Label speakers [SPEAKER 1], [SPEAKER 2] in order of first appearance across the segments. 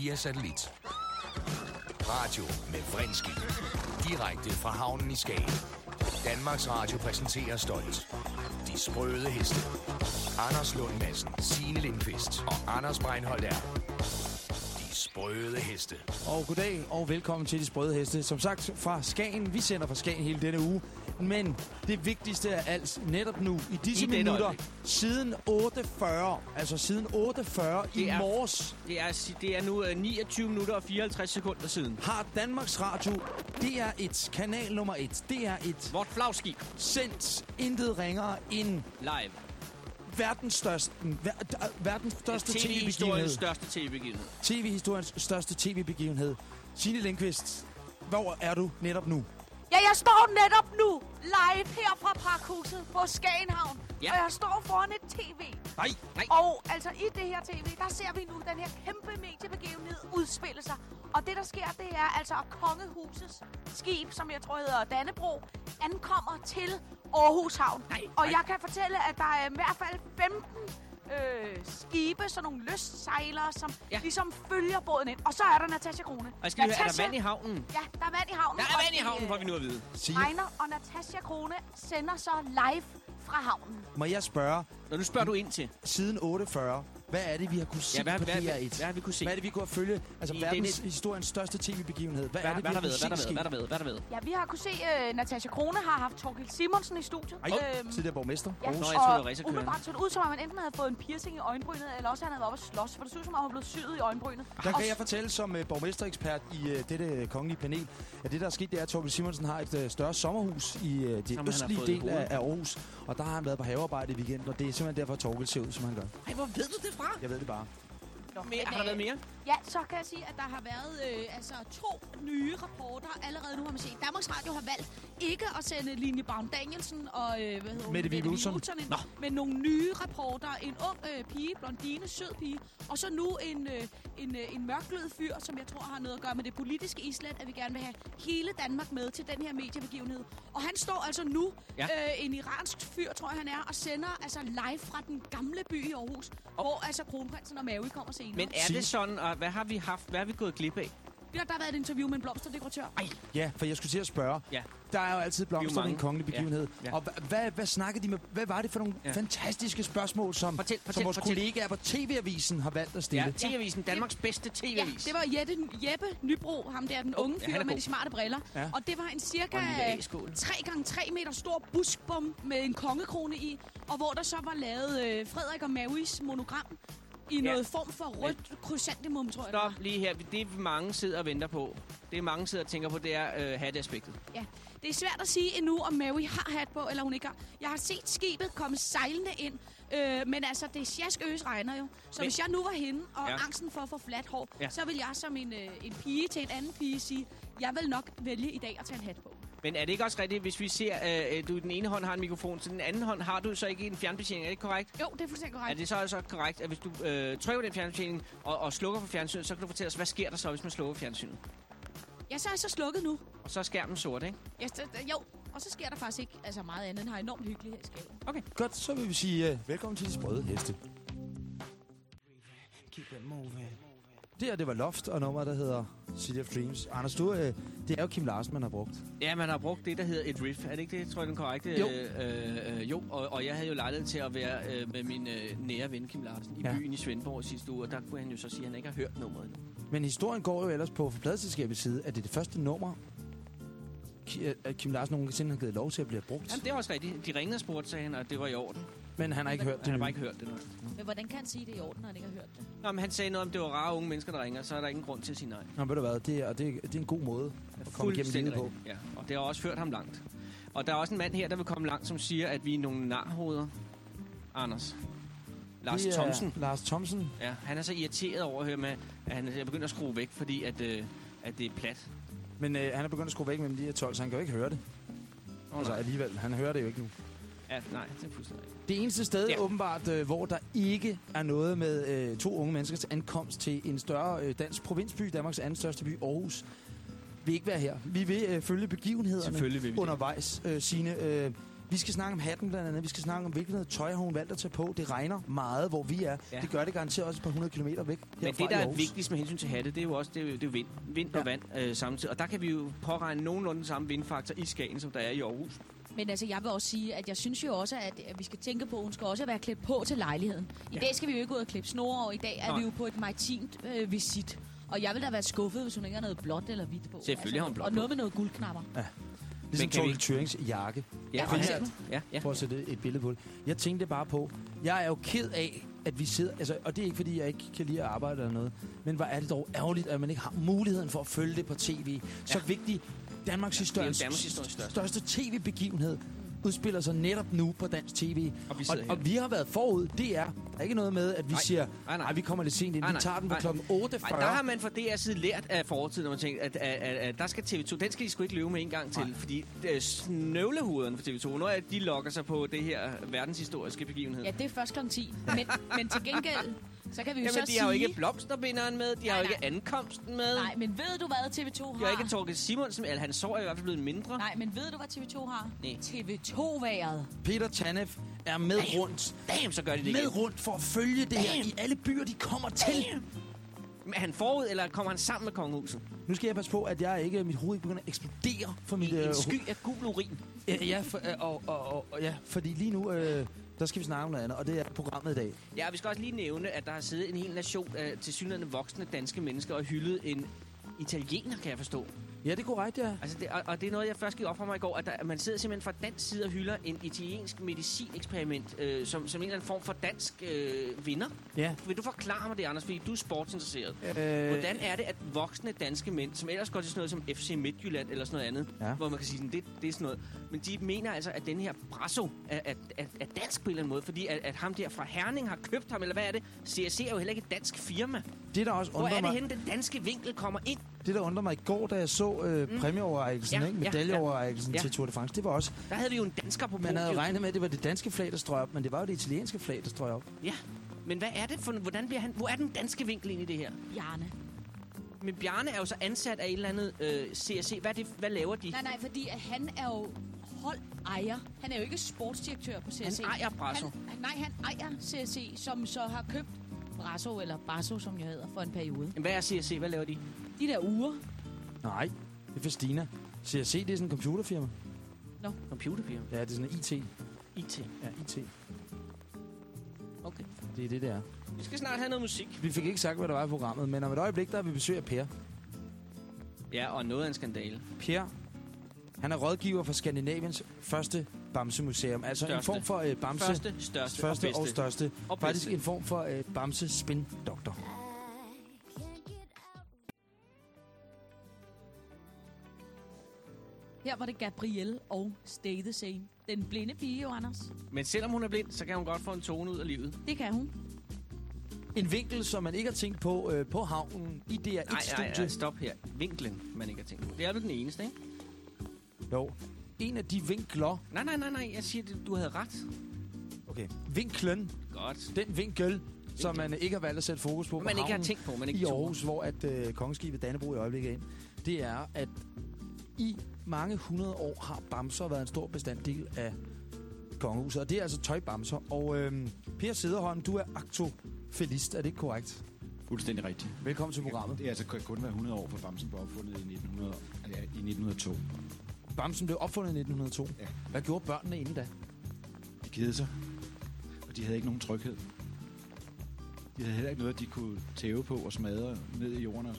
[SPEAKER 1] via satellit. Radio med Vrindski. Direkte fra havnen i Skagen. Danmarks Radio præsenterer stolt. De sprøde heste. Anders Lund Madsen, Signe Lindqvist og Anders Breinholt er. De sprøde heste.
[SPEAKER 2] Og goddag og velkommen til De Sprøde Heste. Som sagt fra Skagen. Vi sender fra Skagen hele denne uge. Men det vigtigste af alt netop nu, i disse
[SPEAKER 3] I
[SPEAKER 2] minutter,
[SPEAKER 3] øjeblik.
[SPEAKER 2] siden 8.40, altså siden 8.40 i
[SPEAKER 3] Det er-
[SPEAKER 2] morges,
[SPEAKER 3] Det er, det er nu øh, 29 minutter og 54 sekunder siden.
[SPEAKER 2] har Danmarks Radio, DR1, kanal nummer 1, DR1,
[SPEAKER 3] Vort flagskib
[SPEAKER 2] sendt intet ringere end
[SPEAKER 3] live.
[SPEAKER 2] verdens største, ver, verdens største
[SPEAKER 3] TV-historiens
[SPEAKER 2] tv-begivenhed.
[SPEAKER 3] største tv-begivenhed.
[SPEAKER 2] TV-historiens største tv-begivenhed. Signe Lindqvist, hvor er du netop nu?
[SPEAKER 4] Ja, jeg står netop nu live her fra Parkhuset på Skagenhavn.
[SPEAKER 3] Ja.
[SPEAKER 4] Og jeg står foran et tv.
[SPEAKER 2] Nej,
[SPEAKER 3] Nej,
[SPEAKER 4] Og altså i det her tv, der ser vi nu den her kæmpe mediebegivenhed udspille sig. Og det, der sker, det er altså, at kongehusets skib, som jeg tror hedder Dannebro, ankommer til Aarhus Havn.
[SPEAKER 3] Nej,
[SPEAKER 4] og
[SPEAKER 3] nej.
[SPEAKER 4] jeg kan fortælle, at der er i hvert fald 15 øh, skibe, sådan nogle lystsejlere, som
[SPEAKER 3] Ja.
[SPEAKER 4] ligesom følger båden ind. Og så er der Natasha Krone.
[SPEAKER 3] og jeg skal lige høre, er der vand i havnen?
[SPEAKER 4] Ja, der er vand i havnen.
[SPEAKER 3] Der er vand i havnen, får vi nu at vide.
[SPEAKER 4] Ejner og Natasha Krone sender så live fra havnen.
[SPEAKER 2] må jeg spørge,
[SPEAKER 3] Når nu spørger du ind til.
[SPEAKER 2] siden 8.40, hvad er det, vi har kunnet se
[SPEAKER 3] Ja, hvad,
[SPEAKER 2] på
[SPEAKER 3] hvad, hvad,
[SPEAKER 2] DR1?
[SPEAKER 3] hvad har vi kunne se?
[SPEAKER 2] Hvad er det, vi kunne følge? Altså
[SPEAKER 3] I
[SPEAKER 2] verdens
[SPEAKER 3] denne-
[SPEAKER 2] historiens største tv-begivenhed. Hvad,
[SPEAKER 3] Hvad,
[SPEAKER 2] er det,
[SPEAKER 3] hvad
[SPEAKER 2] vi
[SPEAKER 3] der
[SPEAKER 2] har
[SPEAKER 3] ved?
[SPEAKER 2] kunnet
[SPEAKER 3] Hvad der
[SPEAKER 2] se
[SPEAKER 3] ved? Hvad ved? Hvad der ved?
[SPEAKER 4] Ja, vi har kunnet se, at uh, Natasha Krone har haft Torgild Simonsen i studiet.
[SPEAKER 2] Ej, tidligere borgmester.
[SPEAKER 4] ja.
[SPEAKER 3] Nå, jeg troede, det var
[SPEAKER 4] og umiddelbart så det ud, som om han enten havde fået en piercing i øjenbrynet, eller også han havde været oppe at slås, for det så ud, som om han blev syet i øjenbrynet.
[SPEAKER 2] Der kan jeg fortælle som uh, borgmesterekspert i uh, dette øh, kongelige panel, at det, der er sket, det er, at Torben Simonsen har et uh, større sommerhus i uh, det
[SPEAKER 3] Som
[SPEAKER 2] østlige del af, af Aarhus. Og der har han været på havearbejde i weekenden, og det er simpelthen derfor, at Torben ser ud, som han gør.
[SPEAKER 3] Ej, hvor ved du det fra?
[SPEAKER 2] Jeg ved det bare.
[SPEAKER 4] Nå, men,
[SPEAKER 3] har der været
[SPEAKER 4] øh,
[SPEAKER 3] mere?
[SPEAKER 5] Ja, så kan jeg sige, at der har været øh, altså to nye rapporter allerede nu, har man set. Danmarks Radio har valgt ikke at sende Line Baum Danielsen og øh, hvad hedder?
[SPEAKER 2] Mette Utzon.
[SPEAKER 5] ind,
[SPEAKER 3] Nå.
[SPEAKER 5] men nogle nye rapporter. En ung øh, pige, blondine, sød pige, og så nu en, øh, en, øh, en mørklød fyr, som jeg tror har noget at gøre med det politiske islet, at vi gerne vil have hele Danmark med til den her mediebegivenhed. Og han står altså nu,
[SPEAKER 3] Ja.
[SPEAKER 5] øh, en iransk fyr, tror jeg han er, og sender altså live fra den gamle by i Aarhus, hvor altså kronprinsen og Mary kommer senere.
[SPEAKER 3] Men er det sådan, og hvad har vi haft? Hvad har vi gået glip af?
[SPEAKER 5] Ja, der har været et interview med en blomsterdekoratør.
[SPEAKER 3] Ej,
[SPEAKER 2] Ja, for jeg skulle til at spørge.
[SPEAKER 3] Ja.
[SPEAKER 2] Der er jo altid blomster ved en kongelig begivenhed.
[SPEAKER 3] Ja, ja.
[SPEAKER 2] Og hva- hvad, hvad snakkede de med? Hvad var det for nogle
[SPEAKER 3] Ja.
[SPEAKER 2] fantastiske spørgsmål, som,
[SPEAKER 3] Fortæl, fortæl,
[SPEAKER 2] som vores
[SPEAKER 3] fortæl.
[SPEAKER 2] kollegaer på TV-avisen har valgt at stille?
[SPEAKER 3] ja, TV-avisen, Danmarks bedste
[SPEAKER 5] Ja,
[SPEAKER 3] TV-avis.
[SPEAKER 5] det var Jette, Jeppe Nybro, ham der, den unge
[SPEAKER 3] ja,
[SPEAKER 5] fyr
[SPEAKER 3] er
[SPEAKER 5] med de smarte briller.
[SPEAKER 2] Ja.
[SPEAKER 5] Og det var en cirka
[SPEAKER 3] Og en lille A-skål.
[SPEAKER 5] 3x3 meter stor buskbom med en kongekrone i, og hvor der så var lavet øh, Frederik og Marys monogram i
[SPEAKER 3] Ja.
[SPEAKER 5] noget form for rødt krysantemum, tror jeg.
[SPEAKER 3] Stop lige her. Det mange sidder og venter på. Det mange sidder og tænker på, det er øh, hat-aspektet.
[SPEAKER 5] Ja. Det er svært at sige endnu, om Mary har hat på, eller hun ikke har. Jeg har set skibet komme sejlende ind, øh, men altså, det er sjask øs regner jo. Så
[SPEAKER 3] Men-
[SPEAKER 5] hvis jeg nu var hende, og
[SPEAKER 3] Ja.
[SPEAKER 5] angsten for at få fladt hår,
[SPEAKER 3] ja.
[SPEAKER 5] så vil jeg som en, øh, en pige til en anden pige sige, jeg vil nok vælge i dag at tage en hat på.
[SPEAKER 3] Men er det ikke også rigtigt, hvis vi ser, øh, du i den ene hånd har en mikrofon, så den anden hånd har du så ikke en fjernbetjening, er det ikke korrekt?
[SPEAKER 5] Jo, det er fuldstændig
[SPEAKER 3] Er
[SPEAKER 5] korrekt.
[SPEAKER 3] det så altså korrekt, at hvis du øh, trykker den fjernbetjening og, og slukker for fjernsynet, så kan du fortælle os, hvad sker der så, hvis man slukker fjernsynet?
[SPEAKER 5] Ja, så er jeg så slukket nu.
[SPEAKER 3] Og så er skærmen sort, ikke?
[SPEAKER 5] Ja, så, jo, og så sker der faktisk ikke altså meget andet end har enormt hyggeligt her i skaven.
[SPEAKER 3] Okay.
[SPEAKER 2] Godt, så vil vi sige uh, velkommen til de sprøde heste. Det her, det var Loft og nummer, der hedder City of Dreams. Anders, du, uh, det er jo Kim Larsen, man har brugt.
[SPEAKER 3] Ja, man har brugt det, der hedder et riff. Er det ikke det, tror jeg, den korrekte?
[SPEAKER 2] Jo.
[SPEAKER 3] Øh, øh, jo, og, og jeg havde jo lejlighed til at være øh, med min øh, nære ven Kim Larsen i
[SPEAKER 2] Ja.
[SPEAKER 3] byen i Svendborg sidste uge, og der kunne han jo så sige, at han ikke har hørt nummeret endnu.
[SPEAKER 2] Men historien går jo ellers på for pladeselskabets side, at det er det første nummer, Ki- at Kim Larsen nogensinde har givet lov til at blive brugt.
[SPEAKER 3] Jamen, det er også rigtigt. De ringede og spurgte, sagde han, og det var i orden.
[SPEAKER 2] Men han har ikke hørt det
[SPEAKER 3] Han har bare ikke hørt det nu.
[SPEAKER 5] Men hvordan kan han sige det i orden, når han ikke har hørt det?
[SPEAKER 3] Nå, men han sagde noget om, det var rare unge mennesker, der ringer, så er der ingen grund til at sige nej.
[SPEAKER 2] Nå, ved du hvad, det er, og det, er, det er en god måde at komme igennem livet på.
[SPEAKER 3] Ja, og det har også ført ham langt. Og der er også en mand her, der vil komme langt, som siger, at vi er nogle narhoveder. Anders. Lars
[SPEAKER 2] Det er
[SPEAKER 3] Thomsen.
[SPEAKER 2] Lars Thomsen.
[SPEAKER 3] Ja, han er så irriteret over at høre med, at han er begyndt at skrue væk, fordi at, øh, at det er plat.
[SPEAKER 2] Men øh, han er begyndt at skrue væk mellem de her 12, så han kan jo ikke høre det.
[SPEAKER 3] Oh,
[SPEAKER 2] Altså alligevel, han hører det jo ikke nu.
[SPEAKER 3] Ja, nej, det er fuldstændig.
[SPEAKER 2] Det eneste sted,
[SPEAKER 3] Ja.
[SPEAKER 2] åbenbart, øh, hvor der ikke er noget med øh, to unge menneskers ankomst til en større øh, dansk provinsby, Danmarks anden største by, Aarhus, vil ikke være her. Vi vil øh, følge begivenhederne
[SPEAKER 3] vil vi
[SPEAKER 2] undervejs. Øh, Signe, øh, Vi skal snakke om hatten blandt andet. Vi skal snakke om, hvilket noget tøj har hun valgt at tage på. Det regner meget, hvor vi er.
[SPEAKER 3] Ja.
[SPEAKER 2] Det gør det garanteret også et par hundrede kilometer væk.
[SPEAKER 3] Men det, der er vigtigst med hensyn til hatte, det er jo også det er, det er vind, vind. Ja. og vand øh, samtidig. Og der kan vi jo påregne nogenlunde den samme vindfaktor i Skagen, som der er i Aarhus.
[SPEAKER 5] Men altså, jeg vil også sige, at jeg synes jo også, at at vi skal tænke på, at hun skal også være klædt på til lejligheden. I
[SPEAKER 3] Ja.
[SPEAKER 5] ja. dag skal vi jo ikke ud og klippe snore, og i dag er
[SPEAKER 3] Nej.
[SPEAKER 5] vi jo på et maritimt øh, visit. Og jeg vil da være skuffet, hvis hun ikke har noget blåt eller hvidt på.
[SPEAKER 3] Selvfølgelig har hun blåt
[SPEAKER 5] Og noget med noget guldknapper.
[SPEAKER 2] Ligesom
[SPEAKER 3] kan vi
[SPEAKER 2] Torkel Thyrings jakke.
[SPEAKER 3] Ja,
[SPEAKER 5] for eksempel.
[SPEAKER 3] Ja, ja.
[SPEAKER 2] for at sætte et billede på det. Jeg tænkte bare på, jeg er jo ked af, at vi sidder, altså, og det er ikke fordi, jeg ikke kan lide at arbejde eller noget, men hvor er det dog ærgerligt, at man ikke har muligheden for at følge det på tv. Så
[SPEAKER 3] Ja.
[SPEAKER 2] vigtig Danmarks
[SPEAKER 3] Ja, er
[SPEAKER 2] historiens
[SPEAKER 3] Danmarks historiens største.
[SPEAKER 2] største tv-begivenhed udspiller sig netop nu på dansk tv.
[SPEAKER 3] Og vi
[SPEAKER 2] Og, og vi har været forud. Det er, der er ikke noget med, at vi
[SPEAKER 3] Nej.
[SPEAKER 2] siger,
[SPEAKER 3] Nej, nej.
[SPEAKER 2] vi kommer lidt sent ind.
[SPEAKER 3] Nej,
[SPEAKER 2] Vi tager den på klokken
[SPEAKER 3] Nej,
[SPEAKER 2] 8.40.
[SPEAKER 3] der har man fra DR's side lært af fortiden, når man tænker, at, at, at, at der skal TV2, den skal de sgu ikke løbe med en gang til,
[SPEAKER 2] Nej.
[SPEAKER 3] fordi øh, snøvlehovederne for TV2, når de lokker sig på det her verdenshistoriske begivenhed.
[SPEAKER 5] Ja, det er først kl. 10. Men, men til gengæld, så kan vi jo
[SPEAKER 3] Jamen,
[SPEAKER 5] så
[SPEAKER 3] de
[SPEAKER 5] sige...
[SPEAKER 3] har jo ikke blomsterbinderen med, de har
[SPEAKER 5] Nej,
[SPEAKER 3] jo ikke ankomsten med.
[SPEAKER 5] Nej, men ved du, hvad TV2 har?
[SPEAKER 3] De har ikke Torkel Simonsen, eller han så er i hvert fald blevet mindre.
[SPEAKER 5] Nej, men ved du, hvad TV2 har?
[SPEAKER 3] Nej.
[SPEAKER 5] TV2-været.
[SPEAKER 2] Peter Tanef er med rundt.
[SPEAKER 3] Damn, så gør de det
[SPEAKER 2] Med
[SPEAKER 3] igen.
[SPEAKER 2] rundt for at følge det her
[SPEAKER 3] Damn.
[SPEAKER 2] i alle byer, de kommer til.
[SPEAKER 3] Men er han forud, eller kommer han sammen med kongehuset?
[SPEAKER 2] Nu skal jeg passe på, at jeg ikke, mit hoved ikke begynder at eksplodere for mit...
[SPEAKER 3] I
[SPEAKER 2] øh,
[SPEAKER 3] en sky af gul urin.
[SPEAKER 2] Ja, ja, for, øh, og, og, og, og, ja, fordi lige nu, øh, der skal vi snakke om noget andet, og det er programmet i dag.
[SPEAKER 3] Ja, vi skal også lige nævne, at der har siddet en hel nation af tilsyneladende voksne danske mennesker og hyldet en italiener, kan jeg forstå.
[SPEAKER 2] Ja, det er korrekt, ja.
[SPEAKER 3] Altså det, og, og det er noget, jeg først gik op for mig i går, at, der, at man sidder simpelthen fra dansk side og hylder en italiensk medicineksperiment, øh, som, som en eller anden form for dansk øh, vinder.
[SPEAKER 2] Ja.
[SPEAKER 3] Vil du forklare mig det, Anders, fordi du er sportsinteresseret.
[SPEAKER 2] Øh,
[SPEAKER 3] Hvordan er det, at voksne danske mænd, som ellers går til sådan noget som FC Midtjylland eller sådan noget andet,
[SPEAKER 2] Ja.
[SPEAKER 3] hvor man kan sige, sådan, det, det er sådan noget, men de mener altså, at den her Brasso er, er, er, er dansk på en eller anden måde, fordi at, at ham der fra Herning har købt ham, eller hvad er det? CSC er jo heller ikke et dansk firma.
[SPEAKER 2] det, der også
[SPEAKER 3] Hvor er det henne, den danske vinkel kommer ind?
[SPEAKER 2] Det, der undrer mig i går, da jeg så øh,
[SPEAKER 3] Mm.
[SPEAKER 2] præmieoverrækkelsen,
[SPEAKER 3] Ja,
[SPEAKER 2] ikke?
[SPEAKER 3] ja, ja.
[SPEAKER 2] medaljeoverrækkelsen
[SPEAKER 3] Ja.
[SPEAKER 2] til Tour de France, det var også,
[SPEAKER 3] Der havde vi jo en dansker på
[SPEAKER 2] man havde
[SPEAKER 3] podiet.
[SPEAKER 2] regnet med, at det var det danske flag, der strøg op, men det var jo det italienske flag, der strøg op.
[SPEAKER 3] Ja, men hvad er det for, hvordan bliver han, hvor er den danske vinkel ind i det her?
[SPEAKER 5] Bjarne.
[SPEAKER 3] Men Bjarne er jo så ansat af et eller andet øh, CSC. Hvad, det, hvad laver de?
[SPEAKER 5] Nej, nej, fordi at han er jo holdejer. Han er jo ikke sportsdirektør på CSC.
[SPEAKER 3] Han ejer Brasso.
[SPEAKER 5] Han- nej, han ejer CSC, som så har købt Brasso, eller Basso, som jeg hedder, for en periode.
[SPEAKER 3] Jamen, Hvad er CSC? Hvad laver de?
[SPEAKER 5] De der uger.
[SPEAKER 2] Nej, det er Festina. CSC, det er sådan en computerfirma.
[SPEAKER 3] Computerfirma.
[SPEAKER 2] Ja, det er sådan en IT.
[SPEAKER 3] IT.
[SPEAKER 2] Ja, IT.
[SPEAKER 3] Okay.
[SPEAKER 2] Det er det, det er.
[SPEAKER 3] Vi skal snart have noget musik.
[SPEAKER 2] Vi fik ikke sagt, hvad der var i programmet, men om et øjeblik, der vi besøg af Per.
[SPEAKER 3] Ja, og noget af en skandale.
[SPEAKER 2] Per, han er rådgiver for Skandinaviens første Bamsemuseum. Altså en
[SPEAKER 3] Største.
[SPEAKER 2] form for øh, Bamse...
[SPEAKER 3] Første, største,
[SPEAKER 2] første
[SPEAKER 3] og bedste.
[SPEAKER 2] og største.
[SPEAKER 3] Og
[SPEAKER 2] Faktisk en form for øh, Bamse Spin-doktor.
[SPEAKER 5] Her var det Gabrielle og Stay the Same. Den blinde pige, jo, Anders.
[SPEAKER 3] Men selvom hun er blind, så kan hun godt få en tone ud af livet.
[SPEAKER 5] Det kan hun.
[SPEAKER 2] En vinkel, som man ikke har tænkt på øh, på havnen i
[SPEAKER 3] Nej, nej,
[SPEAKER 2] DR1-studie.
[SPEAKER 3] nej, stop her. Vinklen, man ikke har tænkt på. Det er jo den eneste, ikke?
[SPEAKER 2] Jo. En af de vinkler...
[SPEAKER 3] Nej, nej, nej, nej. Jeg siger, at du havde ret.
[SPEAKER 2] Okay. Vinklen.
[SPEAKER 3] Godt.
[SPEAKER 2] Den vinkel, som man ikke har valgt at sætte fokus på
[SPEAKER 3] Man
[SPEAKER 2] på
[SPEAKER 3] ikke har tænkt på, man ikke
[SPEAKER 2] i. Aarhus, hvor at øh, kongeskibet Dannebro i øjeblikket er ind. Det er, at i mange hundrede år har bamser været en stor bestanddel af kongehuset. Og det er altså tøjbamser. Og øh, Per Sederholm, du er aktofelist. Er det ikke korrekt?
[SPEAKER 6] Fuldstændig rigtigt.
[SPEAKER 2] Velkommen til programmet.
[SPEAKER 6] Det er altså kun været 100 år, for Bamsen blev opfundet i, 1900, ja, i 1902.
[SPEAKER 2] Bamsen blev opfundet i 1902.
[SPEAKER 6] Ja.
[SPEAKER 2] Hvad gjorde børnene inden da?
[SPEAKER 6] De kedede sig, og de havde ikke nogen tryghed. De havde heller ikke noget, de kunne tæve på og smadre ned i jorden og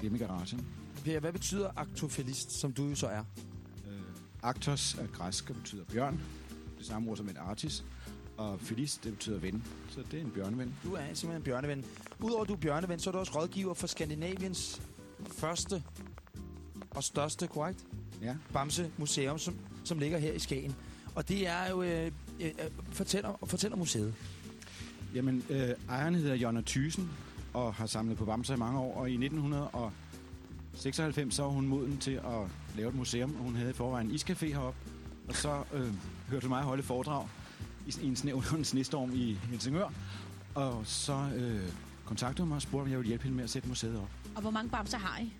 [SPEAKER 6] glemme i garagen.
[SPEAKER 2] Per, hvad betyder aktofelist, som du jo så er?
[SPEAKER 6] Øh, Aktos er græsk og betyder bjørn. Det samme ord som en artis. Og filis, det betyder ven. Så det er en bjørneven.
[SPEAKER 2] Du er simpelthen en bjørneven. Udover at du er bjørneven, så er du også rådgiver for Skandinaviens første og største, korrekt?
[SPEAKER 6] Ja.
[SPEAKER 2] Bamse Museum, som, som ligger her i Skagen. Og det er jo... Øh, øh, fortæller, fortæller museet.
[SPEAKER 6] Jamen, øh, ejeren hedder Jonna Thysen og har samlet på bamser i mange år. Og i 1996 så var hun moden til at lave et museum, og hun havde i forvejen en iscafé heroppe. Og så øh, hørte hun mig holde foredrag i, i en, sne, en snestorm i Helsingør. Og så øh, kontaktede hun mig og spurgte, om jeg ville hjælpe hende med at sætte museet op.
[SPEAKER 5] Og hvor mange bamser har I?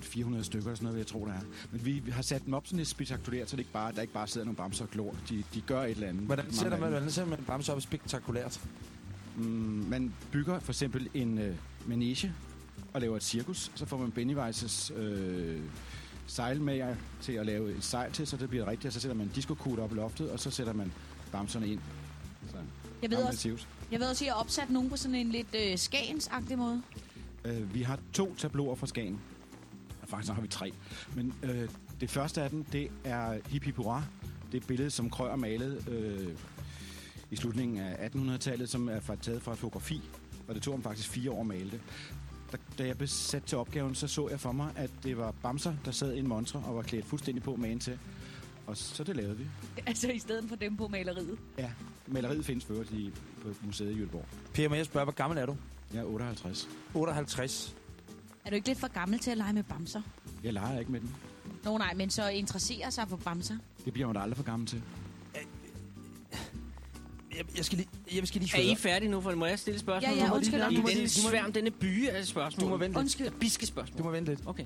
[SPEAKER 6] Jamen, 400 stykker eller sådan noget, jeg tror, der er. Men vi vi har sat dem op sådan lidt spektakulært, så det ikke bare, der ikke bare sidder nogle bamser og glor. De, de gør et eller andet.
[SPEAKER 2] Hvordan sætter man, hvordan sætter man en bamse op spektakulært?
[SPEAKER 6] Mm, man bygger for eksempel en øh, manege og laver et cirkus. Så får man Bennyweis's øh, sejlmager til at lave et sejl til, så det bliver rigtigt. Og så sætter man en diskokugle op i loftet, og så sætter man bamserne ind. Så,
[SPEAKER 5] Jeg ved, også, jeg ved også, at I har opsat nogen på sådan en lidt øh, skagensagtig måde.
[SPEAKER 6] Øh, vi har to tabloer fra Skagen. Faktisk har vi tre. Men øh, det første af dem, det er Hip Hip Hurra. Det er et billede, som Krøyer malede øh, i slutningen af 1800-tallet, som er taget fra et fotografi. Og det tog ham faktisk fire år at male det. Da, da jeg blev sat til opgaven, så så jeg for mig, at det var bamser, der sad i en montre og var klædt fuldstændig på magen til. Og så det lavede vi.
[SPEAKER 5] Altså i stedet for dem på maleriet.
[SPEAKER 6] Ja, maleriet findes øvrigt i, på museet i Jølborg.
[SPEAKER 2] Per, må jeg spørge, hvor gammel er du?
[SPEAKER 6] Jeg er 58.
[SPEAKER 2] 58.
[SPEAKER 5] Er du ikke lidt for gammel til at lege med bamser?
[SPEAKER 6] Jeg leger ikke med den.
[SPEAKER 5] Nå nej, men så interesserer sig for bamser.
[SPEAKER 6] Det bliver man da aldrig for gammel til.
[SPEAKER 2] Jeg, jeg, skal lige, jeg skal lige
[SPEAKER 3] Er I
[SPEAKER 2] føre.
[SPEAKER 3] færdige nu? For må jeg stille spørgsmål?
[SPEAKER 5] Ja, ja, undskyld,
[SPEAKER 2] du må lige- du må-
[SPEAKER 3] sværm, denne bye af spørgsmål.
[SPEAKER 2] Du må vente lidt.
[SPEAKER 5] Undskyld.
[SPEAKER 3] Biske spørgsmål.
[SPEAKER 2] Du må vente lidt.
[SPEAKER 3] Okay.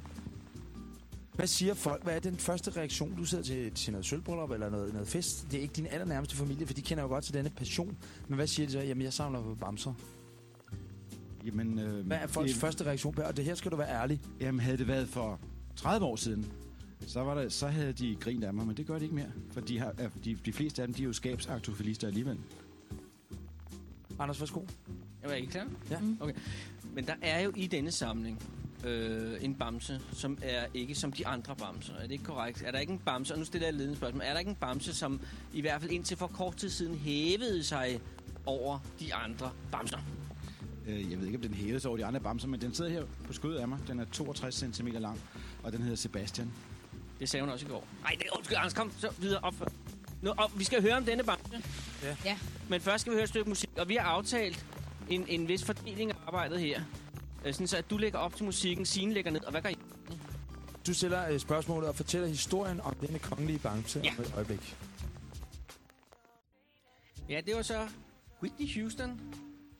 [SPEAKER 2] Hvad siger folk? Hvad er den første reaktion? Du sidder til, til noget sølvbryllup eller noget, noget fest. Det er ikke din allernærmeste familie, for de kender jo godt til denne passion. Men hvad siger de så? Jamen, jeg samler på bamser.
[SPEAKER 6] Jamen, øh,
[SPEAKER 2] Hvad er folks
[SPEAKER 6] det-
[SPEAKER 2] første reaktion? Per? Og det her skal du være ærlig.
[SPEAKER 6] Jamen, havde det været for 30 år siden, så, var der, så havde de grint af mig, men det gør de ikke mere. For de, har, de, de fleste af dem, de er jo skabsaktofilister alligevel.
[SPEAKER 2] Anders, værsgo.
[SPEAKER 3] Er I klar?
[SPEAKER 2] Ja.
[SPEAKER 5] Mm.
[SPEAKER 3] Okay. Men der er jo i denne samling øh, en bamse, som er ikke som de andre bamser. Er det ikke korrekt? Er der ikke en bamse, og nu stiller jeg et ledende spørgsmål, er der ikke en bamse, som i hvert fald indtil for kort tid siden hævede sig over de andre bamser?
[SPEAKER 6] Øh, jeg ved ikke, om den hævede sig over de andre bamser, men den sidder her på skødet af mig. Den er 62 cm lang, og den hedder Sebastian.
[SPEAKER 3] Det sagde hun også i går. Nej, det er undskyld, Anders, kom så videre op. Nu, op. Vi skal høre om denne bamse.
[SPEAKER 2] Ja.
[SPEAKER 5] Ja.
[SPEAKER 3] Men først skal vi høre et stykke musik, og vi har aftalt en, en vis fordeling af arbejdet her. Øh, Sådan så, at du lægger op til musikken, Signe lægger ned, og hvad gør I?
[SPEAKER 2] Du stiller øh, spørgsmålet og fortæller historien om denne kongelige bamse
[SPEAKER 3] Ja.
[SPEAKER 2] om et øjeblik.
[SPEAKER 3] Ja, det var så Whitney Houston.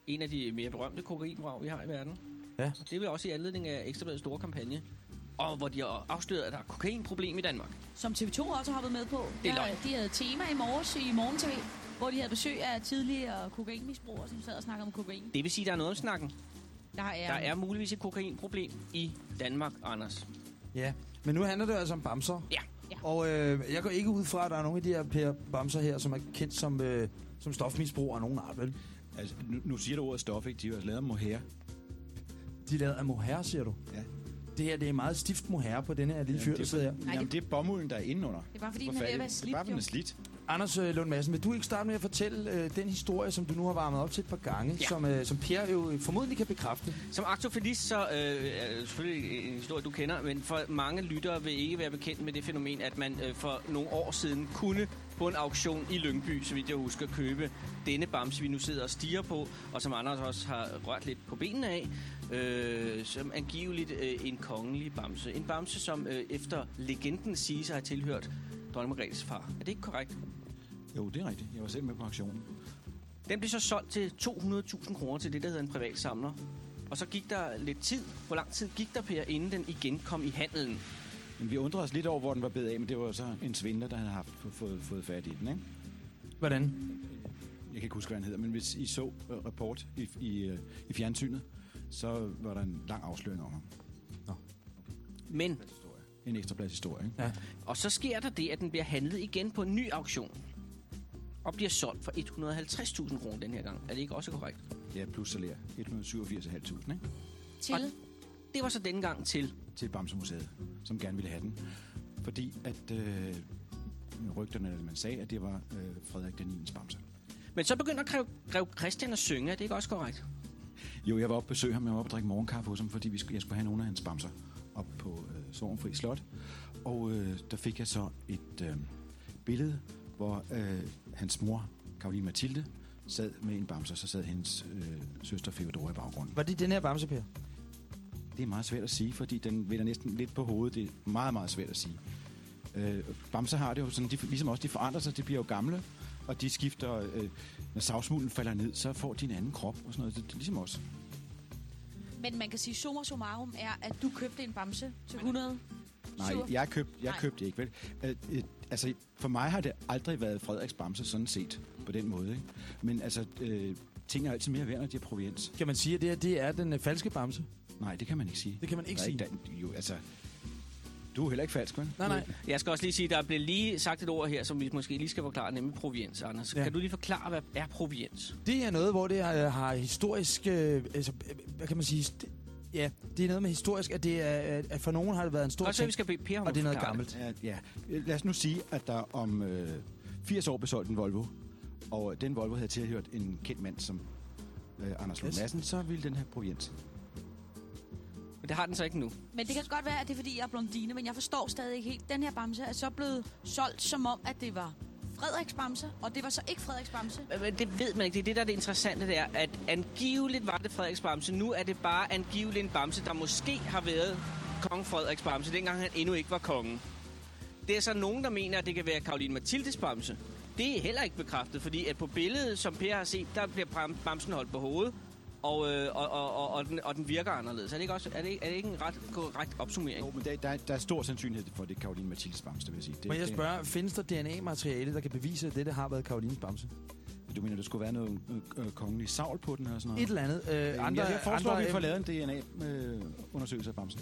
[SPEAKER 3] En af de mere berømte kokainbrag, vi har i verden.
[SPEAKER 2] Ja.
[SPEAKER 3] Og det vil også i anledning af Ekstrabladets store kampagne. Og hvor de har afsløret, at der er kokainproblem i Danmark.
[SPEAKER 5] Som TV2 også har hoppet med på.
[SPEAKER 3] Det er
[SPEAKER 5] Der-
[SPEAKER 3] løgn.
[SPEAKER 5] De havde tema i morges i Morgen TV, hvor de havde besøg af tidligere kokainmisbrugere, som sad og snakkede om kokain.
[SPEAKER 3] Det vil sige, at der er noget om snakken.
[SPEAKER 5] Der er,
[SPEAKER 3] Der er muligvis et kokainproblem i Danmark, Anders.
[SPEAKER 2] Ja, men nu handler det altså om bamser.
[SPEAKER 3] Ja.
[SPEAKER 5] Ja.
[SPEAKER 2] Og øh, jeg går ikke ud fra, at der er nogle af de her per bamser her, som er kendt som, øh, som stofmisbrug af nogen art, vel?
[SPEAKER 6] Altså, nu, nu siger du ordet stof, ikke? De jo lavet mohair.
[SPEAKER 2] De er lavet af mohair, siger du?
[SPEAKER 6] Ja.
[SPEAKER 2] Det her, det er meget stift mohair på denne her lille fyr,
[SPEAKER 6] det,
[SPEAKER 2] der
[SPEAKER 6] er,
[SPEAKER 2] sidder her.
[SPEAKER 5] Nej,
[SPEAKER 6] jamen, det er bomulden, der er indenunder.
[SPEAKER 5] Det er bare fordi,
[SPEAKER 6] Hvor
[SPEAKER 5] den er ved at være
[SPEAKER 6] Det er
[SPEAKER 5] slidt,
[SPEAKER 6] bare, den er slidt.
[SPEAKER 2] Anders øh, Lund Madsen, vil du ikke starte med at fortælle øh, den historie, som du nu har varmet op til et par gange,
[SPEAKER 3] Ja.
[SPEAKER 2] som, øh, som Per jo formodentlig kan bekræfte?
[SPEAKER 3] Som aktofilist, så øh, er det selvfølgelig en historie, du kender, men for mange lyttere vil ikke være bekendt med det fænomen, at man øh, for nogle år siden kunne på en auktion i Lyngby, så vidt jeg husker, købe denne bamse, vi nu sidder og stiger på, og som Anders også har rørt lidt på benene af, øh, som angiveligt øh, en kongelig bamse. En bamse, som øh, efter legenden siges have tilhørt dronning Margrethes far. Er det ikke korrekt?
[SPEAKER 6] Jo, det er rigtigt. Jeg var selv med på aktionen.
[SPEAKER 3] Den blev så solgt til 200.000 kroner til det, der hedder en privat samler. Og så gik der lidt tid. Hvor lang tid gik der, Per, inden den igen kom i handelen?
[SPEAKER 6] Men vi undrede os lidt over, hvor den var blevet af, men det var så en svindler, der havde haft, fået, fået fat i den, ikke?
[SPEAKER 2] Hvordan?
[SPEAKER 6] Jeg kan ikke huske, hvad han hedder, men hvis I så uh, rapport i, i, øh, i fjernsynet, så var der en lang afsløring om ham.
[SPEAKER 3] Men,
[SPEAKER 6] En ekstra plads historie, ikke?
[SPEAKER 2] Ja.
[SPEAKER 3] og så sker der det, at den bliver handlet igen på en ny auktion. Og bliver solgt for 150.000 kroner den her gang. Er det ikke også korrekt?
[SPEAKER 6] Ja, plus salær. 187.500, ikke?
[SPEAKER 5] Til.
[SPEAKER 3] Det var så denne gang til.
[SPEAKER 6] Til Bamsemuseet, som gerne ville have den. Fordi at øh, rygterne, eller man sagde, at det var øh, Frederik den 9. Bamse.
[SPEAKER 3] Men så begynder grev, grev Christian at synge. Er det ikke også korrekt?
[SPEAKER 6] Jo, jeg var oppe og besøge ham. Jeg var oppe og drikke morgenkaffe hos ham, fordi vi skulle, jeg skulle have nogle af hans bamser op på øh, Sorgenfri Slot. Og øh, der fik jeg så et øh, billede, hvor øh, hans mor, Karoline Mathilde, sad med en bamse, og så sad hendes øh, søster Feodora i baggrunden.
[SPEAKER 2] Var det den her bamse, Per?
[SPEAKER 6] Det er meget svært at sige, fordi den vender næsten lidt på hovedet. Det er meget, meget svært at sige. Øh, bamser har det jo sådan, de, ligesom også, de forandrer sig, de bliver jo gamle, og de skifter, øh, når savsmulden falder ned, så får de en anden krop og sådan noget. Det, det er ligesom os.
[SPEAKER 5] Men man kan sige, summa summarum er, at du købte en bamse til 100.
[SPEAKER 6] Nej, jeg købte jeg
[SPEAKER 5] Nej.
[SPEAKER 6] købte det ikke, vel? Øh, øh, altså, for mig har det aldrig været Frederiks Bamse sådan set, på den måde, ikke? Men altså, øh, ting er altid mere værd, når de er proviens.
[SPEAKER 2] Kan man sige, at det her det er den øh, falske bamse?
[SPEAKER 6] Nej, det kan man ikke sige.
[SPEAKER 2] Det kan man ikke
[SPEAKER 6] Der er
[SPEAKER 2] sige.
[SPEAKER 6] der- jo, altså, du er heller ikke falsk, vel?
[SPEAKER 2] Nej, nej.
[SPEAKER 3] Jeg skal også lige sige, der blev lige sagt et ord her, som vi måske lige skal forklare, nemlig proviens, Anders.
[SPEAKER 2] Ja.
[SPEAKER 3] Kan du lige forklare, hvad er proviens?
[SPEAKER 2] Det er noget, hvor det har, har historisk... Øh, altså, øh, hvad kan man sige? Det, ja, det er noget med historisk, at, det er, at- at for nogen har det været en stor
[SPEAKER 3] vi
[SPEAKER 2] ting,
[SPEAKER 3] skal bede Per
[SPEAKER 2] og det er noget gammelt.
[SPEAKER 6] Ja, ja. Lad os nu sige, at der om øh, 80 år blev solgt en Volvo, og den Volvo havde tilhørt en kendt mand som øh, Anders Lund. Madsen, så ville den have proviens.
[SPEAKER 3] Men det har den så ikke nu.
[SPEAKER 5] Men det kan godt være, at det er, fordi jeg er blondine, men jeg forstår stadig ikke helt. Den her bamse er så blevet solgt som om, at det var Frederiks bamse, og det var så ikke Frederiks bamse.
[SPEAKER 3] Men det ved man ikke. Det er det, der er det interessante, det er, at angiveligt var det Frederiks Bamse. Nu er det bare angiveligt en Bamse, der måske har været kong Frederiks Bamse, dengang han endnu ikke var kongen. Det er så nogen, der mener, at det kan være Karoline Mathildes Bamse. Det er heller ikke bekræftet, fordi at på billedet, som Per har set, der bliver bam- Bamsen holdt på hovedet, og, øh, og, og, og, og, den, og den virker anderledes. Er det ikke, også, er det, ikke- er det ikke en ret korrekt opsummering?
[SPEAKER 6] Jo, men der, der, der er stor sandsynlighed for, at det er Karoline Mathildes Bamse, vil jeg sige. Det,
[SPEAKER 2] Må jeg
[SPEAKER 6] det-
[SPEAKER 2] spørge, findes der DNA-materiale, der kan bevise, at dette har været Karolines bamse?
[SPEAKER 6] Du mener, der skulle være noget øh, øh, kongelig savl på den eller sådan noget?
[SPEAKER 2] Et eller andet. Øh,
[SPEAKER 6] andre, jeg foreslår,
[SPEAKER 2] andre,
[SPEAKER 6] at vi får
[SPEAKER 2] øh,
[SPEAKER 6] lavet en DNA-undersøgelse af Bamsen.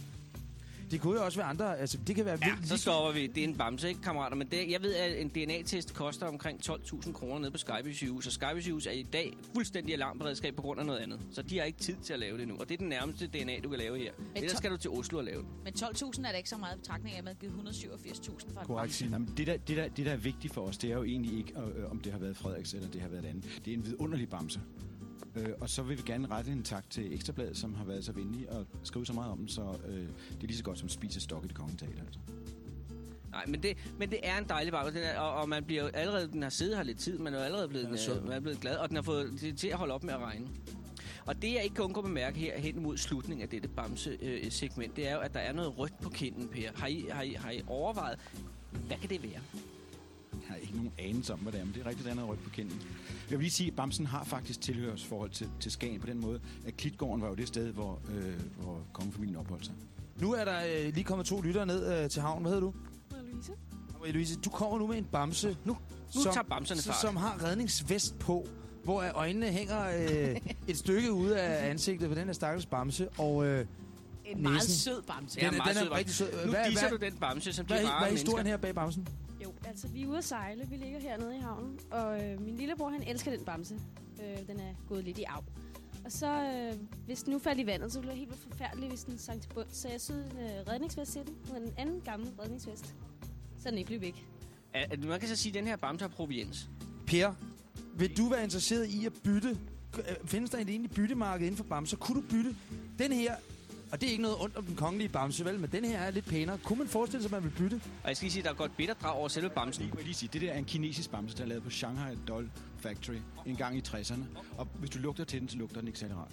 [SPEAKER 2] Det kunne jo også være andre. Altså, det kan være
[SPEAKER 3] Ja,
[SPEAKER 2] vildt
[SPEAKER 3] så stopper vi. Det er en bamse, ikke kammerater? Men det, jeg ved, at en DNA-test koster omkring 12.000 kroner nede på Skyby sygehus. Og Skyby sygehus er i dag fuldstændig alarmberedskab på grund af noget andet. Så de har ikke tid til at lave det nu. Og det er den nærmeste DNA, du kan lave her. Ellers
[SPEAKER 5] to-
[SPEAKER 3] skal du til Oslo og lave det.
[SPEAKER 5] Men 12.000 er der ikke så meget betragtning af, at man har givet 187.000 for en
[SPEAKER 6] Korrekt.
[SPEAKER 5] bamse.
[SPEAKER 6] Jamen, det, der, det, der, det, der er vigtigt for os, det er jo egentlig ikke, øh, om det har været Frederiks eller det har været et andet. Det er en vidunderlig bamse. Øh, og så vil vi gerne rette en tak til Ekstrabladet, som har været så venlige at skrive så meget om den, så øh, det er lige så godt som spise stok i det kongelige teater. Altså.
[SPEAKER 3] Nej, men det, men det er en dejlig er, og, og, man bliver jo allerede, den har siddet her lidt tid, man er jo allerede blevet,
[SPEAKER 2] sød.
[SPEAKER 3] øh, man er blevet glad. Og den har fået det til at holde op med at regne. Og det, jeg ikke undgå at bemærke her hen mod slutningen af dette bamse-segment, det er jo, at der er noget rødt på kinden, Per. Har I, har I, har I overvejet, hvad kan det være?
[SPEAKER 6] Jeg har ikke nogen anelse om, hvad det er, men det er rigtigt, er noget rødt på kinden. Jeg vil lige sige, at Bamsen har faktisk tilhørsforhold til, til Skagen på den måde, at Klitgården var jo det sted, hvor, øh, hvor kongefamilien opholdt sig.
[SPEAKER 2] Nu er der øh, lige kommet to lyttere ned øh, til havnen. Hvad hedder du?
[SPEAKER 7] Louise.
[SPEAKER 2] Marie Louise, du kommer nu med en bamse,
[SPEAKER 3] Nu, nu tager bamserne
[SPEAKER 2] som,
[SPEAKER 3] fart.
[SPEAKER 2] som har redningsvest på, hvor øjnene hænger øh, et stykke ude af ansigtet på den her stakkels bamse. Og øh,
[SPEAKER 5] En meget
[SPEAKER 2] Næsen.
[SPEAKER 5] sød bamse.
[SPEAKER 3] Ja,
[SPEAKER 2] den, er-
[SPEAKER 3] meget
[SPEAKER 2] den
[SPEAKER 3] sød
[SPEAKER 2] er
[SPEAKER 3] bamse.
[SPEAKER 2] rigtig sød.
[SPEAKER 3] Nu
[SPEAKER 2] Hvad,
[SPEAKER 3] disser
[SPEAKER 2] hvad,
[SPEAKER 3] du den bamse, som
[SPEAKER 2] hvad,
[SPEAKER 3] de
[SPEAKER 2] hvad,
[SPEAKER 3] rare
[SPEAKER 2] hvad er
[SPEAKER 3] mennesker.
[SPEAKER 2] historien her bag bamsen?
[SPEAKER 7] Altså vi er ude at sejle. Vi ligger hernede i havnen. Og øh, min lillebror, han elsker den bamse. Øh, den er gået lidt i arv. Og så, øh, hvis den nu faldt i vandet, så ville det helt vildt forfærdeligt, hvis den sank til bund. Så jeg syede en øh, redningsvest til den. Var en anden gammel redningsvest. Så den ikke blev væk.
[SPEAKER 3] Er- er- Man kan så sige, at den her bamse har proviens.
[SPEAKER 2] Per, vil du være interesseret i at bytte? Findes der et egentlig byttemarked inden for bamser? Kunne du bytte den her? Og det er ikke noget ondt om den kongelige bamse, vel? Men den her er lidt pænere. Kunne man forestille sig, at man vil bytte?
[SPEAKER 3] Og jeg skal lige sige, at der er godt bitterdrag over selve bamsen.
[SPEAKER 6] Jeg lige sige, det der er en kinesisk bamse, der er lavet på Shanghai Doll Factory en gang i 60'erne. Og hvis du lugter til den, så lugter den ikke særlig rart.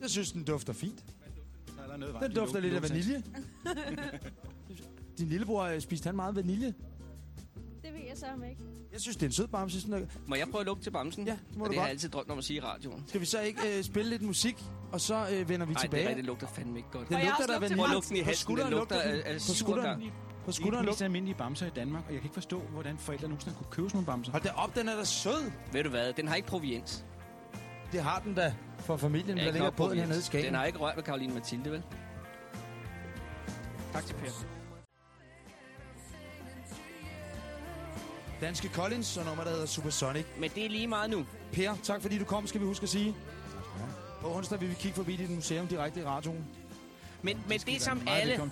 [SPEAKER 2] Jeg synes, den dufter fint.
[SPEAKER 6] Er
[SPEAKER 2] Den dufter lidt af vanilje. Din lillebror øh, spiste han meget vanilje.
[SPEAKER 7] Det ved jeg så om ikke.
[SPEAKER 2] Jeg synes, det er en sød bamse. Sådan der.
[SPEAKER 3] Må jeg prøve at lugte til bamsen?
[SPEAKER 2] Ja, det må
[SPEAKER 3] og
[SPEAKER 2] du
[SPEAKER 3] det har
[SPEAKER 2] godt.
[SPEAKER 3] jeg altid drømt om at sige i radioen.
[SPEAKER 2] Skal vi så ikke øh, spille lidt musik, og så øh, vender vi
[SPEAKER 3] Nej, det,
[SPEAKER 2] tilbage?
[SPEAKER 3] er, rigtigt, det lugter fandme ikke godt.
[SPEAKER 2] Den
[SPEAKER 5] Og jeg har
[SPEAKER 2] lugter der
[SPEAKER 5] lugtet
[SPEAKER 3] Prøv at
[SPEAKER 2] vanilje.
[SPEAKER 3] lugte den i
[SPEAKER 2] På
[SPEAKER 3] halsen.
[SPEAKER 2] skulderen
[SPEAKER 3] Den lugter af,
[SPEAKER 2] den.
[SPEAKER 3] af
[SPEAKER 2] På skulderen.
[SPEAKER 6] Det er
[SPEAKER 2] lugter
[SPEAKER 6] almindelige bamser i Danmark, og jeg kan ikke forstå, hvordan forældre nogensinde kunne købe sådan nogle bamser.
[SPEAKER 2] Hold da op, den er da sød.
[SPEAKER 3] Ved du hvad? Den har ikke proviens.
[SPEAKER 2] Det har den da for familien, der
[SPEAKER 3] har
[SPEAKER 2] ligger på hernede i Skagen.
[SPEAKER 3] Den har ikke rørt ved Karoline Mathilde, vel? Tak til Per.
[SPEAKER 2] Danske Collins og nummer, der hedder Supersonic.
[SPEAKER 3] Men det er lige meget nu.
[SPEAKER 2] Per, tak fordi du kom, skal vi huske at sige. På onsdag vil vi kigge forbi dit museum direkte i radioen.
[SPEAKER 3] Men, men det som
[SPEAKER 6] Meget
[SPEAKER 3] alle...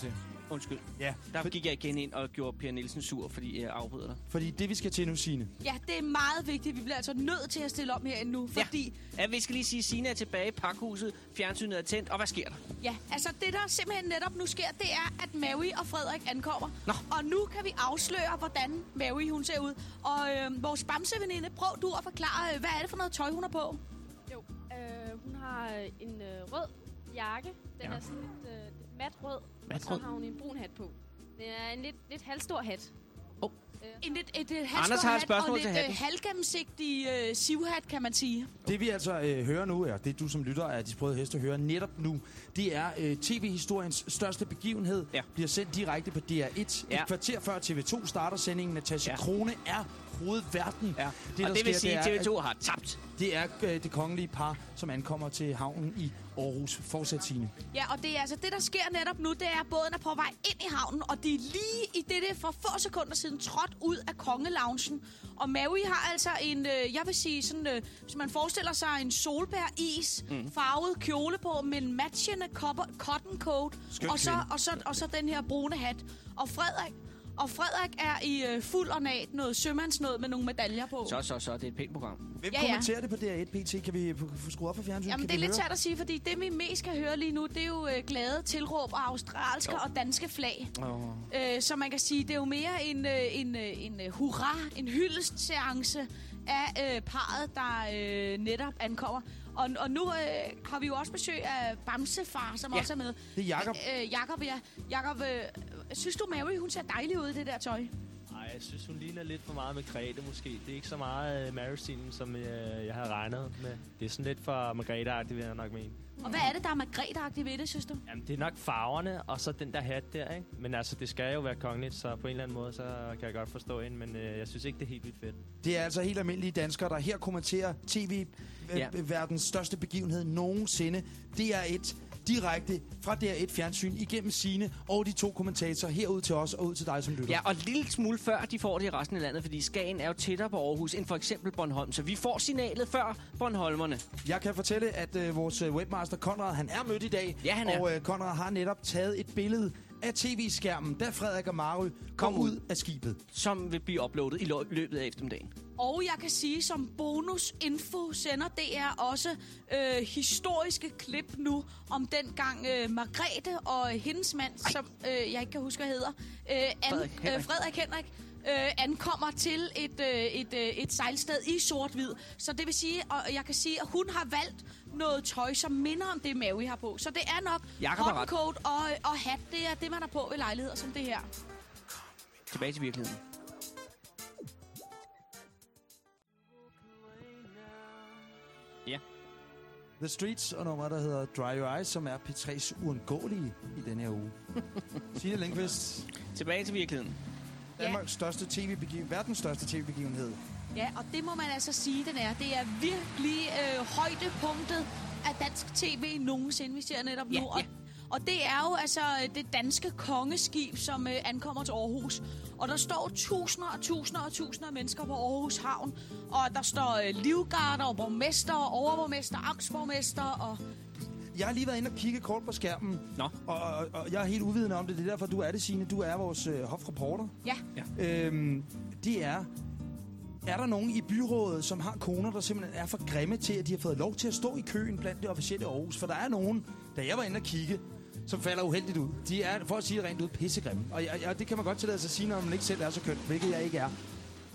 [SPEAKER 3] Undskyld.
[SPEAKER 2] Ja,
[SPEAKER 3] Der gik jeg igen ind og gjorde Per Nielsen sur, fordi jeg afbryder dig.
[SPEAKER 2] fordi det vi skal til nu, Signe.
[SPEAKER 5] Ja, det er meget vigtigt. Vi bliver altså nødt til at stille om herinde nu,
[SPEAKER 3] Ja.
[SPEAKER 5] fordi...
[SPEAKER 3] Ja, vi skal lige sige, at Signe er tilbage i pakhuset, fjernsynet er tændt, og hvad sker der?
[SPEAKER 5] Ja, altså det der simpelthen netop nu sker, det er, at Mary og Frederik ankommer.
[SPEAKER 3] Nå.
[SPEAKER 5] Og nu kan vi afsløre, hvordan Mary hun ser ud. Og øh, vores bamseveninde, prøv du at forklare, øh, hvad er det for noget tøj, hun har på?
[SPEAKER 7] Jo, øh, hun har en øh, rød jakke. Den
[SPEAKER 3] Ja.
[SPEAKER 7] er sådan lidt øh, mat rød.
[SPEAKER 3] Mat
[SPEAKER 7] og så har hun en brun hat på. Det er en lidt, lidt halvstor hat.
[SPEAKER 5] En lidt, et, et
[SPEAKER 3] Anders har et spørgsmål
[SPEAKER 5] og
[SPEAKER 3] til
[SPEAKER 5] lidt
[SPEAKER 3] hatten.
[SPEAKER 5] øh, halvgennemsigtig øh, sivhat, kan man sige.
[SPEAKER 2] Det vi altså øh, hører nu, er det du som lytter af De Sprøde Heste hører netop nu, det er øh, tv-historiens største begivenhed,
[SPEAKER 3] Ja.
[SPEAKER 2] bliver sendt direkte på DR1.
[SPEAKER 3] Ja.
[SPEAKER 2] Et kvarter før TV2 starter sendingen. Natasha
[SPEAKER 3] ja.
[SPEAKER 2] Krone er hovedverden.
[SPEAKER 3] Ja.
[SPEAKER 2] Det,
[SPEAKER 3] og det vil
[SPEAKER 2] sker,
[SPEAKER 3] sige, at
[SPEAKER 2] er,
[SPEAKER 3] TV2 har tabt.
[SPEAKER 2] Det er øh, det kongelige par, som ankommer til havnen i Aarhus. Fortsæt Signe.
[SPEAKER 5] Ja, og det er altså det, der sker netop nu, det er, at båden er på vej ind i havnen, og de er lige i det for få sekunder siden trådt ud af kongeloungen. Og Maui har altså en, øh, jeg vil sige sådan, øh, hvis man forestiller sig en solbær-is, mm. farvet kjole på med en matchende copper, cotton coat, og så, og, så, og så den her brune hat. Og Frederik, og Frederik er i øh, fuld ornat, noget sømandsnød med nogle medaljer på.
[SPEAKER 3] Så, så, så. Det er et pænt program.
[SPEAKER 2] Hvem
[SPEAKER 5] Ja,
[SPEAKER 2] ja, kommenterer det på DR1 PT? Kan vi få skruet op for fjernsynet?
[SPEAKER 5] Jamen,
[SPEAKER 2] kan
[SPEAKER 5] det er lidt svært at sige, fordi det, vi mest kan høre lige nu, det er jo øh, glade tilråb og australske og danske flag.
[SPEAKER 2] Åh.
[SPEAKER 5] Øh, så man kan sige, det er jo mere en, øh, en, øh, en øh, hurra, en hyldestseance af øh, parret, der øh, netop ankommer. Og, og nu øh, har vi jo også besøg af Bamsefar, som
[SPEAKER 3] Ja.
[SPEAKER 5] også er med.
[SPEAKER 2] Det er Jakob.
[SPEAKER 5] Øh, Jakob, ja. Jakob, øh, synes du, Mary, hun ser dejlig ud i det der tøj?
[SPEAKER 8] Jeg synes, hun ligner lidt for meget med Grete måske. Det er ikke så meget uh, Mary-stilen, som uh, jeg havde regnet med. Det er sådan lidt for Margrethe-agtigt, vil jeg nok mene.
[SPEAKER 5] Og hvad er det, der er Margrethe-agtigt ved det, synes du?
[SPEAKER 8] Jamen, det er nok farverne, og så den der hat der, ikke? Men altså, det skal jo være kongeligt, så på en eller anden måde, så kan jeg godt forstå hende. Men uh, jeg synes ikke, det er helt vildt fedt.
[SPEAKER 2] Det er altså helt almindelige danskere, der her kommenterer tv-verdens
[SPEAKER 3] Ja.
[SPEAKER 2] største begivenhed nogensinde. Det er et direkte fra DR1 Fjernsyn igennem sine og de to kommentatorer herud til os og ud til dig som lytter.
[SPEAKER 3] Ja, og en lille smule før de får det i resten af landet, fordi Skagen er jo tættere på Aarhus end for eksempel Bornholm. Så vi får signalet før Bornholmerne.
[SPEAKER 2] Jeg kan fortælle, at øh, vores øh, webmaster Konrad, han er mødt i dag.
[SPEAKER 3] Ja, han er.
[SPEAKER 2] Og øh, Konrad har netop taget et billede af tv-skærmen, da Frederik og Mary kom,
[SPEAKER 3] Kom ud.
[SPEAKER 2] af skibet.
[SPEAKER 3] som vil blive uploadet i løbet af eftermiddagen.
[SPEAKER 5] Og jeg kan sige, som bonusinfo sender DR også øh, historiske klip nu om dengang øh, Margrethe og hendes mand, Ej. som øh, jeg ikke kan huske, hvad hedder, øh, an,
[SPEAKER 3] Frederik Henrik.
[SPEAKER 5] Øh, Frederik Henrik øh, ankommer til et, øh, et, øh, et sejlsted i sort-hvid. Så det vil sige, og jeg kan sige, at hun har valgt noget tøj, som minder om det, Maui har på. Så det er nok
[SPEAKER 3] Jakob har ret.
[SPEAKER 5] cotton coat og, og hat. Det er det, man har på ved lejligheder som det her.
[SPEAKER 3] Tilbage til virkeligheden.
[SPEAKER 2] The Streets og nummer, der hedder Dry Your Eyes, som er P3's uundgåelige i denne her uge. Signe Lindqvist,
[SPEAKER 3] Tilbage til virkeligheden.
[SPEAKER 2] Danmarks største tv-begivenhed, verdens største tv-begivenhed.
[SPEAKER 5] Ja, og det må man altså sige, den er. Det er virkelig øh, højdepunktet af dansk tv nogensinde, vi ser netop nu.
[SPEAKER 3] Ja,
[SPEAKER 5] Og,
[SPEAKER 3] ja.
[SPEAKER 5] og det er jo altså øh, det danske kongeskib, som øh, ankommer til Aarhus. Og der står tusinder og tusinder og tusinder af mennesker på Aarhus Havn. Og der står øh, livgarder og borgmester, overborgmester, amtsborgmester og...
[SPEAKER 2] Jeg har lige været inde og kigge kort på skærmen,
[SPEAKER 3] Nå.
[SPEAKER 2] og, og, og jeg er helt uvidende om det. Det er derfor, du er det, Signe. Du er vores øh, hofreporter.
[SPEAKER 5] Ja,
[SPEAKER 2] Øhm, det er... Er der nogen i byrådet, som har koner, der simpelthen er for grimme til, at de har fået lov til at stå i køen blandt det officielle Aarhus? For der er nogen, da jeg var inde og kigge, som falder uheldigt ud. De er, for at sige det rent ud, pissegrimme. Og jeg, jeg, det kan man godt tillade sig at sige, når man ikke selv er så køn, hvilket jeg ikke er.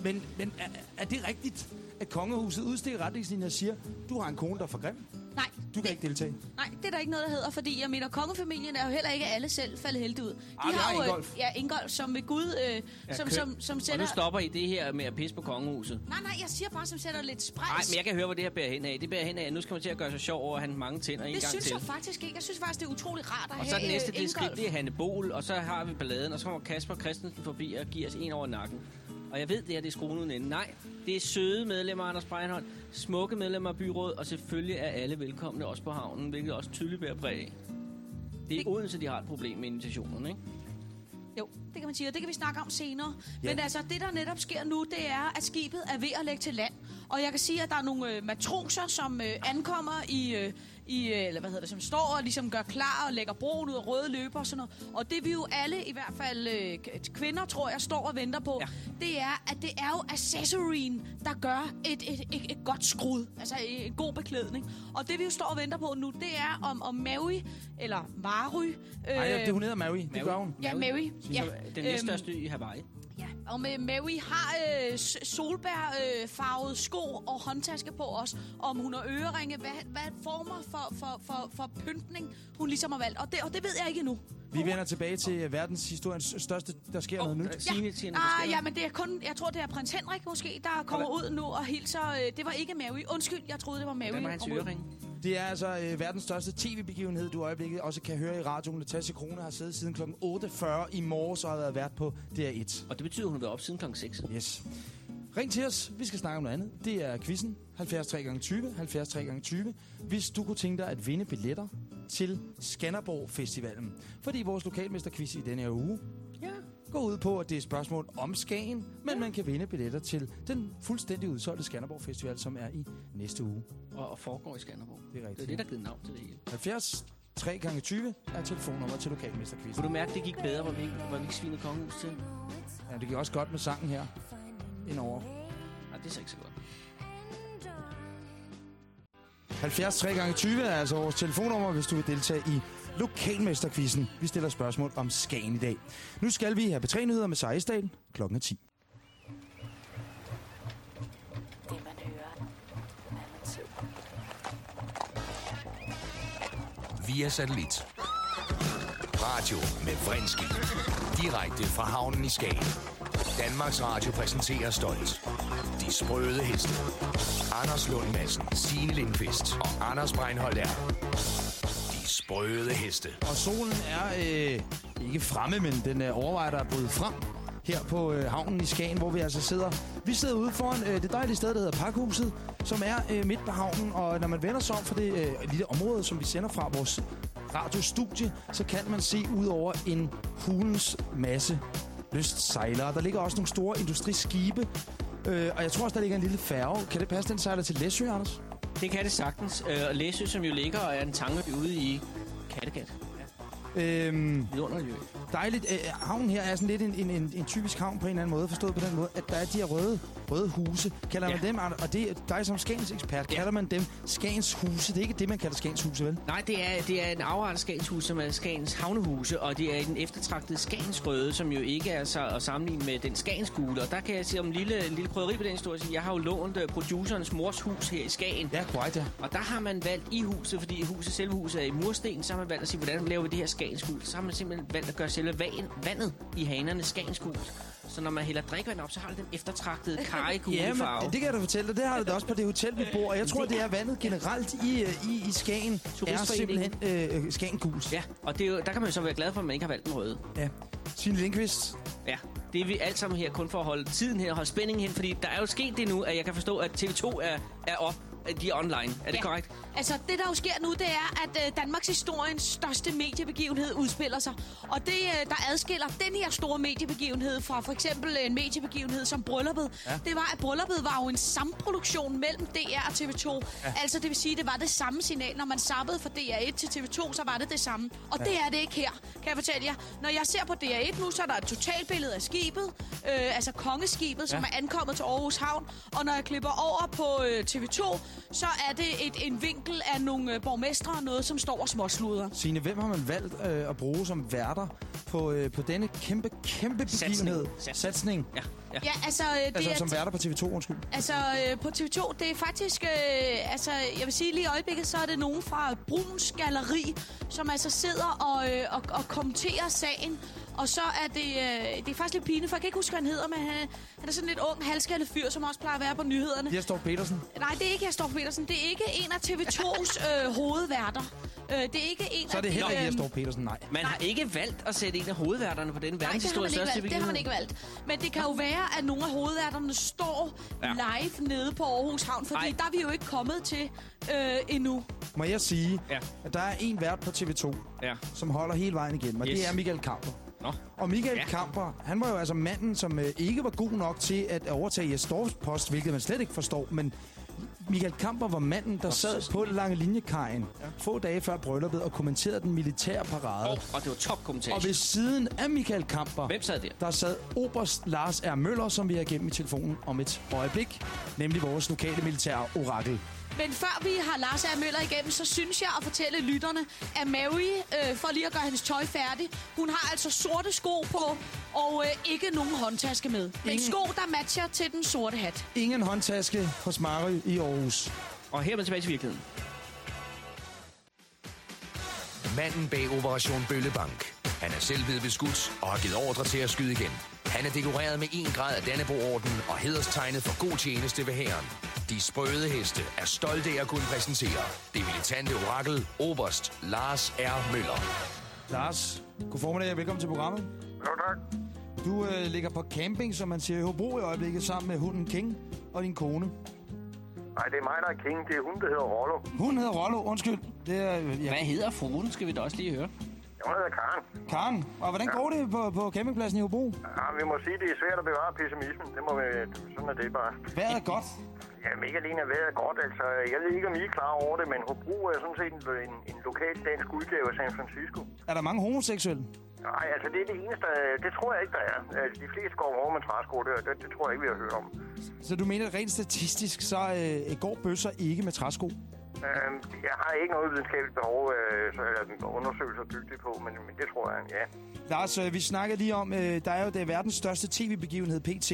[SPEAKER 2] Men, men er, er det rigtigt, at kongehuset udstikker retningslinjer og siger, du har en kone, der er for grim?
[SPEAKER 5] Nej.
[SPEAKER 2] Du kan ikke deltage.
[SPEAKER 5] Nej, det er der ikke noget, der hedder, fordi jeg mener, kongefamilien er jo heller ikke alle selv faldet heldigt ud. De
[SPEAKER 2] vi har
[SPEAKER 5] jo, øh,
[SPEAKER 2] Ingolf.
[SPEAKER 5] Ja, Ingolf, som ved Gud, øh, som, som, som
[SPEAKER 3] Og
[SPEAKER 5] sætter...
[SPEAKER 3] nu stopper I det her med at pisse på kongehuset.
[SPEAKER 5] Nej, nej, jeg siger bare, som sætter lidt spræs.
[SPEAKER 3] Nej, men jeg kan høre, hvor det her bærer hen af. Det bærer hen af, at nu skal man til at gøre sig sjov over at have mange tænder en
[SPEAKER 5] Det
[SPEAKER 3] gang
[SPEAKER 5] synes
[SPEAKER 3] til.
[SPEAKER 5] jeg faktisk ikke. Jeg synes faktisk, det er utrolig rart at
[SPEAKER 3] Og så
[SPEAKER 5] have
[SPEAKER 3] det næste,
[SPEAKER 5] øh,
[SPEAKER 3] det er skridt, det er Hanne Bol, og så har vi balladen, og så kommer Kasper Christensen forbi og giver os en over nakken. Og jeg ved, det her det er skruen uden ende. Nej, det er søde medlemmer af Anders Breinholt, smukke medlemmer af byrådet, og selvfølgelig er alle velkomne også på havnen, hvilket også tydeligt bærer præg af. Det er Odense, de har et problem med invitationerne, ikke?
[SPEAKER 5] Jo, det kan man sige, og det kan vi snakke om senere.
[SPEAKER 2] Ja.
[SPEAKER 5] Men altså, det der netop sker nu, det er, at skibet er ved at lægge til land. Og jeg kan sige, at der er nogle øh, matroser, som øh, ankommer i, øh, i øh, eller hvad hedder det, som står og ligesom gør klar og lægger broen ud af røde løber og sådan noget. Og det vi jo alle, i hvert fald øh, kvinder, tror jeg, står og venter på,
[SPEAKER 3] Ja.
[SPEAKER 5] det er, at det er jo accessorien, der gør et, et, et, et godt skrud. Altså en god beklædning. Og det vi jo står og venter på nu, det er om, om Maui, eller Mary... Øh,
[SPEAKER 2] Nej, det hun hedder Mary. Det gør hun.
[SPEAKER 5] Ja, Mary. Ja.
[SPEAKER 3] Den næststørste i Hawaii.
[SPEAKER 5] Ja, og med Mary har øh, solbærfarvede øh, farvede sko og håndtaske på os. Om hun har øreringe, hvad, hvad former for, for, for, for pyntning hun ligesom har valgt. Og det, og det ved jeg ikke endnu.
[SPEAKER 2] Vi vender tilbage til verdenshistoriens største, der sker noget nyt.
[SPEAKER 3] Signe siger, noget,
[SPEAKER 5] Ah, ja, men det er kun, jeg tror, det er prins Henrik måske, der kommer ud nu og hilser. Øh, det var ikke Mary. Undskyld, jeg troede, det var Mary.
[SPEAKER 3] Hvad var hans?
[SPEAKER 2] Det er altså øh, verdens største tv-begivenhed, du i øjeblikket også kan høre i radioen. Natasha Krone har siddet siden kl. 8.40 i morges og har været vært på DR1.
[SPEAKER 3] Og det betyder, at hun har været op siden klokken 6.
[SPEAKER 2] Yes. Ring til os. Vi skal snakke om noget andet. Det er quizzen 73 x 20 73 x 20 Hvis du kunne tænke dig at vinde billetter til Skanderborg Festivalen. Fordi vores lokalmesterquiz i denne her uge
[SPEAKER 3] Ja.
[SPEAKER 2] går ud på, at det er et spørgsmål om Skagen, men ja. man kan vinde billetter til den fuldstændig udsolgte Skanderborg Festival, som er i næste uge.
[SPEAKER 3] Og, og foregår i Skanderborg.
[SPEAKER 2] Det er
[SPEAKER 3] Det er
[SPEAKER 2] rigtigt.
[SPEAKER 3] det, der givet navn til det hele.
[SPEAKER 2] 70 3 gange 20 er telefonnummer til lokalmesterquizzen.
[SPEAKER 3] Kunne du mærke, at det gik bedre, hvor vi ikke, hvor vi ikke svinede kongehus til?
[SPEAKER 2] Ja, det gik også godt med sangen her indover.
[SPEAKER 3] Nej, det er så ikke så godt.
[SPEAKER 2] 70 3 gange 20 er altså vores telefonnummer, hvis du vil deltage i lokalmesterquizzen. Vi stiller spørgsmål om Skagen i dag. Nu skal vi have betrænyheder med Sejsdal klokken 10.
[SPEAKER 4] Det man hører, man ser.
[SPEAKER 1] Via satellit. Radio med Vrindski. Direkte fra havnen i Skagen. Danmarks Radio præsenterer stolt. De sprøde heste. Anders Lund Madsen, Signe Lindqvist og Anders Breinholt er. De sprøde heste.
[SPEAKER 2] Og solen er øh, ikke fremme, men den øh, er overvejet at bryde frem her på øh, havnen i Skagen, hvor vi altså sidder. Vi sidder ude foran øh, det dejlige sted, der hedder Parkhuset, som er øh, midt på havnen. Og når man vender sig om for det øh, lille område, som vi sender fra vores radiostudie, så kan man se ud over en hulens masse lystsejlere. Der ligger også nogle store industriskibe, øh, og jeg tror også, der ligger en lille færge. Kan det passe, den sejler til Læsø, Anders?
[SPEAKER 3] Det kan det sagtens. Øh, Læsø, som jo ligger og er en tange ude i Kattegat.
[SPEAKER 2] Øhm,
[SPEAKER 3] Vidunderlig
[SPEAKER 2] dejligt. Øh, havnen her er sådan lidt en, en, en, en typisk havn på en eller anden måde, forstået på den måde, at der er de her røde, røde huse. Kalder man
[SPEAKER 3] Ja.
[SPEAKER 2] dem, og det er dig som Skagens ekspert,
[SPEAKER 3] Ja.
[SPEAKER 2] kalder man dem Skagens huse. Det er ikke det, man kalder Skagens huse, vel?
[SPEAKER 3] Nej, det er, det er en afart af Skagens hus, som er Skagens havnehuse, og det er den eftertragtede Skagens røde, som jo ikke er så at sammenligne med den Skagens gule. Og der kan jeg sige om en lille, en lille krydderi på den historie, jeg har jo lånt øh, producerens mors hus her i Skagen.
[SPEAKER 2] Ja, korrekt, ja.
[SPEAKER 3] Og der har man valgt i huset, fordi huset, selve huset er i mursten, så har man valgt at sige, hvordan laver vi det her skagensgult. Så har man simpelthen valgt at gøre selve vandet i hanerne skagensgult. Så når man hælder drikkevand op, så har det den eftertragtede karigule
[SPEAKER 2] Ja, det, det kan jeg da fortælle dig. Det har det da også på det hotel, vi bor. Og jeg tror, det er vandet generelt i, øh, i, i Skagen. Er simpelthen øh, Skagen gult.
[SPEAKER 3] Ja, og det er jo, der kan man jo så være glad for, at man ikke har valgt den røde.
[SPEAKER 2] ja. Signe Lindqvist,
[SPEAKER 3] Ja, det er vi alt sammen her kun for at holde tiden her og holde spændingen hen, fordi der er jo sket det nu, at jeg kan forstå, at TV2 er, er op, de er online. Er det
[SPEAKER 5] Ja.
[SPEAKER 3] korrekt?
[SPEAKER 5] Altså, det der jo sker nu, det er, at øh, Danmarks historiens største mediebegivenhed udspiller sig. Og det, øh, der adskiller den her store mediebegivenhed fra for eksempel en mediebegivenhed som Brylluppet, ja. det var, at Brylluppet var jo en samproduktion mellem DR og TV2. Ja. Altså, det vil sige, det var det samme signal. Når man sappede fra DR1 til TV2, så var det det samme. Og ja. det er det ikke her, kan jeg fortælle jer. Når jeg ser på DR1 nu, så er der et totalbillede af skibet, øh, altså kongeskibet, som
[SPEAKER 2] Ja.
[SPEAKER 5] er ankommet til Aarhus Havn. Og når jeg klipper over på øh, TV2, så er det et, en vinkel af nogle øh, borgmestre og noget, som står og småsluder.
[SPEAKER 2] Signe, hvem har man valgt øh, at bruge som værter på, øh, på denne kæmpe, kæmpe begivenhed?
[SPEAKER 3] Satsning.
[SPEAKER 2] Satsning.
[SPEAKER 3] Ja, ja.
[SPEAKER 5] Ja, altså, øh, det
[SPEAKER 2] Altså
[SPEAKER 5] er
[SPEAKER 2] som værter på TV2, undskyld.
[SPEAKER 5] Altså, øh, på TV2, det er faktisk, øh, altså, jeg vil sige lige i øjeblikket, så er det nogen fra Bruns Galeri, som altså sidder og, øh, og, og kommenterer sagen. Og så er det, øh, det er faktisk lidt pinligt, for jeg kan ikke huske, hvad han hedder, men han, han er sådan lidt ung, halvskaldet fyr, som også plejer at være på nyhederne.
[SPEAKER 2] Står Petersen.
[SPEAKER 5] Nej, det er ikke Jastor Petersen. Det er ikke en af TV2's øh, hovedværter. Øh, det er ikke en
[SPEAKER 2] Så er det
[SPEAKER 5] af
[SPEAKER 2] heller ikke
[SPEAKER 5] øh,
[SPEAKER 2] Jastor Petersen, nej.
[SPEAKER 3] Man har ikke valgt at sætte en af hovedværterne på den
[SPEAKER 5] Nej, det har, man
[SPEAKER 3] verdenshistories
[SPEAKER 5] ikke
[SPEAKER 3] største
[SPEAKER 5] valgt. det har man ikke valgt. Men det kan jo være, at nogle af hovedværterne står
[SPEAKER 3] Ja.
[SPEAKER 5] ja. live nede på Aarhus Havn, fordi
[SPEAKER 3] Ej.
[SPEAKER 5] der er vi jo ikke kommet til øh, endnu.
[SPEAKER 2] Må jeg sige,
[SPEAKER 3] Ja.
[SPEAKER 2] at der er en vært på TV2,
[SPEAKER 3] Ja.
[SPEAKER 2] som holder hele vejen igennem, og
[SPEAKER 3] Yes.
[SPEAKER 2] det er Michael Kamper.
[SPEAKER 3] Nå.
[SPEAKER 2] Og Michael
[SPEAKER 3] Ja.
[SPEAKER 2] Kamper, han var jo altså manden, som øh, ikke var god nok til at overtage Jesdorfs post, hvilket man slet ikke forstår, men Michael Kamper var manden, der sad på lange linjekajen ja. få dage før brylluppet og kommenterede den militære parade.
[SPEAKER 3] Og, og det var topkommentar.
[SPEAKER 2] Og ved siden af Michael Kamper,
[SPEAKER 3] Hvem sad der?
[SPEAKER 2] der sad Oberst Lars R. Møller, som vi har igennem i telefonen om et øjeblik, nemlig vores lokale militære orakel.
[SPEAKER 5] Men før vi har Lars A. Møller igennem, så synes jeg at fortælle lytterne, at Mary, øh, for lige at gøre hendes tøj færdig, hun har altså sorte sko på, Og øh, ikke nogen håndtaske med. Men
[SPEAKER 2] Ingen-
[SPEAKER 5] sko, der matcher til den sorte hat.
[SPEAKER 2] Ingen håndtaske hos Mary i Aarhus.
[SPEAKER 3] Og her er man tilbage til virkeligheden.
[SPEAKER 1] Manden bag Operation Bøllebank. Han er selv blevet beskudt og har givet ordre til at skyde igen. Han er dekoreret med en grad af Dannebro-orden og hederstegnet for god tjeneste ved hæren. De sprøde heste er stolte af at kunne præsentere det militante orakel Oberst Lars R. Møller.
[SPEAKER 2] Lars, god formiddag og velkommen til programmet.
[SPEAKER 9] Jo, tak.
[SPEAKER 2] Du øh, ligger på camping, som man siger i Hobro i øjeblikket, sammen med hunden King og din kone.
[SPEAKER 9] Nej, det er mig, der er king. Det er hun, der hedder Rollo.
[SPEAKER 2] Hun hedder Rollo, undskyld. Det er øh, ja,
[SPEAKER 3] Hvad hedder fruen, skal vi da også lige høre.
[SPEAKER 9] Hun hedder Karen.
[SPEAKER 2] Karen. Og hvordan går det på, på campingpladsen i Hobro?
[SPEAKER 9] Ja, vi må sige, det er svært at bevare pessimismen. Det må vi, sådan er det bare.
[SPEAKER 2] Vejret er godt.
[SPEAKER 9] Jamen, ikke alene er vejret godt, altså. Jeg ved ikke, om I er klar over det, men Hobro er sådan set en, en, en lokal dansk udgave af San Francisco.
[SPEAKER 2] Er der mange homoseksuelle?
[SPEAKER 9] Nej, altså det er det eneste, det tror jeg ikke, der er. Altså, de fleste går over med træsko, det, det, det tror jeg ikke, vi har hørt om.
[SPEAKER 2] Så du mener rent statistisk, så øh, går bøsser ikke med træsko?
[SPEAKER 9] Øhm, jeg har ikke noget videnskabeligt behov, øh, så, eller undersøgelser at bygge det på, men, men det tror jeg, ja.
[SPEAKER 2] Lars, øh, vi snakkede lige om, øh, der er jo det verdens største tv-begivenhed, PT.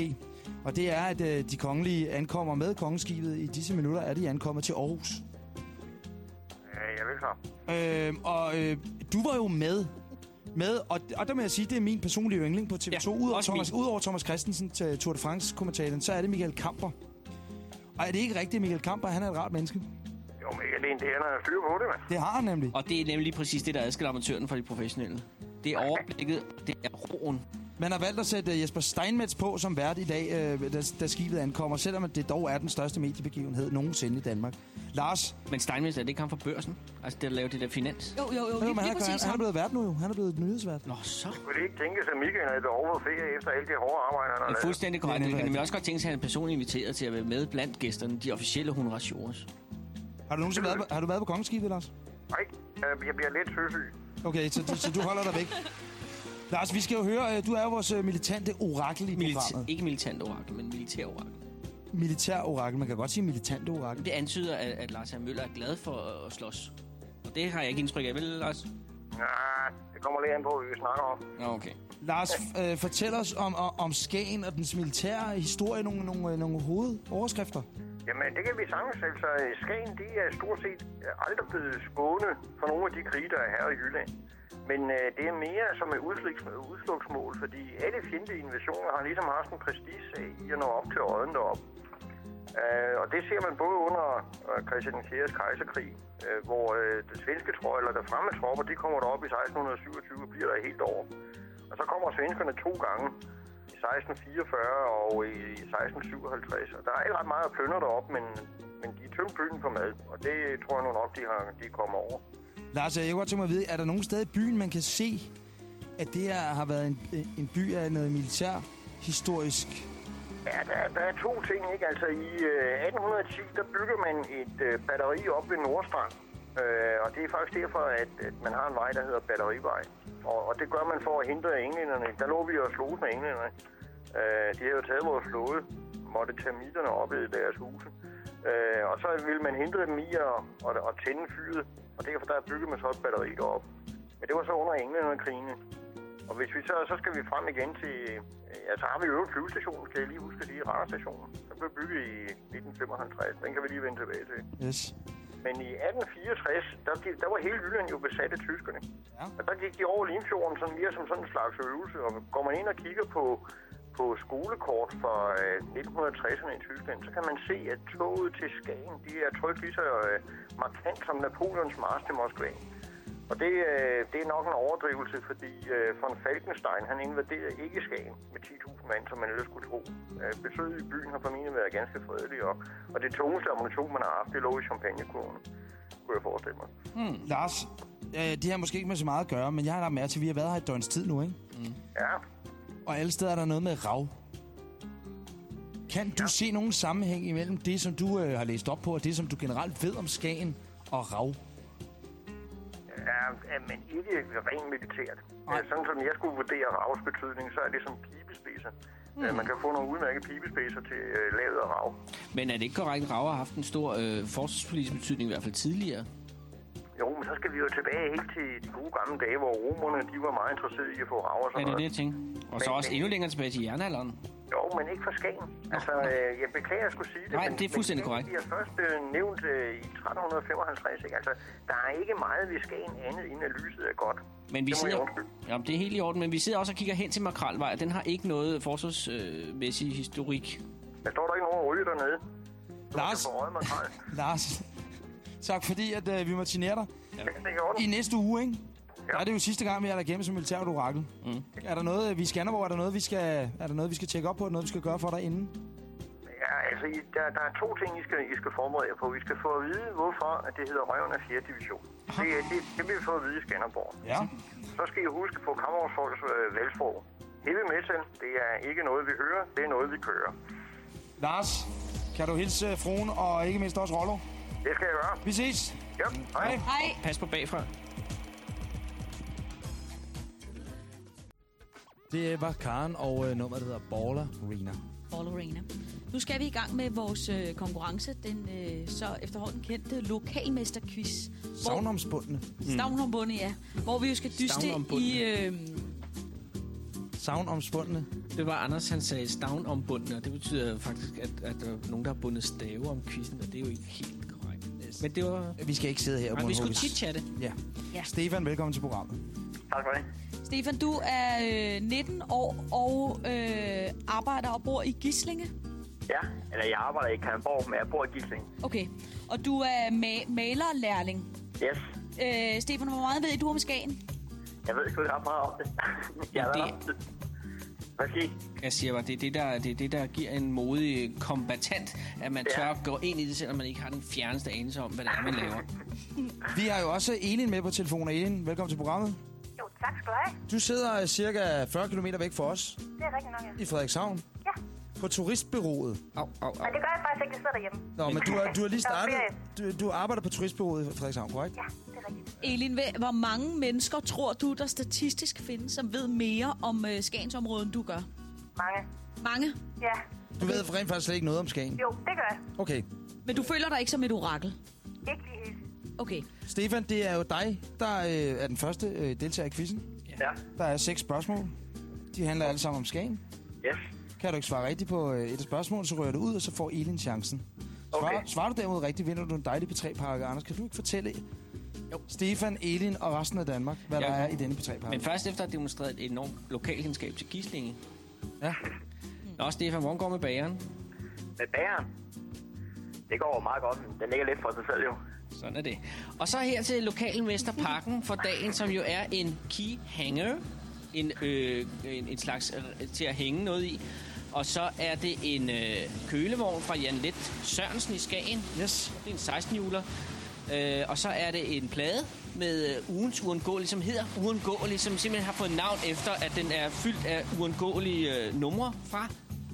[SPEAKER 2] Og det er, at øh, de kongelige ankommer med kongeskibet. I disse minutter er de ankommet til Aarhus.
[SPEAKER 9] Ja, jeg vil så.
[SPEAKER 2] Øh, og øh, du var jo med. Med, og, og der må jeg sige, det er min personlige yndling på TV2.
[SPEAKER 3] Ja,
[SPEAKER 2] Udover Thomas,
[SPEAKER 3] min.
[SPEAKER 2] udover Thomas Christensen til Tour de France-kommentatoren, så er det Michael Kamper. Og er det ikke rigtigt, Michael Kamper, han er et rart menneske?
[SPEAKER 9] Jo, men ikke alene det, han har styr på det, mand.
[SPEAKER 2] Det har han nemlig.
[SPEAKER 3] Og det er nemlig lige præcis det, der adskiller amatøren fra de professionelle. Det er overblikket, det er roen.
[SPEAKER 2] Man har valgt at sætte øh, Jesper Steinmetz på som vært i dag, øh, da, da skibet ankommer, selvom det dog er den største mediebegivenhed nogensinde i Danmark. Lars,
[SPEAKER 3] Men Steinmetz, er det ikke ham fra børsen? Altså, det der laver det der finans?
[SPEAKER 5] Jo, jo, jo. Lige,
[SPEAKER 2] men han,
[SPEAKER 5] lige
[SPEAKER 2] er, han, han er blevet vært nu jo. Han er blevet nyhedsvært.
[SPEAKER 3] Nå, så.
[SPEAKER 9] Kunne det ikke tænkes, at Michael havde behov for ferie efter alt det hårde arbejde, han har
[SPEAKER 3] Det er
[SPEAKER 9] lavet?
[SPEAKER 3] fuldstændig korrekt.
[SPEAKER 2] rigtigt.
[SPEAKER 3] nemlig også godt tænke sig, at han er personligt inviteret til at være med blandt gæsterne, de officielle honoratiores.
[SPEAKER 2] Har du nogensinde været på, har du været på kongeskibet, Lars?
[SPEAKER 9] Nej, jeg bliver lidt søsyg.
[SPEAKER 2] Okay, så, du- så du holder dig væk. Lars, vi skal jo høre, øh, du er jo vores øh, militante orakel i
[SPEAKER 3] Milita-
[SPEAKER 2] programmet.
[SPEAKER 3] ikke militant orakel, men militær orakel.
[SPEAKER 2] Militær orakel, man kan godt sige militante orakel.
[SPEAKER 3] Det antyder, at, at Lars Møller er glad for at slås. Og det har jeg ikke indtryk af, vel, Lars?
[SPEAKER 9] Ja, det kommer lidt an på, hvad vi snakker om.
[SPEAKER 3] Okay.
[SPEAKER 2] Lars, øh, fortæl os om, om, Skagen og dens militære historie, nogle, nogle, øh, nogle hovedoverskrifter.
[SPEAKER 9] Jamen, det kan vi sagtens. Altså, Skagen, det er stort set øh, aldrig blevet skånet for nogle af de krige, der er her i Jylland. Men øh, det er mere som et udslagsmål, udslugsmål, fordi alle fjendtlige invasioner har ligesom haft en prestige i at nå op til øjen deroppe. Øh, og det ser man både under øh, Christian IV's kejserkrig, øh, hvor øh, det svenske tropper, eller der fremme tropper, de kommer derop i 1627 og bliver der helt over. Og så kommer svenskerne to gange, i 1644 og i 1657. Og der er ikke ret meget at plyndre derop, men, men de er tømt byen på mad. Og det tror jeg nu nok, de, har, de kommer over.
[SPEAKER 2] Lars, jeg kunne godt tænke mig at vide, er der nogen steder i byen, man kan se, at det her har været en, en by af noget militær historisk?
[SPEAKER 9] Ja, der, der er to ting, ikke? Altså i øh, 1810, der bygger man et øh, batteri op ved Nordstrand. Øh, og det er faktisk derfor, at, at man har en vej, der hedder Batterivej. Og, og det gør man for at hindre englænderne. Der lå vi og slås med englænderne. Øh, de havde jo taget vores flåde, måtte termitterne op i deres huse. Øh, og så ville man hindre dem i at, at, at tænde fyret. Og derfor der byggede man så et batteri op. Men det var så under englænderkrigene. Og hvis vi så, så skal vi frem igen til... Øh, ja, så har vi jo en flyvestation, skal jeg lige huske det, radarstationen. Den blev bygget i 1955. Den kan vi lige vende tilbage til.
[SPEAKER 2] Yes.
[SPEAKER 9] Men i 1864, der, gik- der var hele Jylland jo besat af tyskerne.
[SPEAKER 2] Ja.
[SPEAKER 9] Og der gik de over Limfjorden sådan mere som sådan en slags øvelse. Og går man ind og kigger på, på skolekort fra øh, 1960'erne i Tyskland, så kan man se, at toget til Skagen, de er trykt lige så øh, markant som Napoleons march til Moskva. Og det, øh, det er nok en overdrivelse, fordi øh, von Falkenstein, han invaderede ikke Skagen med 10.000 mand, som man ellers skulle tro. Øh, besøget i byen har formentlig været ganske fredeligt, og, og det tungeste ammunition, man har haft, det lå i champagnekurven, kunne jeg forestille mig.
[SPEAKER 2] Lars, øh, det har måske ikke med så meget at gøre, men jeg har lagt mærke til, at vi har været her et døgns tid nu, ikke?
[SPEAKER 9] Ja,
[SPEAKER 2] Og alle steder er der noget med rav. Kan du se nogen sammenhæng imellem det, som du øh, har læst op på, og det, som du generelt ved om Skagen og rav?
[SPEAKER 9] Ja, men ikke rent militært.
[SPEAKER 2] Nej.
[SPEAKER 9] Sådan som jeg skulle vurdere ravs betydning, så er det som pibespidser. Mm. Man kan få nogle udmærkede pibespidser til øh, lavet af rav.
[SPEAKER 3] Men er det ikke korrekt, at Rav har haft en stor øh, forsvarspolitisk betydning, i hvert fald tidligere?
[SPEAKER 9] Jo, men så skal vi jo tilbage helt til de gode gamle dage, hvor romerne de var meget interesserede i at få rav og sådan
[SPEAKER 3] det er det,
[SPEAKER 9] noget.
[SPEAKER 3] jeg tænkte. Og så
[SPEAKER 9] Men-
[SPEAKER 3] også endnu længere tilbage til jernalderen.
[SPEAKER 9] Jo, men ikke for Skagen. Altså, øh, jeg beklager, at jeg skulle sige det.
[SPEAKER 3] Nej,
[SPEAKER 9] men,
[SPEAKER 3] det er fuldstændig korrekt.
[SPEAKER 9] Skagen bliver først øh, nævnt øh, i 1355, ikke? Altså, der er ikke meget ved Skagen andet, end at lyset er godt.
[SPEAKER 3] Men vi
[SPEAKER 9] Det
[SPEAKER 3] sidder, jamen, det er helt i orden, men vi sidder også og kigger hen til Makralvej, den har ikke noget forsvarsmæssig historik.
[SPEAKER 9] Der står der ikke nogen ryge dernede.
[SPEAKER 2] Lars,
[SPEAKER 9] øjet makrel.
[SPEAKER 2] Lars, tak fordi at, øh, vi må genere dig.
[SPEAKER 9] Orden.
[SPEAKER 2] I næste uge, ikke?
[SPEAKER 9] Ja.
[SPEAKER 2] Der er det jo sidste gang, vi er der igennem som militært orakel.
[SPEAKER 3] Mm.
[SPEAKER 2] Er der noget, vi scanner, hvor er der noget, vi skal, er der noget, vi skal tjekke op på? Er noget, vi skal gøre for dig inden?
[SPEAKER 9] Ja, altså, I- der, der er to ting, I skal, I skal forberede jer på. Vi skal få at vide, hvorfor at det hedder Røven af 4. division. Det, det, det vil vi få at vide i Skanderborg.
[SPEAKER 2] Ja.
[SPEAKER 9] Så skal I huske på Kammerårsfolks øh, valgsprog. Heavy metal, det er ikke noget, vi hører, det er noget, vi kører.
[SPEAKER 2] Lars, kan du hilse øh, fruen og ikke mindst også Rollo?
[SPEAKER 9] Det skal jeg gøre.
[SPEAKER 2] Vi ses.
[SPEAKER 9] Ja, hej.
[SPEAKER 5] Hej.
[SPEAKER 3] Pas på bagfra.
[SPEAKER 2] Det var Karen og øh, nummeret, der hedder Baller Arena.
[SPEAKER 5] Ball Arena. Nu skal vi i gang med vores øh, konkurrence, den øh, så efterhånden kendte lokalmesterquiz.
[SPEAKER 2] Savnomsbundne.
[SPEAKER 5] Stavnombundet, ja. Hvor vi jo skal dyste
[SPEAKER 3] Stavnombundne.
[SPEAKER 5] i... Øh,
[SPEAKER 2] Savnomsbundne.
[SPEAKER 3] Det var Anders, han sagde stavn om bunden, og det betyder faktisk, at, at der er nogen, der har bundet stave om quizzen, og det er jo ikke helt korrekt. Men det var...
[SPEAKER 2] Vi skal ikke sidde her og
[SPEAKER 3] vi skulle chit-chatte.
[SPEAKER 2] Ja.
[SPEAKER 5] Ja.
[SPEAKER 2] Stefan, velkommen til programmet.
[SPEAKER 9] Tak for det.
[SPEAKER 5] Stefan, du er øh, 19 år og øh, arbejder og bor i Gislinge.
[SPEAKER 9] Ja, eller jeg arbejder i Kalmborg, men jeg bor i Gisling.
[SPEAKER 5] Okay. Og du er ma- malerlærling.
[SPEAKER 9] Yes.
[SPEAKER 5] Øh, Stefan, hvor meget ved du om Skagen?
[SPEAKER 9] Jeg ved sgu ikke ret meget om det. jeg
[SPEAKER 3] det-
[SPEAKER 9] har været Hvad I?
[SPEAKER 3] Jeg siger bare, det er det, der, det er det, der giver en modig kombatant, at man
[SPEAKER 9] Ja.
[SPEAKER 3] tør at gå ind i det, selvom man ikke har den fjerneste anelse om, hvad det er, man laver.
[SPEAKER 2] Vi har jo også Elin med på telefonen. Elin, velkommen til programmet.
[SPEAKER 10] Tak skal du have.
[SPEAKER 2] Du sidder cirka 40 km væk fra os
[SPEAKER 10] Det er rigtigt nok, ja.
[SPEAKER 2] i Frederikshavn.
[SPEAKER 10] Ja,
[SPEAKER 2] På turistbyrået.
[SPEAKER 3] Au, au, au.
[SPEAKER 10] men det gør jeg faktisk ikke. Jeg sidder derhjemme.
[SPEAKER 2] Nå, men du har, du har lige
[SPEAKER 10] er
[SPEAKER 2] startet... Du, du arbejder på turistbyrået i Frederikshavn, korrekt?
[SPEAKER 10] Ja, det er rigtigt.
[SPEAKER 5] Elin, hvor mange mennesker tror du, der statistisk findes, som ved mere om øh, Skagensområdet, end du gør?
[SPEAKER 10] Mange.
[SPEAKER 5] Mange.
[SPEAKER 10] Ja,
[SPEAKER 2] Du ved rent faktisk slet ikke noget om Skagen.
[SPEAKER 10] jo, det gør jeg.
[SPEAKER 2] Okay.
[SPEAKER 5] Men du føler dig ikke som et orakel?
[SPEAKER 10] Ikke lige helt.
[SPEAKER 5] Okay.
[SPEAKER 2] Stefan, det er jo dig, der øh, er den første øh, deltager i quizzen.
[SPEAKER 9] Ja.
[SPEAKER 2] Der er seks spørgsmål. De handler alle sammen om Skagen.
[SPEAKER 9] Yes.
[SPEAKER 2] Kan du ikke svare rigtigt på øh, et af spørgsmålene, så rører du ud, og så får Elin chancen. Svarer,
[SPEAKER 9] Okay.
[SPEAKER 2] svarer du derimod rigtigt, vinder du en dejlig P3-pakke. Anders, kan du ikke fortælle jo. Stefan, Elin og resten af Danmark, hvad
[SPEAKER 3] Ja.
[SPEAKER 2] der er i denne P3-pakke?
[SPEAKER 3] Men først efter at have demonstreret et enormt lokalkendskab til Gislinge.
[SPEAKER 2] Ja.
[SPEAKER 3] Nå, Stefan, hvordan går med bageren?
[SPEAKER 9] Med bageren. Det går meget godt. men Den ligger lidt for sig selv, jo.
[SPEAKER 3] Sådan er det. Og så her til lokalmesterpakken for dagen, som jo er en key hanger. En, øh, en, en slags øh, til at hænge noget i. Og så er det en øh, kølevogn fra Jan Let Sørensen i Skagen.
[SPEAKER 2] Yes.
[SPEAKER 3] Det er en 16 hjuler. Øh, og så er det en plade med øh, ugens uundgåelige, som hedder uundgåelig, som simpelthen har fået navn efter, at den er fyldt af uundgåelige øh, numre fra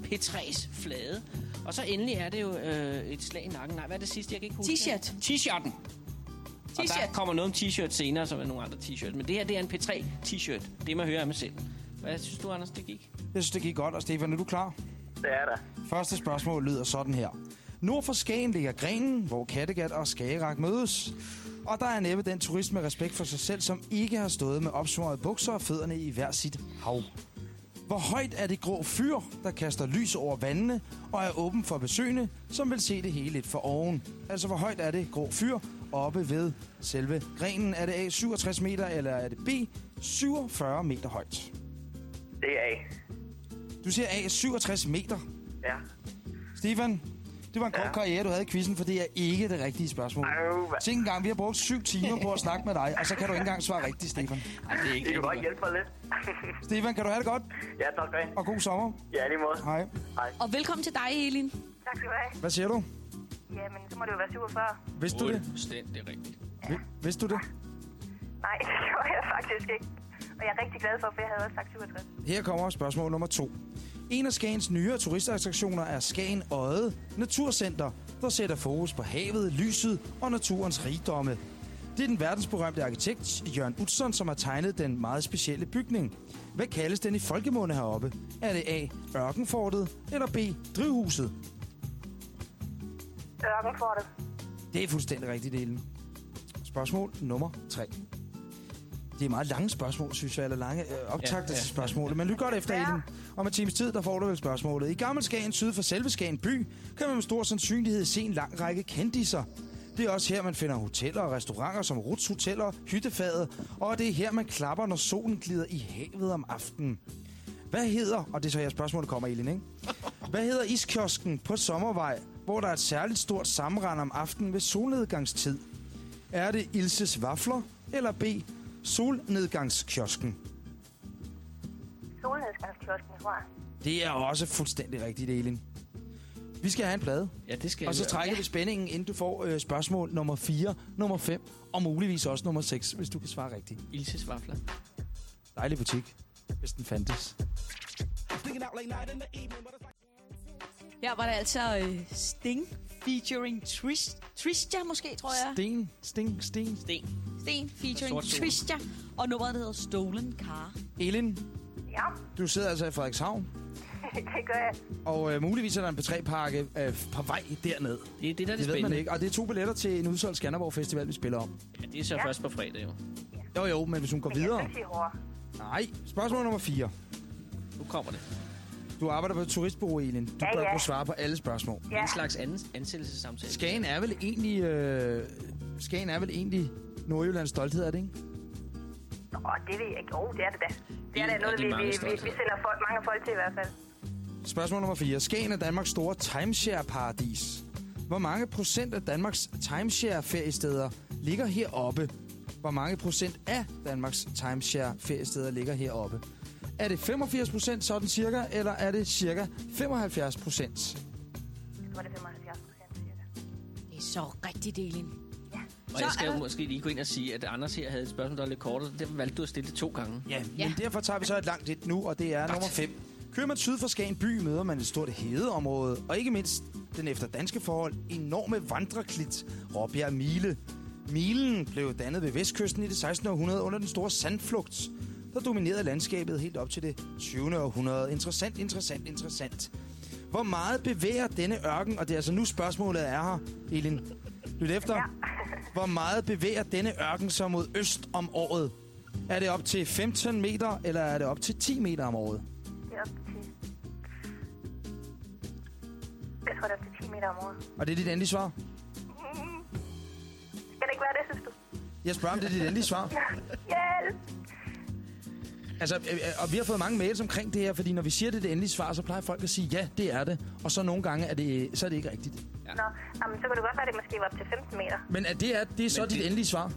[SPEAKER 3] P3's flade. Og så endelig er det jo øh, et slag i nakken. Nej, hvad er det sidste, jeg kan ikke huske?
[SPEAKER 5] T-shirt.
[SPEAKER 3] T-shirten. Og der kommer noget om t-shirt senere, som er nogle andre t-shirts. Men det her, det er en P3 t-shirt. Det må høre af mig selv. Hvad synes du, Anders, det gik?
[SPEAKER 2] Jeg synes, det gik godt. Og Stefan, er du klar?
[SPEAKER 9] Det er der.
[SPEAKER 2] Første spørgsmål lyder sådan her. Nord for Skagen ligger Grenen, hvor Kattegat og Skagerak mødes. Og der er næppe den turist med respekt for sig selv, som ikke har stået med opsvarede bukser og fødderne i hver sit hav. Hvor højt er det grå fyr, der kaster lys over vandene og er åben for besøgende, som vil se det hele lidt for oven? Altså, hvor højt er det grå fyr oppe ved selve grenen? Er det A 67 meter, eller er det B 47 meter højt?
[SPEAKER 9] Det er A.
[SPEAKER 2] Du siger A 67 meter.
[SPEAKER 9] Ja.
[SPEAKER 2] Stefan, det var en kort
[SPEAKER 9] Ja.
[SPEAKER 2] karriere, du havde i quizzen, for det er ikke det rigtige spørgsmål. Tænk engang, vi har brugt syv timer på at snakke med dig, og så kan du ikke engang svare rigtigt, Stefan.
[SPEAKER 3] Ej, det er ikke
[SPEAKER 9] Det kan godt hjælpe mig lidt.
[SPEAKER 2] Stefan, kan du have det godt?
[SPEAKER 9] ja, tak skal.
[SPEAKER 2] Og god sommer.
[SPEAKER 9] Ja, lige måde.
[SPEAKER 2] Hej.
[SPEAKER 5] Og velkommen til dig, Elin.
[SPEAKER 10] Tak skal du have.
[SPEAKER 2] Hvad siger du?
[SPEAKER 10] Jamen, så må det jo være 47.
[SPEAKER 2] Vidste du det?
[SPEAKER 3] Fuldstændig rigtigt.
[SPEAKER 2] Vi- Vidste du det?
[SPEAKER 10] Nej, det gjorde jeg faktisk ikke. Og jeg er rigtig glad for, for jeg havde også sagt 67.
[SPEAKER 2] Her kommer spørgsmål nummer to. En af Skagens nyere turistattraktioner er Skagen Odde Naturcenter, der sætter fokus på havet, lyset og naturens rigdomme. Det er den verdensberømte arkitekt Jørgen Utzon, som har tegnet den meget specielle bygning. Hvad kaldes den i folkemunde heroppe? Er det A. Ørkenfortet eller B. Drivhuset?
[SPEAKER 10] Ørkenfortet.
[SPEAKER 2] Det er fuldstændig rigtigt, Ellen. Spørgsmål nummer 3. Det er meget lange spørgsmål, synes jeg, eller lange øh, optagter
[SPEAKER 3] Ja,
[SPEAKER 2] ja, til spørgsmålet. Men lyt godt efter,
[SPEAKER 10] Ja.
[SPEAKER 2] Elin. Om en times tid, der får du vel spørgsmålet. I Gammel Skagen, syd for selve Skagen by, kan man med stor sandsynlighed se en lang række kendiser. Det er også her, man finder hoteller og restauranter som Ruts Hoteller, Hyttefadet, og det er her, man klapper, når solen glider i havet om aftenen. Hvad hedder, og det er så her spørgsmålet kommer, Elin, ikke? Hvad hedder iskiosken på Sommervej, hvor der er et særligt stort sammenrend om aftenen ved solnedgangstid? Er det Ilses Vafler, eller B. Solnedgangskiosken?
[SPEAKER 10] Solnedgangskiosken, tror jeg.
[SPEAKER 2] Det er også fuldstændig rigtigt, Elin. Vi skal have en plade,
[SPEAKER 3] Ja, det skal
[SPEAKER 2] og så trækker vi spændingen, inden du får øh, spørgsmål nummer 4, nummer 5 og muligvis også nummer 6, hvis du kan svare rigtigt.
[SPEAKER 3] Ilses vafler.
[SPEAKER 2] Dejlig butik, hvis den fandtes.
[SPEAKER 5] Her var det altså øh, Sting featuring Trisha måske, tror jeg.
[SPEAKER 2] Sten, sten, sten.
[SPEAKER 3] Sten.
[SPEAKER 5] Sten featuring. Trisha. Og nummeret der hedder Stolen Car.
[SPEAKER 2] Elin,
[SPEAKER 10] Ja,
[SPEAKER 2] du sidder altså i Frederikshavn,
[SPEAKER 10] det gør jeg.
[SPEAKER 2] og øh, muligvis er der en P3-pakke øh, på vej derned.
[SPEAKER 3] Det er det, der er det,
[SPEAKER 2] Det ved man
[SPEAKER 3] spændende.
[SPEAKER 2] ikke. Og det er to billetter til en udsolgt Skanderborg Festival, vi spiller om.
[SPEAKER 3] Ja, det er så først på fredag, jo.
[SPEAKER 2] Jo jo, men hvis hun går
[SPEAKER 10] Men
[SPEAKER 2] videre...
[SPEAKER 10] er.
[SPEAKER 2] Nej, spørgsmål nummer 4.
[SPEAKER 3] Nu kommer det.
[SPEAKER 2] Du arbejder på et turistbureau, Elin. Du
[SPEAKER 10] Ja,
[SPEAKER 2] bør
[SPEAKER 10] ja.
[SPEAKER 2] kunne svare på alle spørgsmål.
[SPEAKER 10] Ja,
[SPEAKER 3] En slags an- ansættelsessamtale.
[SPEAKER 2] Skagen er vel egentlig... Øh, Skagen er vel egentlig Nordjyllands stolthed, er det ikke?
[SPEAKER 10] Nå, det ved jeg ikke. Oh, det er det da. Det er da
[SPEAKER 3] af
[SPEAKER 10] noget, vi, vi, vi, vi sælger folk, mange folk til i hvert fald.
[SPEAKER 2] Spørgsmål nummer 4. Skagen er Danmarks store timeshare-paradis. Hvor mange procent af Danmarks timeshare-feriesteder ligger heroppe? Hvor mange procent af Danmarks timeshare-feriesteder ligger heroppe? Er det 85 procent sådan cirka, eller er det cirka 75 procent?
[SPEAKER 10] Jeg tror, det er 75 procent cirka.
[SPEAKER 5] Det er så rigtig Elin.
[SPEAKER 3] Og
[SPEAKER 5] Så
[SPEAKER 3] jeg skal jo måske lige gå ind og sige, at Anders her havde et spørgsmål, der var lidt kortere. Det valgte du at stille det to gange.
[SPEAKER 2] Ja,
[SPEAKER 5] Ja.
[SPEAKER 2] men derfor tager vi så et langt et nu, og det er nummer 5. Kører man syd for Skagen by, møder man et stort hedeområde, og ikke mindst den efter danske forhold enorme vandreklit, Råbjerg Mile. Milen blev dannet ved vestkysten i det 16. århundrede under den store sandflugt, der dominerede landskabet helt op til det 20. århundrede. Interessant, interessant, interessant. Hvor meget bevæger denne ørken, og det er altså nu spørgsmålet er her, Elin. Lyt efter.
[SPEAKER 10] Ja.
[SPEAKER 2] Hvor meget bevæger denne ørken sig mod øst om året? Er det op til 15 meter, eller er det op til 10 meter om året?
[SPEAKER 10] Det er op til... Jeg tror, det er op til 10 meter om året.
[SPEAKER 2] Og det er dit endelige svar?
[SPEAKER 10] Mm. Skal det ikke være det, synes du?
[SPEAKER 2] Jeg spørger, om det er dit endelige svar.
[SPEAKER 10] Hjælp!
[SPEAKER 2] Altså, øh, øh, og vi har fået mange mails omkring det her, fordi når vi siger, det er det endelige svar, så plejer folk at sige, ja, det er det. Og så nogle gange er det, så er det ikke rigtigt.
[SPEAKER 10] Nå, jamen, så kan det godt være, at det måske var op til 15 meter.
[SPEAKER 2] Men er det, er, det er så
[SPEAKER 3] Men
[SPEAKER 2] dit
[SPEAKER 3] det-
[SPEAKER 2] endelige svar?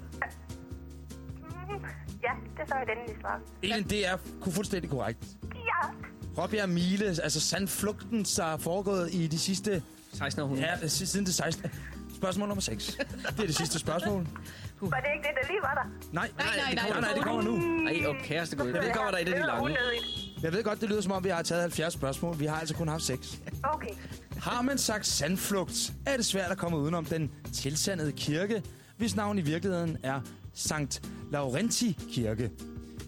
[SPEAKER 10] Ja, det er så et endeligt svar.
[SPEAKER 2] Elin, det er fuldstændig korrekt.
[SPEAKER 10] Ja!
[SPEAKER 2] Råbjerg Mile, altså sandflugten, der er foregået i de sidste...
[SPEAKER 3] 1600.
[SPEAKER 2] Ja, si- siden det 16. Spørgsmål nummer 6. Det er det sidste spørgsmål.
[SPEAKER 10] Var det ikke det, der lige var der?
[SPEAKER 2] Nej,
[SPEAKER 5] Nej, nej,
[SPEAKER 2] det
[SPEAKER 5] nej,
[SPEAKER 2] kommer, nej,
[SPEAKER 5] det
[SPEAKER 2] det kommer nu.
[SPEAKER 3] Ej, og kæreste gud. Det kommer der de
[SPEAKER 10] Det var
[SPEAKER 3] lange.
[SPEAKER 2] Jeg ved godt, det lyder som om, vi har taget 70 spørgsmål. Vi har altså kun haft 6.
[SPEAKER 10] Okay.
[SPEAKER 2] Har man sagt sandflugt, er det svært at komme udenom den tilsandede kirke, hvis navn i virkeligheden er Sankt Laurenti Kirke.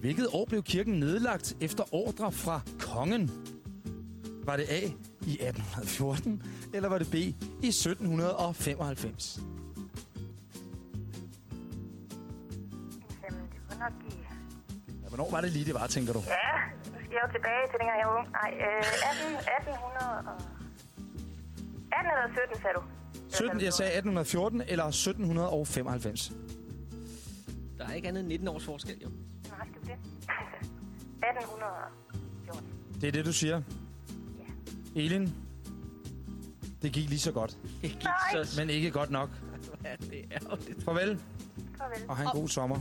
[SPEAKER 2] Hvilket år blev kirken nedlagt efter ordre fra kongen? Var det A i 1814, eller var det B i 1795? Hvornår var det lige, det var, tænker du?
[SPEAKER 10] Ja, nu skal jeg jo tilbage til dengang jeg var ung. Nej, øh, 18, 1800 og... 18 eller 17, sagde du?
[SPEAKER 2] 17, jeg sagde 1814 eller 1795.
[SPEAKER 3] Der er ikke andet end 19 års forskel, jo.
[SPEAKER 10] Nej, skal vi det? 1814.
[SPEAKER 2] Det er det, du siger? Elin, det gik lige så godt,
[SPEAKER 3] Det gik
[SPEAKER 10] Nej.
[SPEAKER 3] så...
[SPEAKER 2] men ikke godt nok.
[SPEAKER 3] Ja, det er ærgerligt.
[SPEAKER 2] Farvel,
[SPEAKER 10] Farvel.
[SPEAKER 2] og have en god sommer.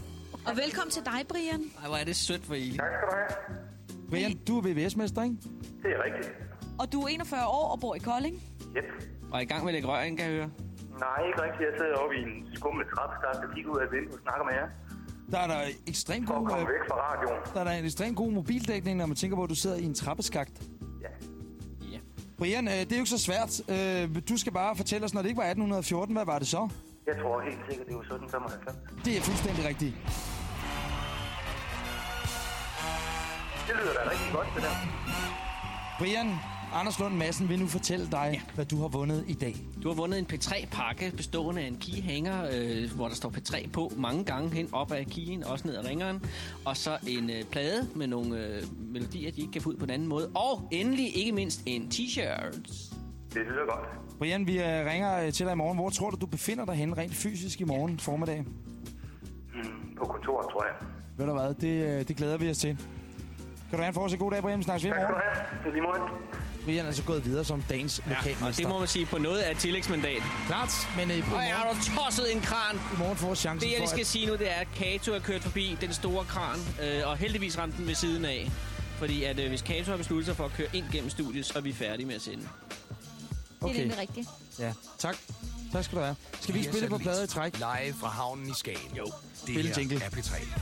[SPEAKER 5] Og velkommen til dig, Brian.
[SPEAKER 3] Ej, hvor er det sødt for Eli.
[SPEAKER 9] Tak skal du have.
[SPEAKER 2] Brian, du er VVS-mester, ikke?
[SPEAKER 9] Det er rigtigt.
[SPEAKER 5] Og du er 41 år og bor i Kolding.
[SPEAKER 9] Yep.
[SPEAKER 3] Og er i gang med at lægge rør, ind, kan jeg høre.
[SPEAKER 9] Nej, ikke rigtigt. Jeg sidder oppe i en skummel trappestart og kigger ud af vinduet og snakker med jer.
[SPEAKER 2] Der er der ekstremt
[SPEAKER 9] For at
[SPEAKER 2] god, øh,
[SPEAKER 9] væk fra radioen.
[SPEAKER 2] der er der en ekstremt god mobildækning, når man tænker på, at du sidder i en trappeskagt.
[SPEAKER 9] Ja.
[SPEAKER 3] Ja.
[SPEAKER 2] Brian, øh, det er jo ikke så svært. Øh, du skal bare fortælle os, når det ikke var 1814, hvad var det så?
[SPEAKER 9] Jeg tror helt sikkert, det var 1795.
[SPEAKER 2] Det er fuldstændig rigtigt.
[SPEAKER 9] Det lyder da rigtig godt, det der.
[SPEAKER 2] Brian, Anders Lund Madsen vil nu fortælle dig, ja. hvad du har vundet i dag.
[SPEAKER 3] Du har vundet en P3-pakke bestående af en keyhanger, øh, hvor der står P3 på mange gange hen op ad keyen, også ned ad ringeren. Og så en øh, plade med nogle øh, melodier, de ikke kan få ud på en anden måde. Og endelig, ikke mindst, en t-shirt.
[SPEAKER 9] Det lyder godt.
[SPEAKER 2] Brian, vi øh, ringer øh, til dig i morgen. Hvor tror du, du befinder dig henne rent fysisk i morgen formiddag?
[SPEAKER 9] Mm, på kontoret, tror jeg.
[SPEAKER 2] Ved du hvad, det, øh, det glæder vi os til. Kan du have en fortsat god dag? Vi ved i
[SPEAKER 9] Tak skal du
[SPEAKER 2] morgen.
[SPEAKER 9] have. Det er lige måde.
[SPEAKER 2] Brian er altså gået videre som dagens ja, lokalmester.
[SPEAKER 3] det må man sige på noget af et tillægsmandat.
[SPEAKER 2] Klart, men øh, i,
[SPEAKER 3] Og
[SPEAKER 2] morgen,
[SPEAKER 3] er du tosset en kran?
[SPEAKER 2] i morgen får chancen
[SPEAKER 3] Det, jeg lige skal
[SPEAKER 2] at...
[SPEAKER 3] sige nu, det er, at Kato er kørt forbi den store kran, øh, og heldigvis ramte den ved siden af. Fordi at, øh, hvis Kato har besluttet sig for at køre ind gennem studiet, så er vi færdige med at sende.
[SPEAKER 5] Det er
[SPEAKER 2] Okay,
[SPEAKER 5] nemlig rigtigt.
[SPEAKER 2] ja. Tak. Tak skal du have. Skal vi spille på plade i træk?
[SPEAKER 1] Live fra havnen i Skagen. Jo. Det
[SPEAKER 2] Spil en
[SPEAKER 1] her
[SPEAKER 2] jingle.
[SPEAKER 1] er P3.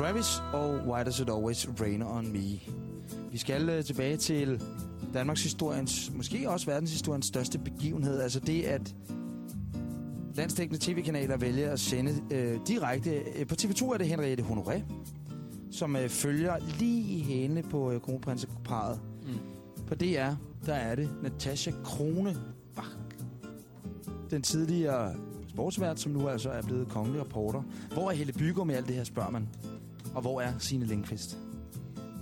[SPEAKER 2] Travis og Why Does It Always Rain On Me. Vi skal uh, tilbage til Danmarks historiens, måske også verdenshistoriens største begivenhed. Altså det, at landstækkende tv-kanaler vælger at sende uh, direkte. Uh, på TV2 er det Henriette Honoré, som uh, følger lige i hælene på uh, kronprinseparet.
[SPEAKER 3] Mm.
[SPEAKER 2] På DR, der er det Natasha Kronebach. Den tidligere sportsvært, som nu altså er blevet kongelig reporter. Hvor er Helle Bygger med alt det her, spørger man. Og hvor er Signe Lindqvist?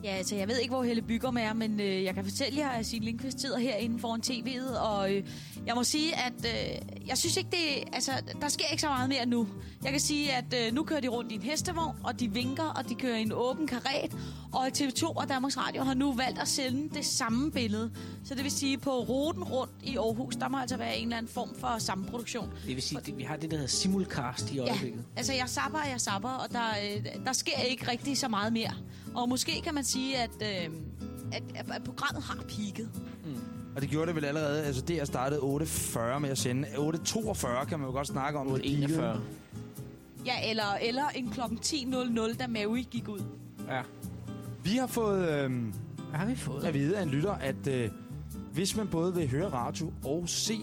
[SPEAKER 5] Ja, altså jeg ved ikke, hvor Helle Bygger er, men øh, jeg kan fortælle jer, at Signe Lindqvist sidder herinde foran tv'et, og øh, jeg må sige, at øh, jeg synes ikke, det altså, der sker ikke så meget mere nu. Jeg kan sige, at øh, nu kører de rundt i en hestevogn, og de vinker, og de kører i en åben karet, og TV2 og Danmarks Radio har nu valgt at sende det samme billede. Så det vil sige, på ruten rundt i Aarhus, der må altså være en eller anden form for sammeproduktion.
[SPEAKER 3] Det vil sige, at vi har det, der hedder simulcast i øjeblikket.
[SPEAKER 5] Altså, jeg sapper, jeg sapper, og der, øh, der sker ikke rigtig så meget mere. Og måske kan man sige, at, øh, at, at, programmet har peaked.
[SPEAKER 2] Og det gjorde det vel allerede, altså det er startet 8.40 med at sende. 8.42 kan man jo godt snakke om. hvor det
[SPEAKER 3] 41.
[SPEAKER 2] peakede.
[SPEAKER 5] Ja, eller, eller en klokken 10.00, da Mary gik ud.
[SPEAKER 3] Ja.
[SPEAKER 2] Vi har fået øh,
[SPEAKER 3] Hvad har vi fået?
[SPEAKER 2] at vide af en lytter, at øh, hvis man både vil høre radio og se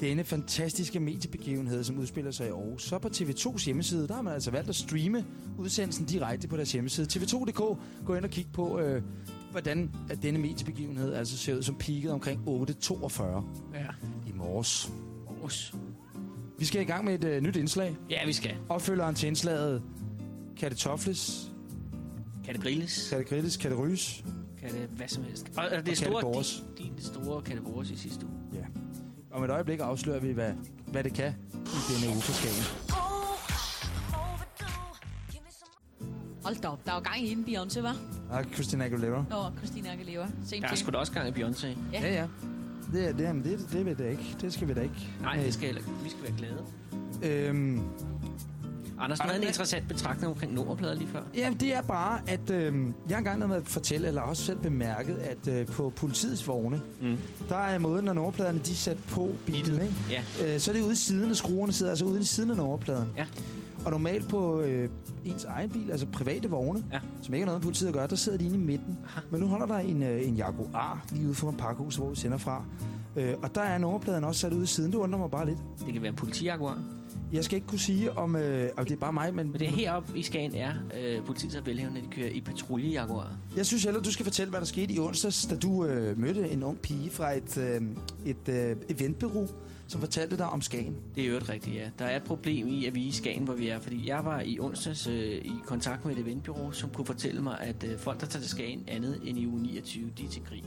[SPEAKER 2] denne fantastiske mediebegivenhed, som udspiller sig i Aarhus, så på TV2's hjemmeside, der har man altså valgt at streame udsendelsen direkte på deres hjemmeside. TV2.dk, gå ind og kig på, øh, hvordan at denne mediebegivenhed altså ser ud som peaked omkring 8.42
[SPEAKER 3] Ja.
[SPEAKER 2] i morges.
[SPEAKER 3] Aarhus.
[SPEAKER 2] Vi skal i gang med et øh, nyt indslag.
[SPEAKER 3] Ja, vi skal.
[SPEAKER 2] Opfølgeren til indslaget Kan det tofles?
[SPEAKER 3] Kan det grilles?
[SPEAKER 2] Kan det grilles? Kan det ryges?
[SPEAKER 3] Kan det hvad som helst? Og, og det
[SPEAKER 2] det
[SPEAKER 3] store,
[SPEAKER 2] bores?
[SPEAKER 3] din, din store kan det i sidste uge.
[SPEAKER 2] Om et øjeblik afslører vi, hvad, hvad det kan i denne uge for Skagen.
[SPEAKER 5] Hold da op, der er jo gang i hende, Beyoncé, var?
[SPEAKER 2] Og Christina Aguilera.
[SPEAKER 5] Nå, Christina Aguilera. Same
[SPEAKER 3] Der er sgu da også gang i Beyoncé.
[SPEAKER 5] Ja.
[SPEAKER 2] Ja, ja. Det, er- det, det, det, vil det ikke. Det skal vi da ikke.
[SPEAKER 3] Nej, det skal heller ikke. Vi skal være glade.
[SPEAKER 2] Øhm,
[SPEAKER 3] Anders, du havde en interessant betragtning omkring nummerplader lige før.
[SPEAKER 2] ja, det er bare, at øhm, jeg har engang med at fortælle, eller også selv bemærket, at øh, på politiets vogne,
[SPEAKER 3] Mm.
[SPEAKER 2] der er måden, når nummerpladerne de er sat på bilen, ikke?
[SPEAKER 3] Ja.
[SPEAKER 2] Øh, så er det ude i siden af skruerne, sidder altså ude i siden af nummerpladen.
[SPEAKER 3] Ja.
[SPEAKER 2] Og normalt på øh, ens egen bil, altså private vogne,
[SPEAKER 3] Ja.
[SPEAKER 2] som ikke har noget med politiet at gøre, der sidder de inde i midten.
[SPEAKER 3] Aha.
[SPEAKER 2] Men nu holder der en, øh, en Jaguar lige ude foran pakkehuset, hvor vi sender fra. Øh, og der er nummerpladen også sat ude i siden. Det undrer mig bare lidt.
[SPEAKER 3] Det kan være en politijaguar.
[SPEAKER 2] Jeg skal ikke kunne sige, om, øh, om det er bare mig, men,
[SPEAKER 3] Men det er heroppe i Skagen er øh, politiet så velhævende, at de kører i patruljejaguar.
[SPEAKER 2] jeg synes heller, du skal fortælle, hvad der skete i onsdags, da du øh, mødte en ung pige fra et, øh, et øh, eventbureau, som fortalte dig om Skagen.
[SPEAKER 3] Det er jo rigtigt, ja. Der er et problem i, at vi er i Skagen, hvor vi er. Fordi jeg var i onsdags øh, i kontakt med et eventbureau, som kunne fortælle mig, at øh, folk, der tager til Skagen andet end i uge 29, de er til grin.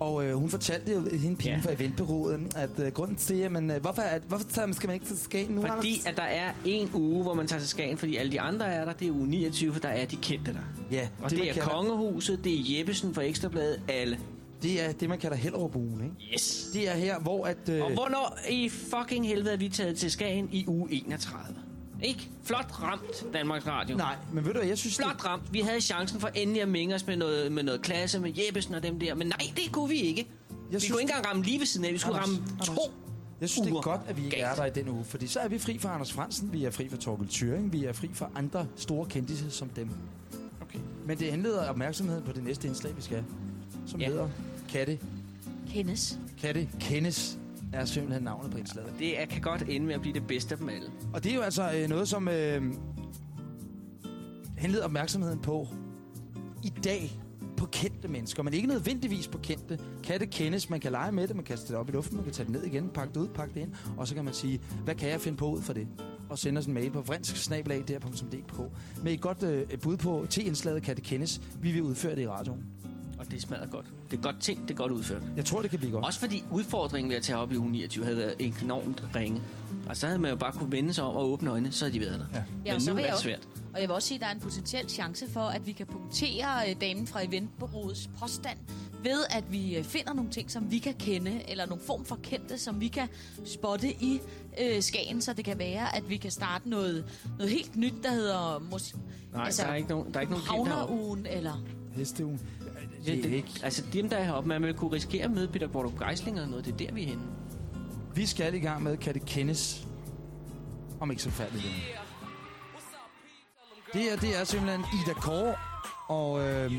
[SPEAKER 2] Og øh, hun fortalte jo hende pigen
[SPEAKER 3] Ja.
[SPEAKER 2] fra eventbureauet, at øh, grunden til det, men øh, hvorfor, at, hvorfor tager, skal man ikke til Skagen nu?
[SPEAKER 3] Fordi at der er en uge, hvor man tager til Skagen, fordi alle de andre er der. Det er uge 29, for der er de kendte der.
[SPEAKER 2] Ja,
[SPEAKER 3] Og det,
[SPEAKER 2] man
[SPEAKER 3] det er
[SPEAKER 2] kalder,
[SPEAKER 3] Kongehuset, det er Jeppesen fra Ekstrabladet, alle.
[SPEAKER 2] det er det, man kalder Hellerup-ugen, ikke?
[SPEAKER 3] Yes.
[SPEAKER 2] Det er her, hvor at... Øh,
[SPEAKER 3] Og hvornår i fucking helvede er vi taget til Skagen i uge 31? Ikke? Flot ramt, Danmarks Radio.
[SPEAKER 2] Nej, men ved du hvad, jeg synes...
[SPEAKER 3] Flot ramt. Vi havde chancen for endelig at minge os med noget, med noget klasse med Jeppesen og dem der. Men nej, det kunne vi ikke.
[SPEAKER 2] Jeg
[SPEAKER 3] vi
[SPEAKER 2] synes,
[SPEAKER 3] kunne ikke engang ramme lige ved siden af. Vi skulle
[SPEAKER 2] Anders,
[SPEAKER 3] ramme
[SPEAKER 2] Anders.
[SPEAKER 3] to.
[SPEAKER 2] Jeg synes, det er
[SPEAKER 3] uger.
[SPEAKER 2] godt, at vi ikke er der i den uge, fordi så er vi fri for Anders Fransen, vi er fri for Torkel Thuring, vi er fri for andre store kendtiser som dem.
[SPEAKER 3] Okay.
[SPEAKER 2] Men det henleder opmærksomheden på det næste indslag, vi skal, som
[SPEAKER 3] Ja.
[SPEAKER 2] hedder Katte
[SPEAKER 5] kendes.
[SPEAKER 2] Katte kendes er simpelthen navnet på indslaget.
[SPEAKER 3] Det er, kan godt ende med at blive det bedste af dem alle.
[SPEAKER 2] Og det er jo altså øh, noget, som øh, henleder opmærksomheden på i dag på kendte mennesker, men ikke nødvendigvis på kendte. Kan det kendes? Man kan lege med det, man kan kaste det op i luften, man kan tage det ned igen, pakke det ud, pakke det ind, og så kan man sige, hvad kan jeg finde på ud for det? Og sende os en mail på vrinsk.dk med et godt øh, bud på til indslaget kan det kendes. Vi vil udføre det i radioen.
[SPEAKER 3] Og det smadrer godt. Det er godt tænkt, det er godt udført.
[SPEAKER 2] Jeg tror, det kan blive godt.
[SPEAKER 3] Også fordi udfordringen ved at tage op i uge 29 havde været enormt ringe. Og så havde man jo bare kunne vende sig om og åbne øjnene, så havde de været der.
[SPEAKER 2] Ja.
[SPEAKER 5] Ja,
[SPEAKER 3] Men
[SPEAKER 5] så
[SPEAKER 3] nu er det
[SPEAKER 5] også-
[SPEAKER 3] svært.
[SPEAKER 5] Og jeg vil også sige, at der er en potentiel chance for, at vi kan punktere øh, damen fra eventbureauets påstand ved, at vi øh, finder nogle ting, som vi kan kende, eller nogle form for kendte, som vi kan spotte i øh, Skagen, så det kan være, at vi kan starte noget, noget helt nyt, der hedder mås-
[SPEAKER 3] Nej,
[SPEAKER 5] Altså,
[SPEAKER 3] altså, der er ikke nogen, der er ikke nogen kendte.
[SPEAKER 5] Havnerugen, eller...
[SPEAKER 2] Hesteugen.
[SPEAKER 3] Det,
[SPEAKER 2] Det er
[SPEAKER 3] det,
[SPEAKER 2] ikke.
[SPEAKER 3] altså dem, der er heroppe, man vil kunne risikere at møde Peter Bordup Geisling eller noget. Det er der, vi er henne.
[SPEAKER 2] Vi skal i gang med, kan det kendes om ikke så færdigt længe. Det er, det er simpelthen Ida Kåre og øh,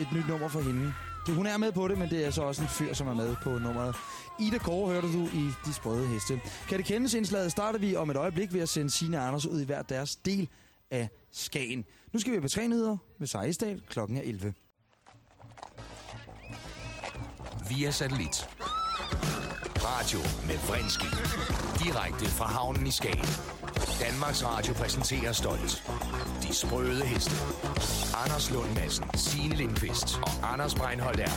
[SPEAKER 2] et nyt nummer for hende. Det, hun er med på det, men det er så også en fyr, som er med på nummeret. Ida Kåre hørte du i De Sprøde Heste. Kan det kendes indslaget, starter vi om et øjeblik ved at sende Signe og Anders ud i hver deres del af Skagen. Nu skal vi på tre nyheder med Sejsdal. Klokken er 11.
[SPEAKER 1] Via satellit. Radio med Vrindski. Direkte fra havnen i Skagen. Danmarks Radio præsenterer stolt. De sprøde heste. Anders Lund Madsen, Signe Lindqvist og Anders Breinholt er.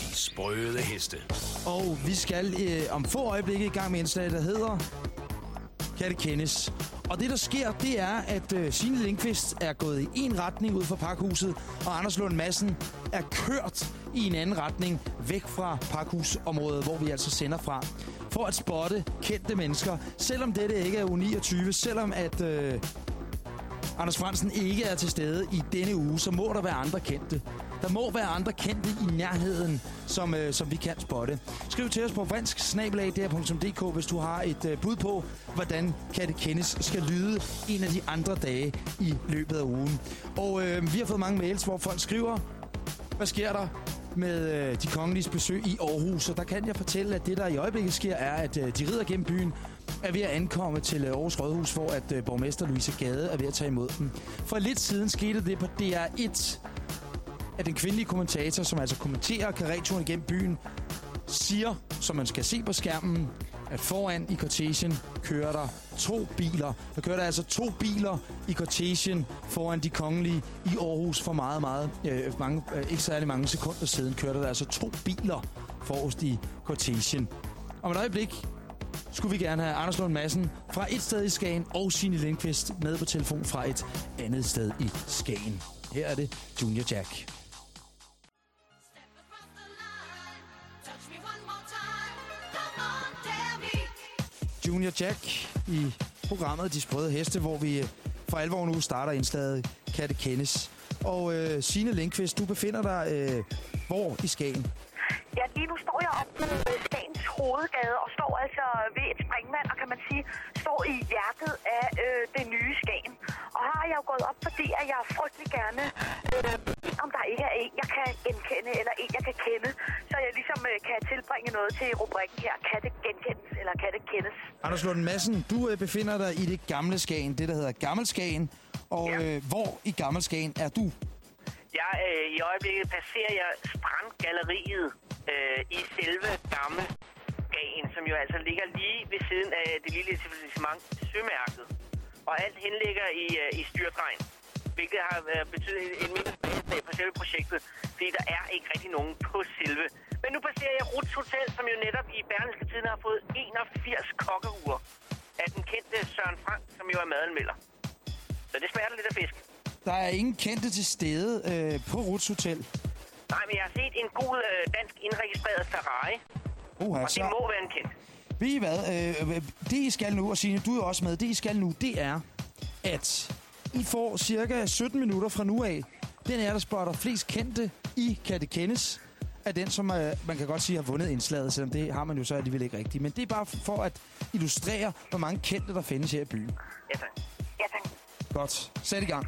[SPEAKER 1] De sprøde heste.
[SPEAKER 2] Og vi skal øh, om få øjeblikke i gang med indslaget, der hedder Kan det kendes? Og det, der sker, det er, at øh, Signe Lindqvist er gået i en retning ud fra pakhuset, og Anders Lund Madsen er kørt i en anden retning væk fra Parkhusområdet, hvor vi altså sender fra. For at spotte kendte mennesker, selvom dette ikke er u 29, selvom at øh, Anders Fransen ikke er til stede i denne uge, så må der være andre kendte. Der må være andre kendte i nærheden, som, øh, som vi kan spotte. Skriv til os på vrinsk hvis du har et øh, bud på, hvordan kan det kendes skal lyde en af de andre dage i løbet af ugen. Og øh, vi har fået mange mails, hvor folk skriver, hvad sker der med øh, de kongeliges besøg i Aarhus? Og der kan jeg fortælle, at det, der i øjeblikket sker, er, at øh, de rider gennem byen, er ved at ankomme til øh, Aarhus Rådhus, hvor at øh, borgmester Louise Gade er ved at tage imod dem. For lidt siden skete det på DR1, at den kvindelige kommentator, som altså kommenterer karreturen gennem byen, siger, som man skal se på skærmen, at foran i cortegen kører der to biler. Der kører der altså to biler i cortegen foran de kongelige i Aarhus for meget, meget, øh, mange, øh, ikke særlig mange sekunder siden kørte der altså to biler forrest i cortegen. Om et øjeblik skulle vi gerne have Anders Lund Madsen fra et sted i Skagen og Signe Lindqvist med på telefon fra et andet sted i Skagen. Her er det Junior Jack. Junior Jack i programmet De Sprøde Heste, hvor vi øh, for alvor nu starter indslaget Kan det kendes? Og øh, Signe Lindqvist, du befinder dig øh, hvor i Skagen?
[SPEAKER 10] Ja, lige nu står jeg oppe på Skagens hovedgade og står altså ved et springvand, og kan man sige, står i hjertet af øh, det nye Skagen. Og er jeg jo gået op, fordi at jeg frygtelig gerne, øh, om der ikke er en, jeg kan genkende, eller en, jeg kan kende, så jeg ligesom øh, kan tilbringe noget til rubrikken her. Kan det genkendes, eller kan det kendes?
[SPEAKER 2] Anders Lund Madsen, du øh, befinder dig i det gamle Skagen, det der hedder Gammel Skagen. Og
[SPEAKER 10] Ja.
[SPEAKER 2] øh, hvor i Gammel Skagen er du?
[SPEAKER 11] Jeg, øh, I øjeblikket passerer jeg Strandgalleriet øh, i selve Gamle Skagen, som jo altså ligger lige ved siden af det lille civilisement Sømærket. Og alt henligger i, øh, i styrdregn, hvilket har øh, betydet en, en mindre på selve projektet, fordi der er ikke rigtig nogen på selve. Men nu passerer jeg Ruts Hotel, som jo netop i Berlingske Tiden har fået 81 kokkeuger af den kendte Søren Frank, som jo er madanmelder. Så det smager lidt af fisk.
[SPEAKER 2] Der er ingen kendte til stede øh, på Ruts Hotel.
[SPEAKER 11] Nej, men jeg har set en god øh, dansk indregistreret Ferrari,
[SPEAKER 2] Uha,
[SPEAKER 11] og det må være en kendt.
[SPEAKER 2] Ved I hvad? Øh, det I skal nu, og Signe, du er også med, det I skal nu, det er, at I får cirka 17 minutter fra nu af. Den er, der spotter flest kendte i Kan det kendes, er den, som øh, man kan godt sige har vundet indslaget, selvom det har man jo så alligevel ikke rigtigt. Men det er bare for at illustrere, hvor mange kendte der findes her i byen.
[SPEAKER 11] Ja, tak.
[SPEAKER 10] Ja, tak.
[SPEAKER 2] Godt. Sæt i gang.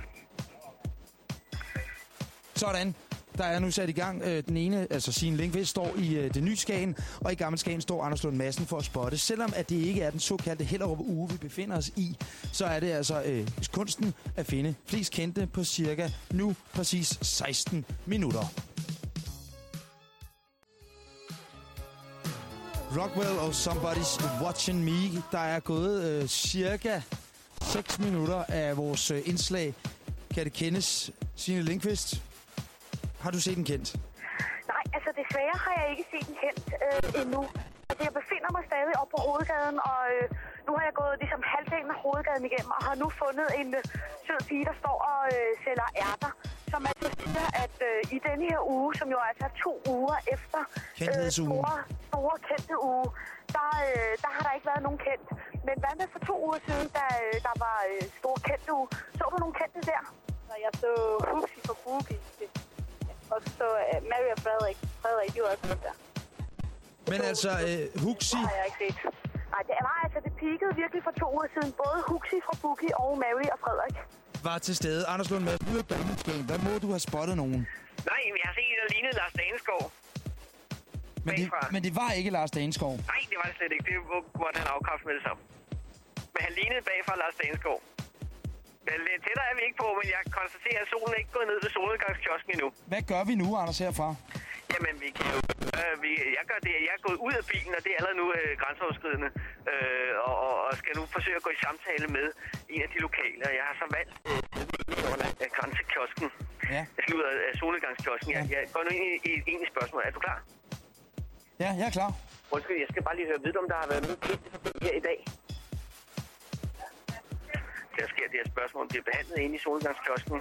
[SPEAKER 2] Sådan. der er nu sat i gang. Øh, den ene, altså sin Linkvist, står i øh, det nye Skagen, og i Gammel Skagen står Anders Lund Madsen for at spotte. Selvom at det ikke er den såkaldte Hellerup uge, vi befinder os i, så er det altså øh, kunsten at finde flest kendte på cirka nu præcis 16 minutter. Rockwell og Somebody's Watching Me. Der er gået øh, cirka 6 minutter af vores øh, indslag. Kan det kendes, Signe Linkvist? Har du set den kendt?
[SPEAKER 10] Nej, altså desværre har jeg ikke set den kendt øh, endnu. Altså jeg befinder mig stadig oppe på hovedgaden, og øh, nu har jeg gået ligesom halvdelen af hovedgaden igennem, og har nu fundet en øh, sød pige, der står og øh, sælger ærter. Som altså siger, at øh, i denne her uge, som jo altså er to uger efter øh, store, store kendte uge, der, øh, der har der ikke været nogen kendt. Men hvad med for to uger siden, da øh, der var øh, store kendte uge? Så du nogen kendte der?
[SPEAKER 12] Så jeg så Huxi for Boogie. Og så uh, Mary og Frederik. Frederik, de var også med der.
[SPEAKER 2] Men altså, øh, Huxi,
[SPEAKER 12] Det har jeg ikke set.
[SPEAKER 10] Nej, det var altså, det peakede virkelig for to uger siden. Både Huxi fra Boogie og Mary og Frederik.
[SPEAKER 2] var til stede. Anders Lund Madsen, ud af Skagen. Hvad må du have spottet nogen?
[SPEAKER 11] Nej, men jeg har set en, der lignede Lars Daneskov.
[SPEAKER 2] Men det, men det var ikke Lars Daneskov.
[SPEAKER 11] Nej, det var det slet ikke. Det måtte han afkræfte med det samme. Men han lignede bagfra Lars Daneskov. Lidt tættere er vi ikke på, men jeg konstaterer, at solen er ikke gået ned ved solnedgangskiosken endnu.
[SPEAKER 2] Hvad gør vi nu, Anders, herfra?
[SPEAKER 11] Jamen, vi kan jo... Øh, vi, jeg gør det, jeg er gået ud af bilen, og det er allerede nu øh, grænseoverskridende. Øh, og, og, skal nu forsøge at gå i samtale med en af de lokale. Og jeg har så valgt øh, øh, grænsekiosken.
[SPEAKER 2] Ja.
[SPEAKER 11] Jeg skal ud af øh, solnedgangskiosken. Jeg, jeg går nu ind i, i et egentligt spørgsmål. Er du klar?
[SPEAKER 2] Ja, jeg er klar.
[SPEAKER 11] Undskyld, jeg skal bare lige høre, ved du, om der har været noget kendt her i dag? Der sker det her spørgsmål, bliver behandlet inde i solgangskiosken.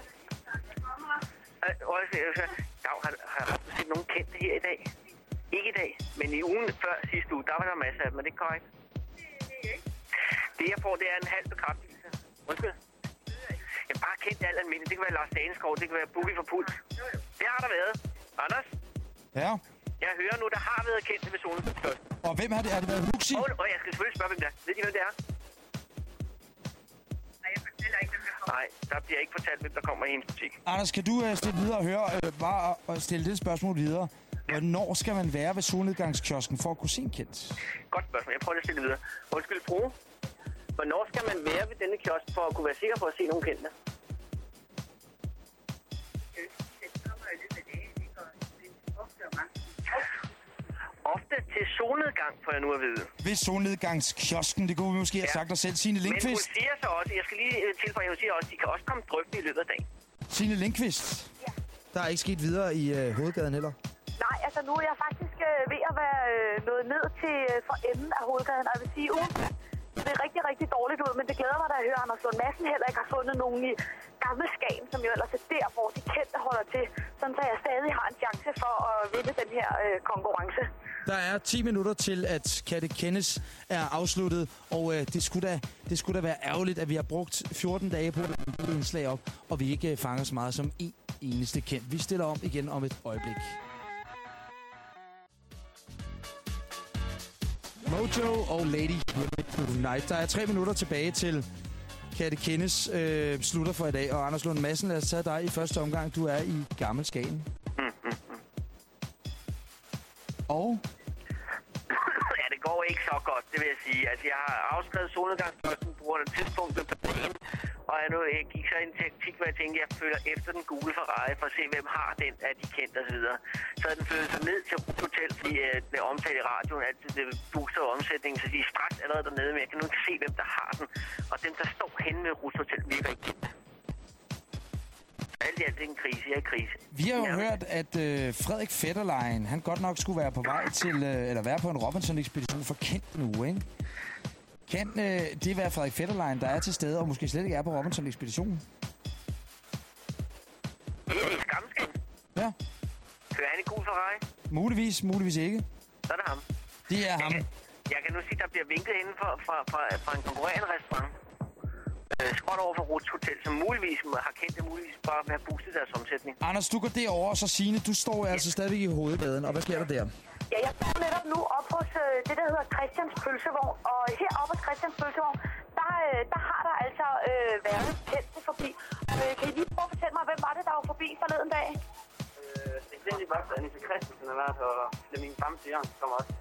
[SPEAKER 11] Øh, Undskyld, jeg skal... Dag, har, har du set nogen kendte her i dag? Ikke i dag, men i ugen før sidste uge, der var der masser af dem. Er det ikke korrekt? Det, jeg får, det er en halv bekræftelse. Undskyld. Jeg bare kendt alt almindeligt. Det kan være Lars Daneskov, det kan være Boogie for Puls. Det har der været. Anders,
[SPEAKER 2] Ja.
[SPEAKER 11] jeg hører nu, der har været kendte ved solgangskiosken.
[SPEAKER 2] Og hvem har det? Har det været Huxi?
[SPEAKER 11] Og, og jeg skal selvfølgelig spørge, hvem det er. Ved I, hvem det er? Nej, der bliver ikke fortalt, hvem der kommer i hendes butik.
[SPEAKER 2] Anders, kan du øh, stille videre og høre, øh, bare og stille det spørgsmål videre? Hvornår skal man være ved solnedgangskiosken for at kunne se en kendt?
[SPEAKER 11] Godt spørgsmål. Jeg prøver at stille det videre. Undskyld, fru. Hvornår skal man være ved denne kiosk for at kunne være sikker på at se nogle kendte? Ofte til solnedgang, får jeg nu at vide.
[SPEAKER 2] Ved solnedgangskiosken, det kunne vi måske have
[SPEAKER 11] Ja.
[SPEAKER 2] sagt dig selv. Signe
[SPEAKER 11] Men hun
[SPEAKER 2] Lindqvist.
[SPEAKER 11] siger så også, jeg skal lige øh, tilføje, hun siger også, de kan også komme drøbende i løbet af dagen.
[SPEAKER 2] Signe Lindqvist. Der er ikke sket videre i øh, hovedgaden heller.
[SPEAKER 10] Nej, altså nu er jeg faktisk øh, ved at være øh, nået ned til øh, for enden af hovedgaden. Og jeg vil sige, uh, det er rigtig, rigtig dårligt ud, men det glæder mig, da jeg hører, at Anders Lund Madsen heller ikke har fundet nogen i gamle Skagen, som jo ellers er der, hvor de kendte holder til. Sådan, så jeg stadig har en chance for at vinde den her øh, konkurrence.
[SPEAKER 2] Der er 10 minutter til, at Katte Kennes er afsluttet, og øh, det, skulle da, det skulle da være ærgerligt, at vi har brugt 14 dage på den lægge et indslag op, og vi ikke øh, fanger så meget som en eneste kendt. Vi stiller om igen om et øjeblik. Mojo og Lady Tonight. Der er tre minutter tilbage til Katte Kennes øh, slutter for i dag. Og Anders Lund Madsen, lad os tage dig i første omgang. Du er i Gammel Skagen. Og
[SPEAKER 11] går ikke så godt, det vil jeg sige. Altså, jeg har afskrevet solnedgangsbørsten på grund af tidspunktet på dagen. Og jeg, nu, jeg gik så ind til taktik, hvor jeg tænkte, at jeg følger efter den gule Ferrari for at se, hvem har den af de kendte osv. Så den følte sig ned til Rut Hotel, fordi øh, det er omtalt i radioen, at det booster omsætningen, så de er straks allerede dernede, men jeg kan nu ikke se, hvem der har den. Og dem, der står henne ved Rut Hotel, virker ikke kendt. Alt i alt, det er en krise. Jeg er i krise.
[SPEAKER 2] Vi har jo
[SPEAKER 11] Ja.
[SPEAKER 2] hørt, at øh, Frederik Fetterlein, han godt nok skulle være på vej til, øh, eller være på en Robinson-ekspedition for Kent nu, ikke? Kan øh, det være Frederik Fetterlein, der er til stede, og måske slet ikke er på Robinson-ekspeditionen?
[SPEAKER 11] Skamskæld.
[SPEAKER 2] Ja,
[SPEAKER 11] Kører han i gul Ferrari?
[SPEAKER 2] muligvis, muligvis ikke.
[SPEAKER 11] Så er det ham.
[SPEAKER 2] Det er ham.
[SPEAKER 11] Jeg kan nu sige, der bliver vinket inden for, fra, fra, fra en konkurrerende restaurant. Øh, skråt over for Ruts Hotel, som muligvis har kendt det, muligvis bare vil have boostet deres omsætning.
[SPEAKER 2] Anders, du går derover, og så Signe, du står altså stadigvæk i hovedgaden, og hvad sker der der?
[SPEAKER 10] Ja, jeg står netop nu op hos øh, det, der hedder Christians Pølsevogn. Og heroppe hos Christians Pølsevogn, der, øh, der har der altså øh, været kendte forbi. Øh, kan I lige prøve at fortælle mig, hvem var det, der var forbi forleden dag?
[SPEAKER 11] Øh, Cindy Box og Anissa Christensen har været, og Flemming Bamse Jørgensen kommer også.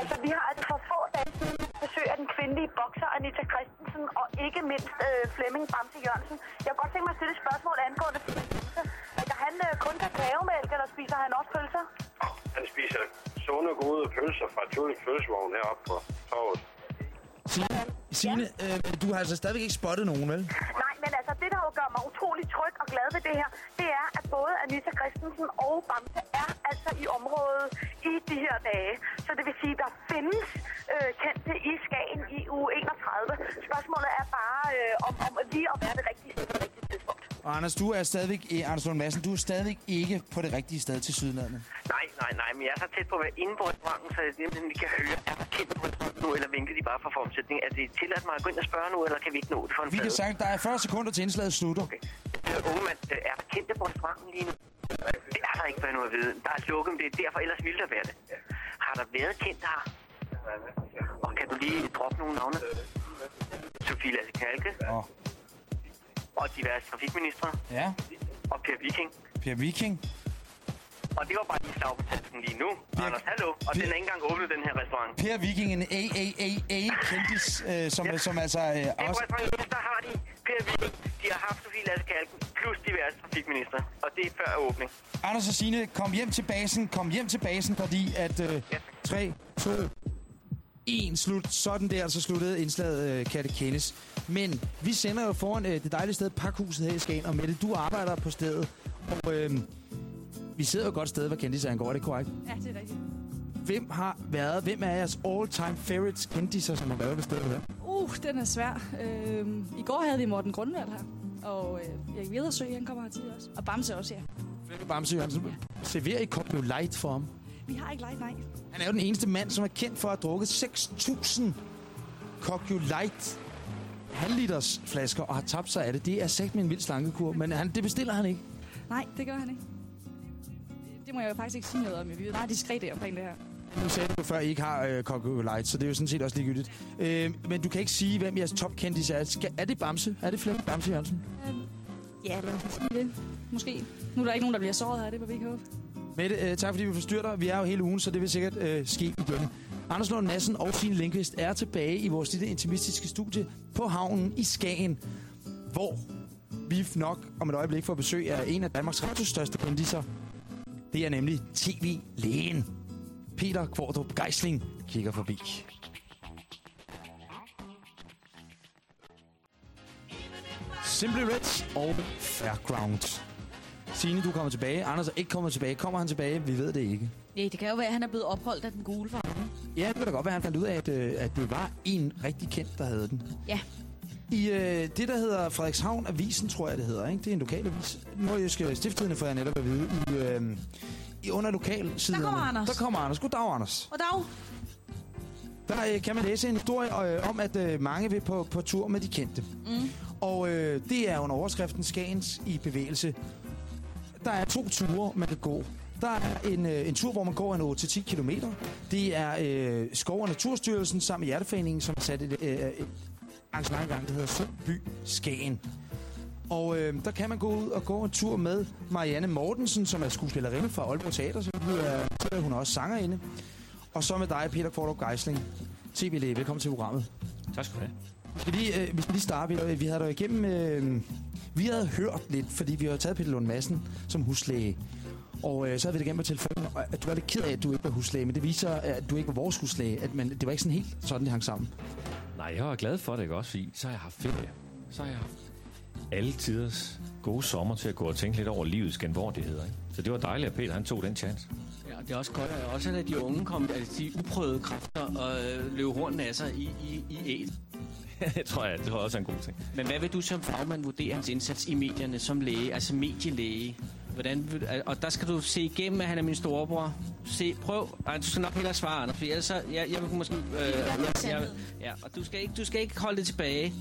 [SPEAKER 10] Altså, vi har altså for få dage siden besøg af den kvindelige bokser Anita Christensen, og ikke mindst øh, Flemming Bamse Jørgensen. Jeg kunne godt tænke mig at stille et spørgsmål angående Bamse. Altså, han øh, kun kakaomælk, eller spiser han også pølser?
[SPEAKER 13] Han spiser sunde, gode pølser fra Tullings pølsevogn heroppe på torvet.
[SPEAKER 2] Signe, Signe øh, du har altså stadigvæk ikke spottet nogen, vel?
[SPEAKER 10] Nej, men altså, det der jo gør mig utrolig tryg og glad ved det her, det er, at både Anita Christensen og Bamse er altså i området i de her dage. Så det vil sige, der findes øh, kendte i Skagen i uge 31. Spørgsmålet er bare, øh, om, om lige at være det rigtige det rigtige tidspunkt.
[SPEAKER 2] Og Anders, du er stadigvæk, eh, Anders Lund Madsen, du er stadigvæk ikke på det rigtige sted til Sydlandet.
[SPEAKER 11] Nej, nej, nej, men jeg er så tæt på at være inde på restauranten, så jeg nemlig kan høre, er der kendt på nu, eller vinker de bare for formsætning? Er det tilladt mig at gå ind og spørge nu, eller kan vi ikke nå det for en
[SPEAKER 2] Vi kan sagt, der er 40 sekunder til indslaget slutter. Okay.
[SPEAKER 11] Øh, unge mand, øh, er der kendte på restauranten lige nu? Det er der ikke, hvad nu at vide. Der er lukket, det er derfor, ellers ville der være det. Har der været kendt her? Og kan du lige droppe nogle navne? Sofie Lasse Kalke
[SPEAKER 2] Og,
[SPEAKER 11] og diverse trafikministre
[SPEAKER 2] ja,
[SPEAKER 11] og Per Viking.
[SPEAKER 2] Per Viking.
[SPEAKER 11] Og det var bare lige slag på tasken lige nu. Anders, hallo. Og den er ikke engang åbnet, den her restaurant.
[SPEAKER 2] Per Viking, en AAAA-kendis, øh, som, som altså øh, også...
[SPEAKER 11] restaurant, der har de Per Viking, de har haft Sofie Lasse Kalken, plus diverse trafikminister. Og det er før åbning.
[SPEAKER 2] Anders og Signe, kom hjem til basen, kom hjem til basen, fordi at øh, 3, 2, 1 slut. Sådan der, så sluttede indslaget øh, Katte Kendes. Men vi sender jo foran øh, det dejlige sted, Pakhuset her i Skagen, og Mette, du arbejder på stedet. Og øh, vi sidder jo et godt sted, hvad kendisser angår, er det korrekt?
[SPEAKER 5] Ja, det er rigtigt.
[SPEAKER 2] Hvem har været, hvem er jeres all-time favorites kendiser, som har været ved stedet her?
[SPEAKER 5] Uh, den er svær. Øhm, I går havde vi Morten Grundvald her. Og øh, Erik Vedersø, han kommer her til også. Og Bamse også, ja.
[SPEAKER 2] Flemming Bamse Jørgensen. Serverer I Cocktail Light for ham?
[SPEAKER 5] Vi har ikke light, nej.
[SPEAKER 2] Han er jo den eneste mand, som er kendt for at have drukket 6.000 Cocktail Light halvliters flasker og har tabt sig af det. Det er sagt med en vild slankekur, men han, det bestiller han ikke.
[SPEAKER 5] Nej, det gør han ikke. Det må jeg jo faktisk ikke sige noget om. Vi er meget diskrete omkring det her.
[SPEAKER 2] Nu sagde du før, at I ikke har øh, Cocktail Light, så det er jo sådan set også ligegyldigt. Øh, men du kan ikke sige, hvem jeres topkendis er. Skal, er det Bamse? Er det Flemming Bamse Jørgensen?
[SPEAKER 5] Øhm, ja, lad os sige det. Måske. Nu er der ikke nogen, der bliver såret her, det må vi ikke håbe.
[SPEAKER 2] Mette, øh, tak fordi vi forstyrrer dig. Vi er jo hele ugen, så det vil sikkert øh, ske igen. Anders Lund Madsen og Fien Lindqvist er tilbage i vores lille intimistiske studie på havnen i Skagen, hvor vi nok om et øjeblik får besøg af en af Danmarks radios største kendiser. Det er nemlig TV-lægen. Peter Kvartrup Geisling kigger forbi. Simply Rich og Fairground. Signe, du kommer tilbage. Anders er ikke kommet tilbage. Kommer han tilbage? Vi ved det ikke.
[SPEAKER 5] Nej, det kan jo være, at han er blevet opholdt af den gule farve.
[SPEAKER 2] Ja, det kan da godt være, at han fandt ud af, at, øh, at det var en rigtig kendt, der havde den.
[SPEAKER 5] Ja.
[SPEAKER 2] I øh, det, der hedder Frederikshavn Avisen, tror jeg, det hedder. Ikke? Det er en lokalavis. Nordjyske Stifttidende får jeg netop at vide. I, øh, i under lokalsiderne.
[SPEAKER 5] Der kommer Anders.
[SPEAKER 2] Der kommer Anders. Goddag, Anders.
[SPEAKER 5] Og dag.
[SPEAKER 2] Der øh, kan man læse en historie øh, om, at øh, mange vil på, på tur med de kendte.
[SPEAKER 5] Mm.
[SPEAKER 2] Og øh, det er under overskriften Skagens i bevægelse. Der er to ture, man kan gå. Der er en, øh, en tur, hvor man går en 8-10 km. Det er øh, Skov- og Naturstyrelsen sammen med Hjerteforeningen, som har sat et, øh, et arrangement gang, der hedder Sund By Skagen. Og øh, der kan man gå ud og gå en tur med Marianne Mortensen, som er skuespillerinde fra Aalborg Teater, så hun er, så er hun også sangerinde. Og så med dig, Peter Kvartrup Geisling, tv-læge. Velkommen til programmet.
[SPEAKER 14] Tak skal du have.
[SPEAKER 2] Vi skal lige, øh, vi skal lige starte, Peter. Vi havde dig igennem... Øh, vi havde hørt lidt, fordi vi har taget Peter Lund Madsen som huslæge. Og øh, så havde vi det igennem på telefonen, og at du var lidt ked af, at du ikke var huslæge, men det viser, at du ikke var vores huslæge. At, men det var ikke sådan helt sådan, det hang sammen.
[SPEAKER 14] Nej, jeg var glad for det, ikke også? Fordi så har jeg haft ferie. Så har jeg haft alle tiders gode sommer til at gå og tænke lidt over livets genvordigheder. Ikke? Så det var dejligt, at Peter han tog den chance.
[SPEAKER 3] Ja, det er også godt, at også at de unge kom, altså de uprøvede kræfter og øh, løb hornene af sig i, i, i æt.
[SPEAKER 14] det tror jeg, det tror jeg også er en god ting.
[SPEAKER 3] Men hvad vil du som fagmand vurdere hans indsats i medierne som læge, altså medielæge? Hvordan, vil- og der skal du se igennem, at han er min storebror. Se, prøv. Ej, du skal nok hellere svare, Anders, for ellers så, jeg, jeg vil måske... Øh, jeg, jeg, ja, og du skal, ikke, du skal ikke holde det tilbage,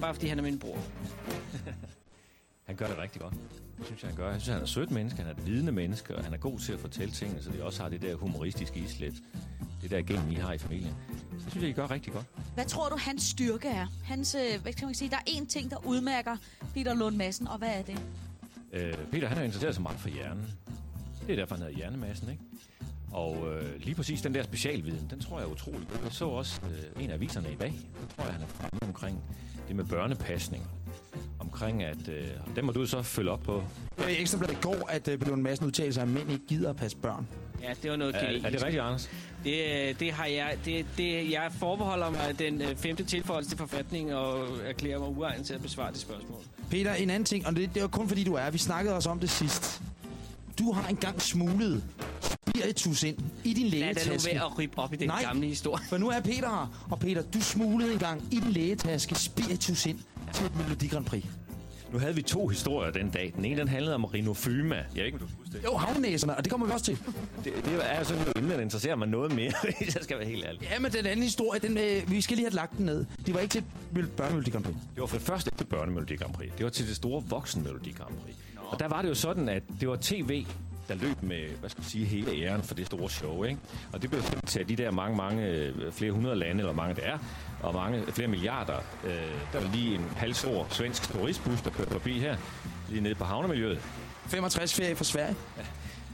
[SPEAKER 3] bare fordi han er min bror.
[SPEAKER 14] Han gør det rigtig godt. Det synes jeg, han gør. Jeg synes, han er sødt menneske, han er et vidende menneske, og han er god til at fortælle tingene, så de også har det der humoristiske islet. Det der gen, I har i familien. Så synes jeg, I gør rigtig godt.
[SPEAKER 5] Hvad tror du, hans styrke er? Hans, øh, hvad kan man sige? Der er én ting, der udmærker Peter Lund Madsen, og hvad er det?
[SPEAKER 14] Øh, Peter, han har interesseret sig meget for hjernen. Det er derfor, han hedder hjernemassen, ikke? Og øh, lige præcis den der specialviden, den tror jeg er utrolig. Jeg så også øh, en af aviserne i dag. Der tror jeg, han er fremme omkring det med børnepasning. Omkring, at øh, den må du så følge op på.
[SPEAKER 2] Det var i Ekstrabladet i går, at øh, blev en masse udtalelser, at mænd ikke gider at passe børn.
[SPEAKER 3] Ja, det var noget
[SPEAKER 14] Er, er det rigtigt, Anders?
[SPEAKER 3] Det, øh, det har jeg, det, det, jeg forbeholder mig den øh, femte tilføjelse til forfatning og erklærer mig uegnet til at besvare det spørgsmål.
[SPEAKER 2] Peter, en anden ting, og det, det var kun fordi du er, vi snakkede også om det sidst. Du har engang smuglet spiritus ind i din
[SPEAKER 3] Lad da nu
[SPEAKER 2] lægetaske.
[SPEAKER 3] være at rippe op i den
[SPEAKER 2] Nej,
[SPEAKER 3] gamle historie.
[SPEAKER 2] for nu er Peter her. Og Peter, du smuglede engang i din lægetaske spiritus ind til et Melodi Grand Prix.
[SPEAKER 14] Nu havde vi to historier den dag. Den ene, den handlede om rinofyma. Jeg ved ikke, om du kan huske det.
[SPEAKER 2] Jo, havnæserne, og det kommer vi også til.
[SPEAKER 14] Det, det er sådan et emne, der interesserer mig noget mere, hvis jeg skal være helt ærlig.
[SPEAKER 2] Ja, men den anden historie, den, øh, vi skal lige have lagt den ned. Det var ikke til børnemelodi Grand Prix.
[SPEAKER 14] Det var for det første ikke til børnemelodi Grand Prix. Det var til det store voksenmelodi Grand Prix. Og der var det jo sådan, at det var tv, der løb med, hvad skal man sige, hele æren for det store show, ikke? Og det blev sendt til de der mange, mange, øh, flere hundrede lande, eller mange det er, og mange, flere milliarder. Øh, der var lige en halvstor svensk turistbus, der kørte forbi her, lige nede på havnemiljøet.
[SPEAKER 2] 65 ferie fra Sverige.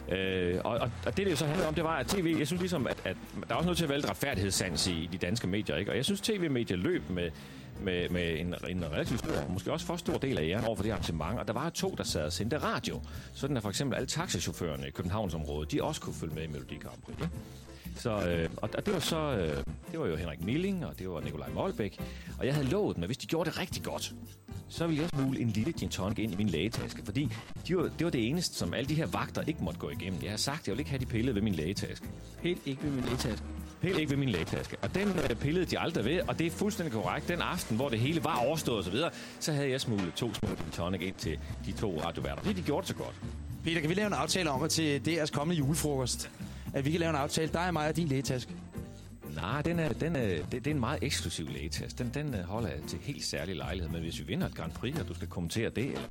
[SPEAKER 14] Øh, og, og, og det, det jo så handlede om, det var, at tv, jeg synes ligesom, at, at der er også nødt til at være retfærdighedssans i, i de danske medier, ikke? Og jeg synes, tv-medier løb med, med, med en, en relativt stor, måske også for stor del af jer over for det arrangement. Og der var to, der sad og sendte radio. Sådan at for eksempel alle taxachaufførerne i Københavnsområdet, de også kunne følge med i Melodi Grand Prix. Ikke? Så, øh, og, det var så, øh, det var jo Henrik Milling, og det var Nikolaj Molbæk. Og jeg havde lovet dem, at hvis de gjorde det rigtig godt, så ville jeg smule en lille gin tonic ind i min lægetaske. Fordi de var, det var det eneste, som alle de her vagter ikke måtte gå igennem. Jeg har sagt, at jeg vil ikke have de pillede ved min lægetaske.
[SPEAKER 3] Helt ikke ved min lægetaske.
[SPEAKER 14] Helt ikke ved min lægetaske. Og den øh, pillede de aldrig ved, og det er fuldstændig korrekt. Den aften, hvor det hele var overstået osv., så, videre, så havde jeg smuglet to små gin tonic ind til de to radioværter. Det de gjort så godt.
[SPEAKER 2] Peter, kan vi lave en aftale om, at til DR's kommende julefrokost, at vi kan lave en aftale, dig og mig og din lægetaske?
[SPEAKER 14] Nej, den er, den er, det, det er en meget eksklusiv lægetest. Den, den øh, holder jeg til helt særlig lejlighed. Men hvis vi vinder et Grand Prix, og du skal kommentere det, eller,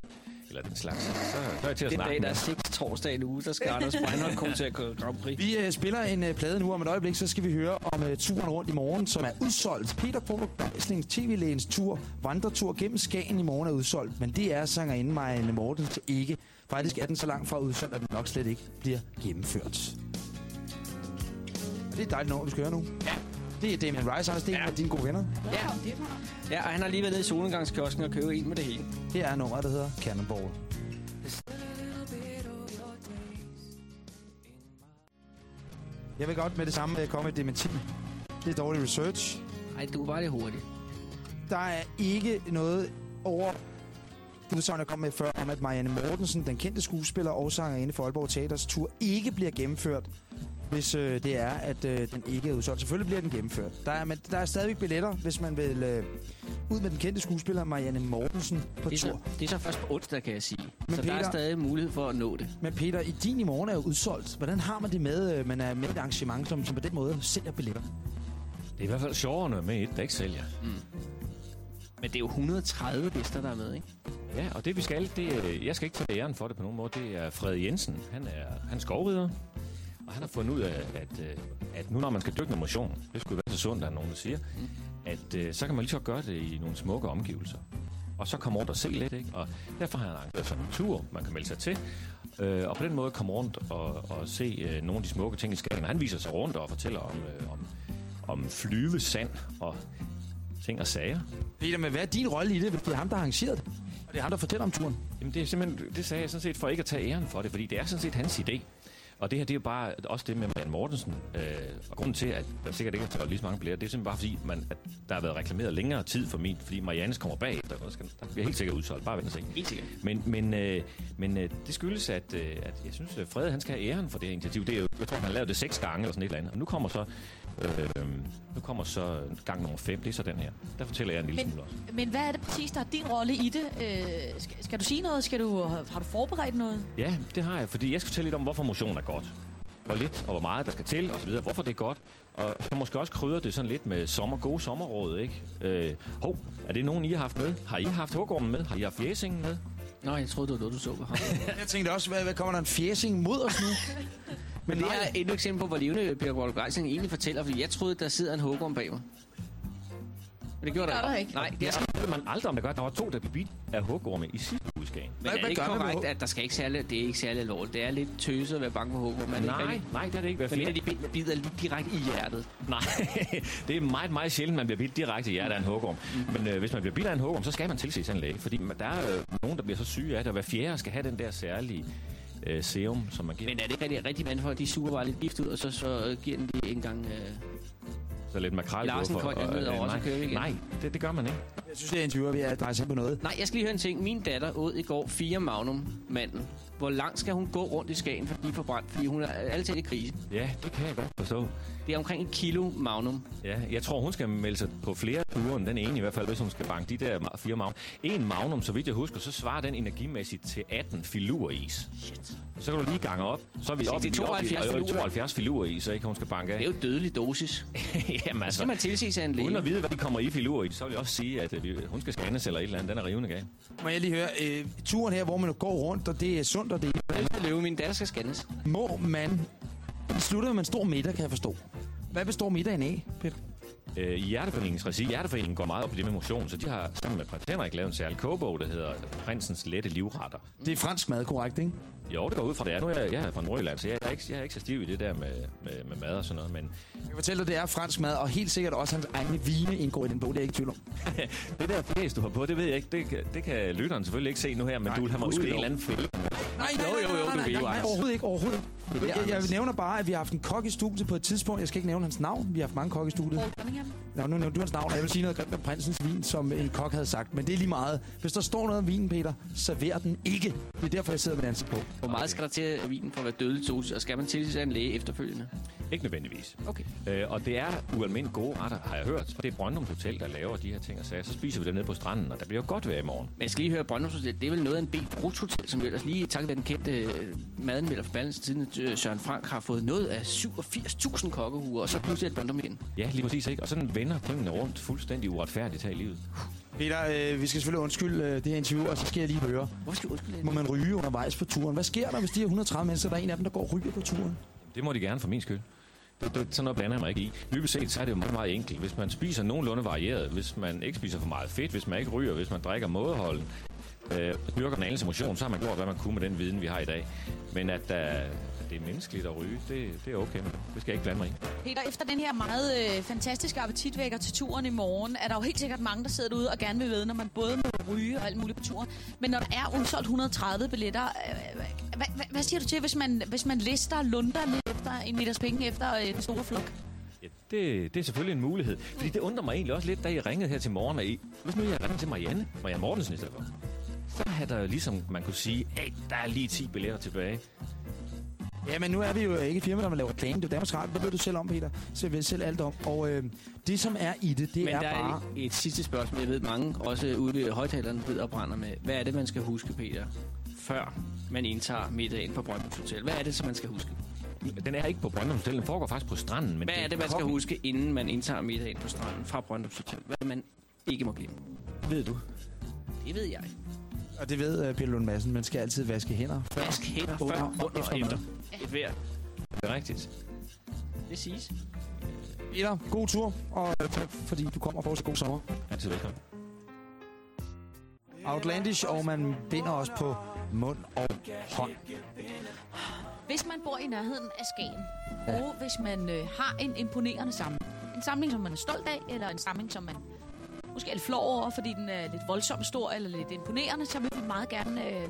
[SPEAKER 14] eller den slags, så, så er jeg til at
[SPEAKER 3] Den
[SPEAKER 14] snakke
[SPEAKER 3] dag, der er seks torsdag i en uge, der skal Anders Breinholt komme til at køre Grand Prix.
[SPEAKER 2] Vi øh, spiller en øh, plade nu om et øjeblik, så skal vi høre om øh, turen rundt i morgen, som er udsolgt. Peter Poulsen Beislings tv-lægens tur, vandretur gennem Skagen i morgen er udsolgt, men det er sangerinde Marianne Mortens ikke. Faktisk er den så langt fra udsolgt, at den nok slet ikke bliver gennemført. Det er et dejligt nummer, vi skal høre nu. Ja. Det er Damien Rice, Anders. Det er en af dine gode venner.
[SPEAKER 3] Ja. ja, og han har lige været nede i solnedgangskiosken og købe en med det hele.
[SPEAKER 2] Det er nummeret, der hedder Cannonball. Jeg vil godt med det samme øh, komme med dementi. Det er dårlig research.
[SPEAKER 3] Ej, du var det hurtigt.
[SPEAKER 2] Der er ikke noget over udsagn, jeg kom med før, om at Marianne Mortensen, den kendte skuespiller og sangerinde for Aalborg Teaters tur, ikke bliver gennemført, hvis øh, det er, at øh, den ikke er udsolgt. Selvfølgelig bliver den gennemført. Der er, men der er stadigvæk billetter, hvis man vil øh, ud med den kendte skuespiller Marianne Mortensen på
[SPEAKER 3] Det er,
[SPEAKER 2] tur.
[SPEAKER 3] så, det er så først på onsdag, kan jeg sige.
[SPEAKER 2] Men
[SPEAKER 3] så der er
[SPEAKER 2] Peter-
[SPEAKER 3] stadig mulighed for at nå det.
[SPEAKER 2] Men Peter, i din i morgen er jo udsolgt. Hvordan har man det med, øh, man er med et arrangement, som, som på den måde sælger billetter?
[SPEAKER 14] Det er i hvert fald sjovere med et, der ikke sælger.
[SPEAKER 3] Mm. Men det er jo 130 gæster, der er med, ikke?
[SPEAKER 14] Ja, og det vi skal, det er, jeg skal ikke tage æren for det på nogen måde, det er Fred Jensen. Han er, han er skovrider, og han har fundet ud af, at, øh, at nu når man skal dykke med motion, det skulle være så sundt, der er nogen, der siger, at øh, så kan man lige så gøre det i nogle smukke omgivelser. Og så komme rundt og se lidt, ikke? Og derfor har han arrangeret sådan en tur, man kan melde sig til. Øh, og på den måde komme rundt og, og se øh, nogle af de smukke ting i Skagen. Han viser sig rundt og fortæller om, øh, om, om flyvesand og ting og sager.
[SPEAKER 2] Peter, men hvad er din rolle i det, det er ham, der har arrangeret det? Og det er ham, der fortæller om turen.
[SPEAKER 14] Jamen det, er simpelthen, det sagde jeg sådan set for ikke at tage æren for det, fordi det er sådan set hans idé. Og det her, det er jo bare også det med Marianne Mortensen. Øh, og grunden til, at der sikkert ikke er taget lige så mange billetter, det er simpelthen bare fordi, man, at der har været reklameret længere tid for min, fordi Mariannes kommer bag. Der, der, skal, der bliver helt sikkert udsolgt. Bare vent og se.
[SPEAKER 3] Helt sikkert.
[SPEAKER 14] Men, men, øh, men øh, det skyldes, at, øh, at jeg synes, at Frede han skal have æren for det her initiativ. Det er jo, jeg tror, han har lavet det seks gange eller sådan et eller andet. Og nu kommer så, øh, nu kommer så gang nummer fem. Det er så den her. Der fortæller jeg en lille
[SPEAKER 5] Men,
[SPEAKER 14] smule også.
[SPEAKER 5] men hvad er det præcis, der er din rolle i det? Øh, skal, skal du sige noget? Skal du, har du forberedt noget?
[SPEAKER 14] Ja, det har jeg, fordi jeg skal fortælle lidt om, hvorfor motion er godt. Hvor lidt og hvor meget der skal til, og så videre. Hvorfor det er godt. Og så måske også krydre det sådan lidt med sommer, gode sommerråd, ikke? Øh, hov, er det nogen, I har haft med? Har I haft hugormen med? Har I haft fjæsingen med?
[SPEAKER 3] Nå, jeg troede, det var noget, du så på ham.
[SPEAKER 2] Jeg tænkte også, hvad, hvad kommer der en fjæsing mod os nu?
[SPEAKER 3] Men det er et eksempel på, hvor levende Peter Wolf Geising egentlig fortæller, fordi jeg troede, der sidder en hugorm bag mig. Men det gjorde
[SPEAKER 5] Det
[SPEAKER 3] der ikke. Nej, det er
[SPEAKER 14] ved man aldrig, om der gør. Der var to, der blev bidt af hugorme i sidste Skagen.
[SPEAKER 3] Men er
[SPEAKER 2] hvad
[SPEAKER 3] det ikke korrekt, at der skal ikke særlig, det er ikke særlig alvorligt? Det er lidt tøset at være bange for hugorm. er det ikke
[SPEAKER 14] Nej, nej, det er det ikke.
[SPEAKER 3] Men det er, de bider lige direkte i hjertet.
[SPEAKER 14] Nej, det er meget, meget sjældent, man bliver bidt direkte i hjertet af en hugorm. Men øh, hvis man bliver bidt af en hugorm, så skal man tilse sig en læge. Fordi der er øh, nogen, der bliver så syge af det, og hver fjerde skal have den der særlige øh, serum, som man giver.
[SPEAKER 3] Men er det ikke rigtig, rigtig mange folk, de suger bare lidt gift ud, og så, så øh, giver den det en gang... Øh...
[SPEAKER 14] så lidt makrel
[SPEAKER 3] Larsen
[SPEAKER 14] hvorfor-
[SPEAKER 3] kører ned
[SPEAKER 14] og,
[SPEAKER 3] over, så
[SPEAKER 14] nej,
[SPEAKER 3] igen.
[SPEAKER 14] nej, det, det gør man ikke.
[SPEAKER 2] Jeg synes, det er interviewer, vi er drejer på noget.
[SPEAKER 3] Nej, jeg skal lige høre en ting. Min datter åd i går fire magnum mandel. Hvor langt skal hun gå rundt i Skagen for at blive forbrændt? Fordi hun er altid i krise.
[SPEAKER 14] Ja, det kan jeg godt forstå.
[SPEAKER 3] Det er omkring et kilo magnum.
[SPEAKER 14] Ja, jeg tror, hun skal melde sig på flere ture end den ene, i hvert fald, hvis hun skal banke de der fire magnum. En magnum, så vidt jeg husker, så svarer den energimæssigt til 18 filuris. Shit. Så kan du lige gange op. Så er vi oppe i-
[SPEAKER 3] 72
[SPEAKER 14] og-
[SPEAKER 3] filurer.
[SPEAKER 14] 72 filuris, så ikke hun skal banke af.
[SPEAKER 3] Det er jo dødelig dosis.
[SPEAKER 14] Jamen altså,
[SPEAKER 3] skal man tilse sig en læge.
[SPEAKER 14] uden at vide, hvad de kommer i filur i, så vil jeg også sige, at øh, hun skal scannes eller et eller andet. Den er rivende gal.
[SPEAKER 2] Må jeg lige høre, øh, turen her, hvor man går rundt, og det er sundt, og det er...
[SPEAKER 3] Løve, min datter skal scannes.
[SPEAKER 2] Må man... Det slutter med en stor middag, kan jeg forstå. Hvad består middagen af, Peter?
[SPEAKER 14] Øh, I Hjerteforeningens regi, Hjerteforeningen går meget op i det med motion, så de har sammen med prins Henrik lavet en særlig kogebog, der hedder Prinsens Lette Livretter.
[SPEAKER 2] Det er fransk mad, korrekt, ikke?
[SPEAKER 14] Jo, det går ud fra det. er. Nu er jeg, jeg er fra Nordjylland, så jeg er, ikke, jeg er ikke så stiv i det der med, med, med mad og sådan noget, men
[SPEAKER 2] Jeg kan fortælle dig, det er fransk mad, og helt sikkert også hans egne vine indgår i den bog, det er jeg ikke tvivl om.
[SPEAKER 14] det der fjes, du har på, det ved jeg ikke. Det, kan- det kan lytteren selvfølgelig ikke se nu her, men
[SPEAKER 2] Nej,
[SPEAKER 14] du vil have mig ud i en eller anden fælde.
[SPEAKER 2] Nej,
[SPEAKER 3] Jo, jo, jo,
[SPEAKER 2] nej,
[SPEAKER 3] du
[SPEAKER 2] nej,
[SPEAKER 3] vil jo,
[SPEAKER 2] nej, nej,
[SPEAKER 3] Anders.
[SPEAKER 2] overhovedet ikke, overhovedet ikke.
[SPEAKER 3] Det vil
[SPEAKER 2] Jeg, jeg
[SPEAKER 3] Anders.
[SPEAKER 2] nævner bare, at vi har haft en kok i studiet på et tidspunkt. Jeg skal ikke nævne hans navn. Vi har haft mange kokke i studiet. Nå, nu nævnte du hans navn, og jeg vil sige noget grimt med prinsens vin, som en kok havde sagt. Men det er lige meget. Hvis der står noget om vinen, Peter, server den ikke. Det er derfor, jeg sidder med dansen på.
[SPEAKER 3] Hvor meget skal der til vinen for at være dødelig dosis? Og skal man tilse en læge efterfølgende?
[SPEAKER 14] Ikke nødvendigvis.
[SPEAKER 3] Okay.
[SPEAKER 14] Øh, og det er ualmindeligt gode retter, har jeg hørt. For det er Brøndum Hotel, der laver de her ting og sager. Så spiser vi det nede på stranden, og der bliver jo godt vejr i morgen.
[SPEAKER 3] Men jeg skal lige høre, Brøndums Hotel, det er vel noget af en B Hotel, som jo ellers lige takket være den kendte øh, madenmelder for ballens tiden, øh, Søren Frank, har fået noget af 87.000 kokkehuer, og så pludselig det Brøndum igen.
[SPEAKER 14] Ja, lige præcis ikke. Og sådan vender tingene rundt fuldstændig uretfærdigt her i livet.
[SPEAKER 2] Peter, øh, vi skal selvfølgelig undskylde øh, det her interview, og så skal jeg lige høre.
[SPEAKER 3] Hvorfor skal undskylde?
[SPEAKER 2] Må man ryge undervejs på turen? Hvad sker der, hvis de her 130 mennesker, der er en af dem, der går og ryger på turen?
[SPEAKER 14] Det må de gerne for min skyld. Det, det, sådan noget blander jeg mig ikke i. Dybest set, så er det jo meget, meget enkelt. Hvis man spiser nogenlunde varieret, hvis man ikke spiser for meget fedt, hvis man ikke ryger, hvis man drikker mådeholden, øh, dyrker en anelse motion, så har man gjort, hvad man kunne med den viden, vi har i dag. Men at, der, at det er menneskeligt at ryge, det, det er okay. Men det skal jeg ikke blande mig i.
[SPEAKER 5] Peter, efter den her meget øh, fantastiske appetitvækker til turen i morgen, er der jo helt sikkert mange, der sidder derude og gerne vil vide, når man både må ryge og alt muligt på turen. Men når der er udsolgt 130 billetter, øh, hvad, hvad, hvad siger du til, hvis man, hvis man lister lunder lidt efter en liters penge efter øh, den store flok?
[SPEAKER 14] Ja, det, det er selvfølgelig en mulighed. Fordi det undrer mig egentlig også lidt, da I ringede her til morgen. At I, hvis nu jeg ringede til Marianne, Marianne Mortensen i stedet for, så havde der ligesom, man kunne sige, hey, der er lige 10 billetter tilbage.
[SPEAKER 2] Ja, men nu er vi jo ikke et firma, der laver reklame. Det er Danmarks Radio. Det ved du selv om, Peter. Så jeg ved selv alt om. Og øh, det, som er i det, det
[SPEAKER 3] Men
[SPEAKER 2] er
[SPEAKER 3] der er
[SPEAKER 2] bare...
[SPEAKER 3] et, et sidste spørgsmål, jeg ved mange, også ude ved højtalerne, ved og brænder med. Hvad er det, man skal huske, Peter, før man indtager middagen på Brøndby Hotel? Hvad er det, som man skal huske?
[SPEAKER 14] Den er ikke på Brøndum Hotel, den foregår faktisk på stranden. Men
[SPEAKER 3] Hvad er det, man skal huske, inden man indtager middagen på stranden fra Brøndby Hotel? Hvad det, man ikke må glemme?
[SPEAKER 2] Ved du?
[SPEAKER 3] Det ved jeg.
[SPEAKER 2] Og det ved uh, Peter Lund Madsen. Man skal altid vaske hænder. Før,
[SPEAKER 3] Vask hænder
[SPEAKER 2] under,
[SPEAKER 3] før,
[SPEAKER 2] og
[SPEAKER 3] under
[SPEAKER 2] efter
[SPEAKER 3] og efter. Et vejr.
[SPEAKER 14] Det er rigtigt.
[SPEAKER 3] Det siges.
[SPEAKER 2] Peter, god tur. Og øh, tak, fordi du kommer og får så god sommer.
[SPEAKER 14] Altid velkommen.
[SPEAKER 2] Outlandish, og man binder os på mund og hånd.
[SPEAKER 5] Hvis man bor i nærheden af Skagen, ja. og hvis man øh, har en imponerende samling, en samling, som man er stolt af, eller en samling, som man måske er lidt flov over, fordi den er lidt voldsomt stor eller lidt imponerende, så vil vi meget gerne øh,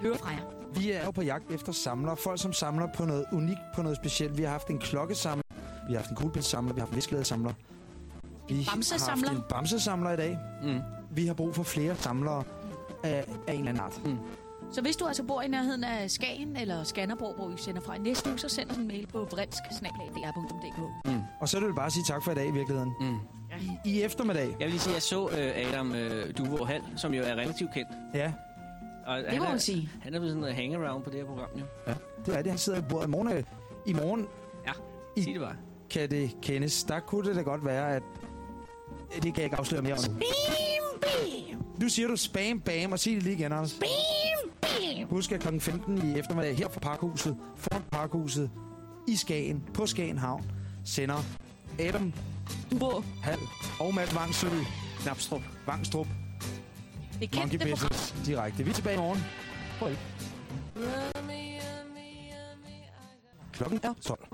[SPEAKER 5] høre fra jer.
[SPEAKER 2] Vi er jo på jagt efter samlere. Folk, som samler på noget unikt, på noget specielt. Vi har haft en klokkesamler, vi har haft en kuglepilssamler, vi har haft en visklædesamler. Vi
[SPEAKER 5] bamsesamler.
[SPEAKER 2] har haft en bamsesamler i dag.
[SPEAKER 3] Mm.
[SPEAKER 2] Vi har brug for flere samlere af, af en eller anden art.
[SPEAKER 3] Mm.
[SPEAKER 5] Så hvis du altså bor i nærheden af Skagen eller Skanderborg, hvor vi sender fra i næste uge, så send os en mail på vrinsk
[SPEAKER 3] Mm.
[SPEAKER 2] Og så vil jeg bare sige tak for i dag i virkeligheden.
[SPEAKER 3] Mm.
[SPEAKER 2] I, I eftermiddag.
[SPEAKER 3] Jeg vil lige sige, at jeg så øh, Adam øh, Duvo Hall, som jo er relativt kendt.
[SPEAKER 2] Ja,
[SPEAKER 3] Og
[SPEAKER 5] Det
[SPEAKER 3] han
[SPEAKER 5] må
[SPEAKER 3] er,
[SPEAKER 5] man sige.
[SPEAKER 3] Han er blevet sådan en hangaround på det her program, jo.
[SPEAKER 2] ja, det er det. Han sidder i bordet. I morgen, øh, i morgen
[SPEAKER 3] Ja,
[SPEAKER 2] I-
[SPEAKER 3] sig det bare.
[SPEAKER 2] kan det kendes. Der kunne det da godt være, at... Det kan jeg ikke afsløre mere om nu. Nu siger du spam bam, og sig det lige igen, Anders. Husk at kl. 15 i eftermiddag her fra Parkhuset, foran Parkhuset, i Skagen, på Skagen Havn, sender Adam
[SPEAKER 5] Uro.
[SPEAKER 2] Hal og Mads Vangsø.
[SPEAKER 3] Knapstrup.
[SPEAKER 2] Vangstrup.
[SPEAKER 5] Det
[SPEAKER 2] Monkey
[SPEAKER 5] kendte program.
[SPEAKER 2] Business direkte. Vi er tilbage i morgen. Farvel. Klokken er 12.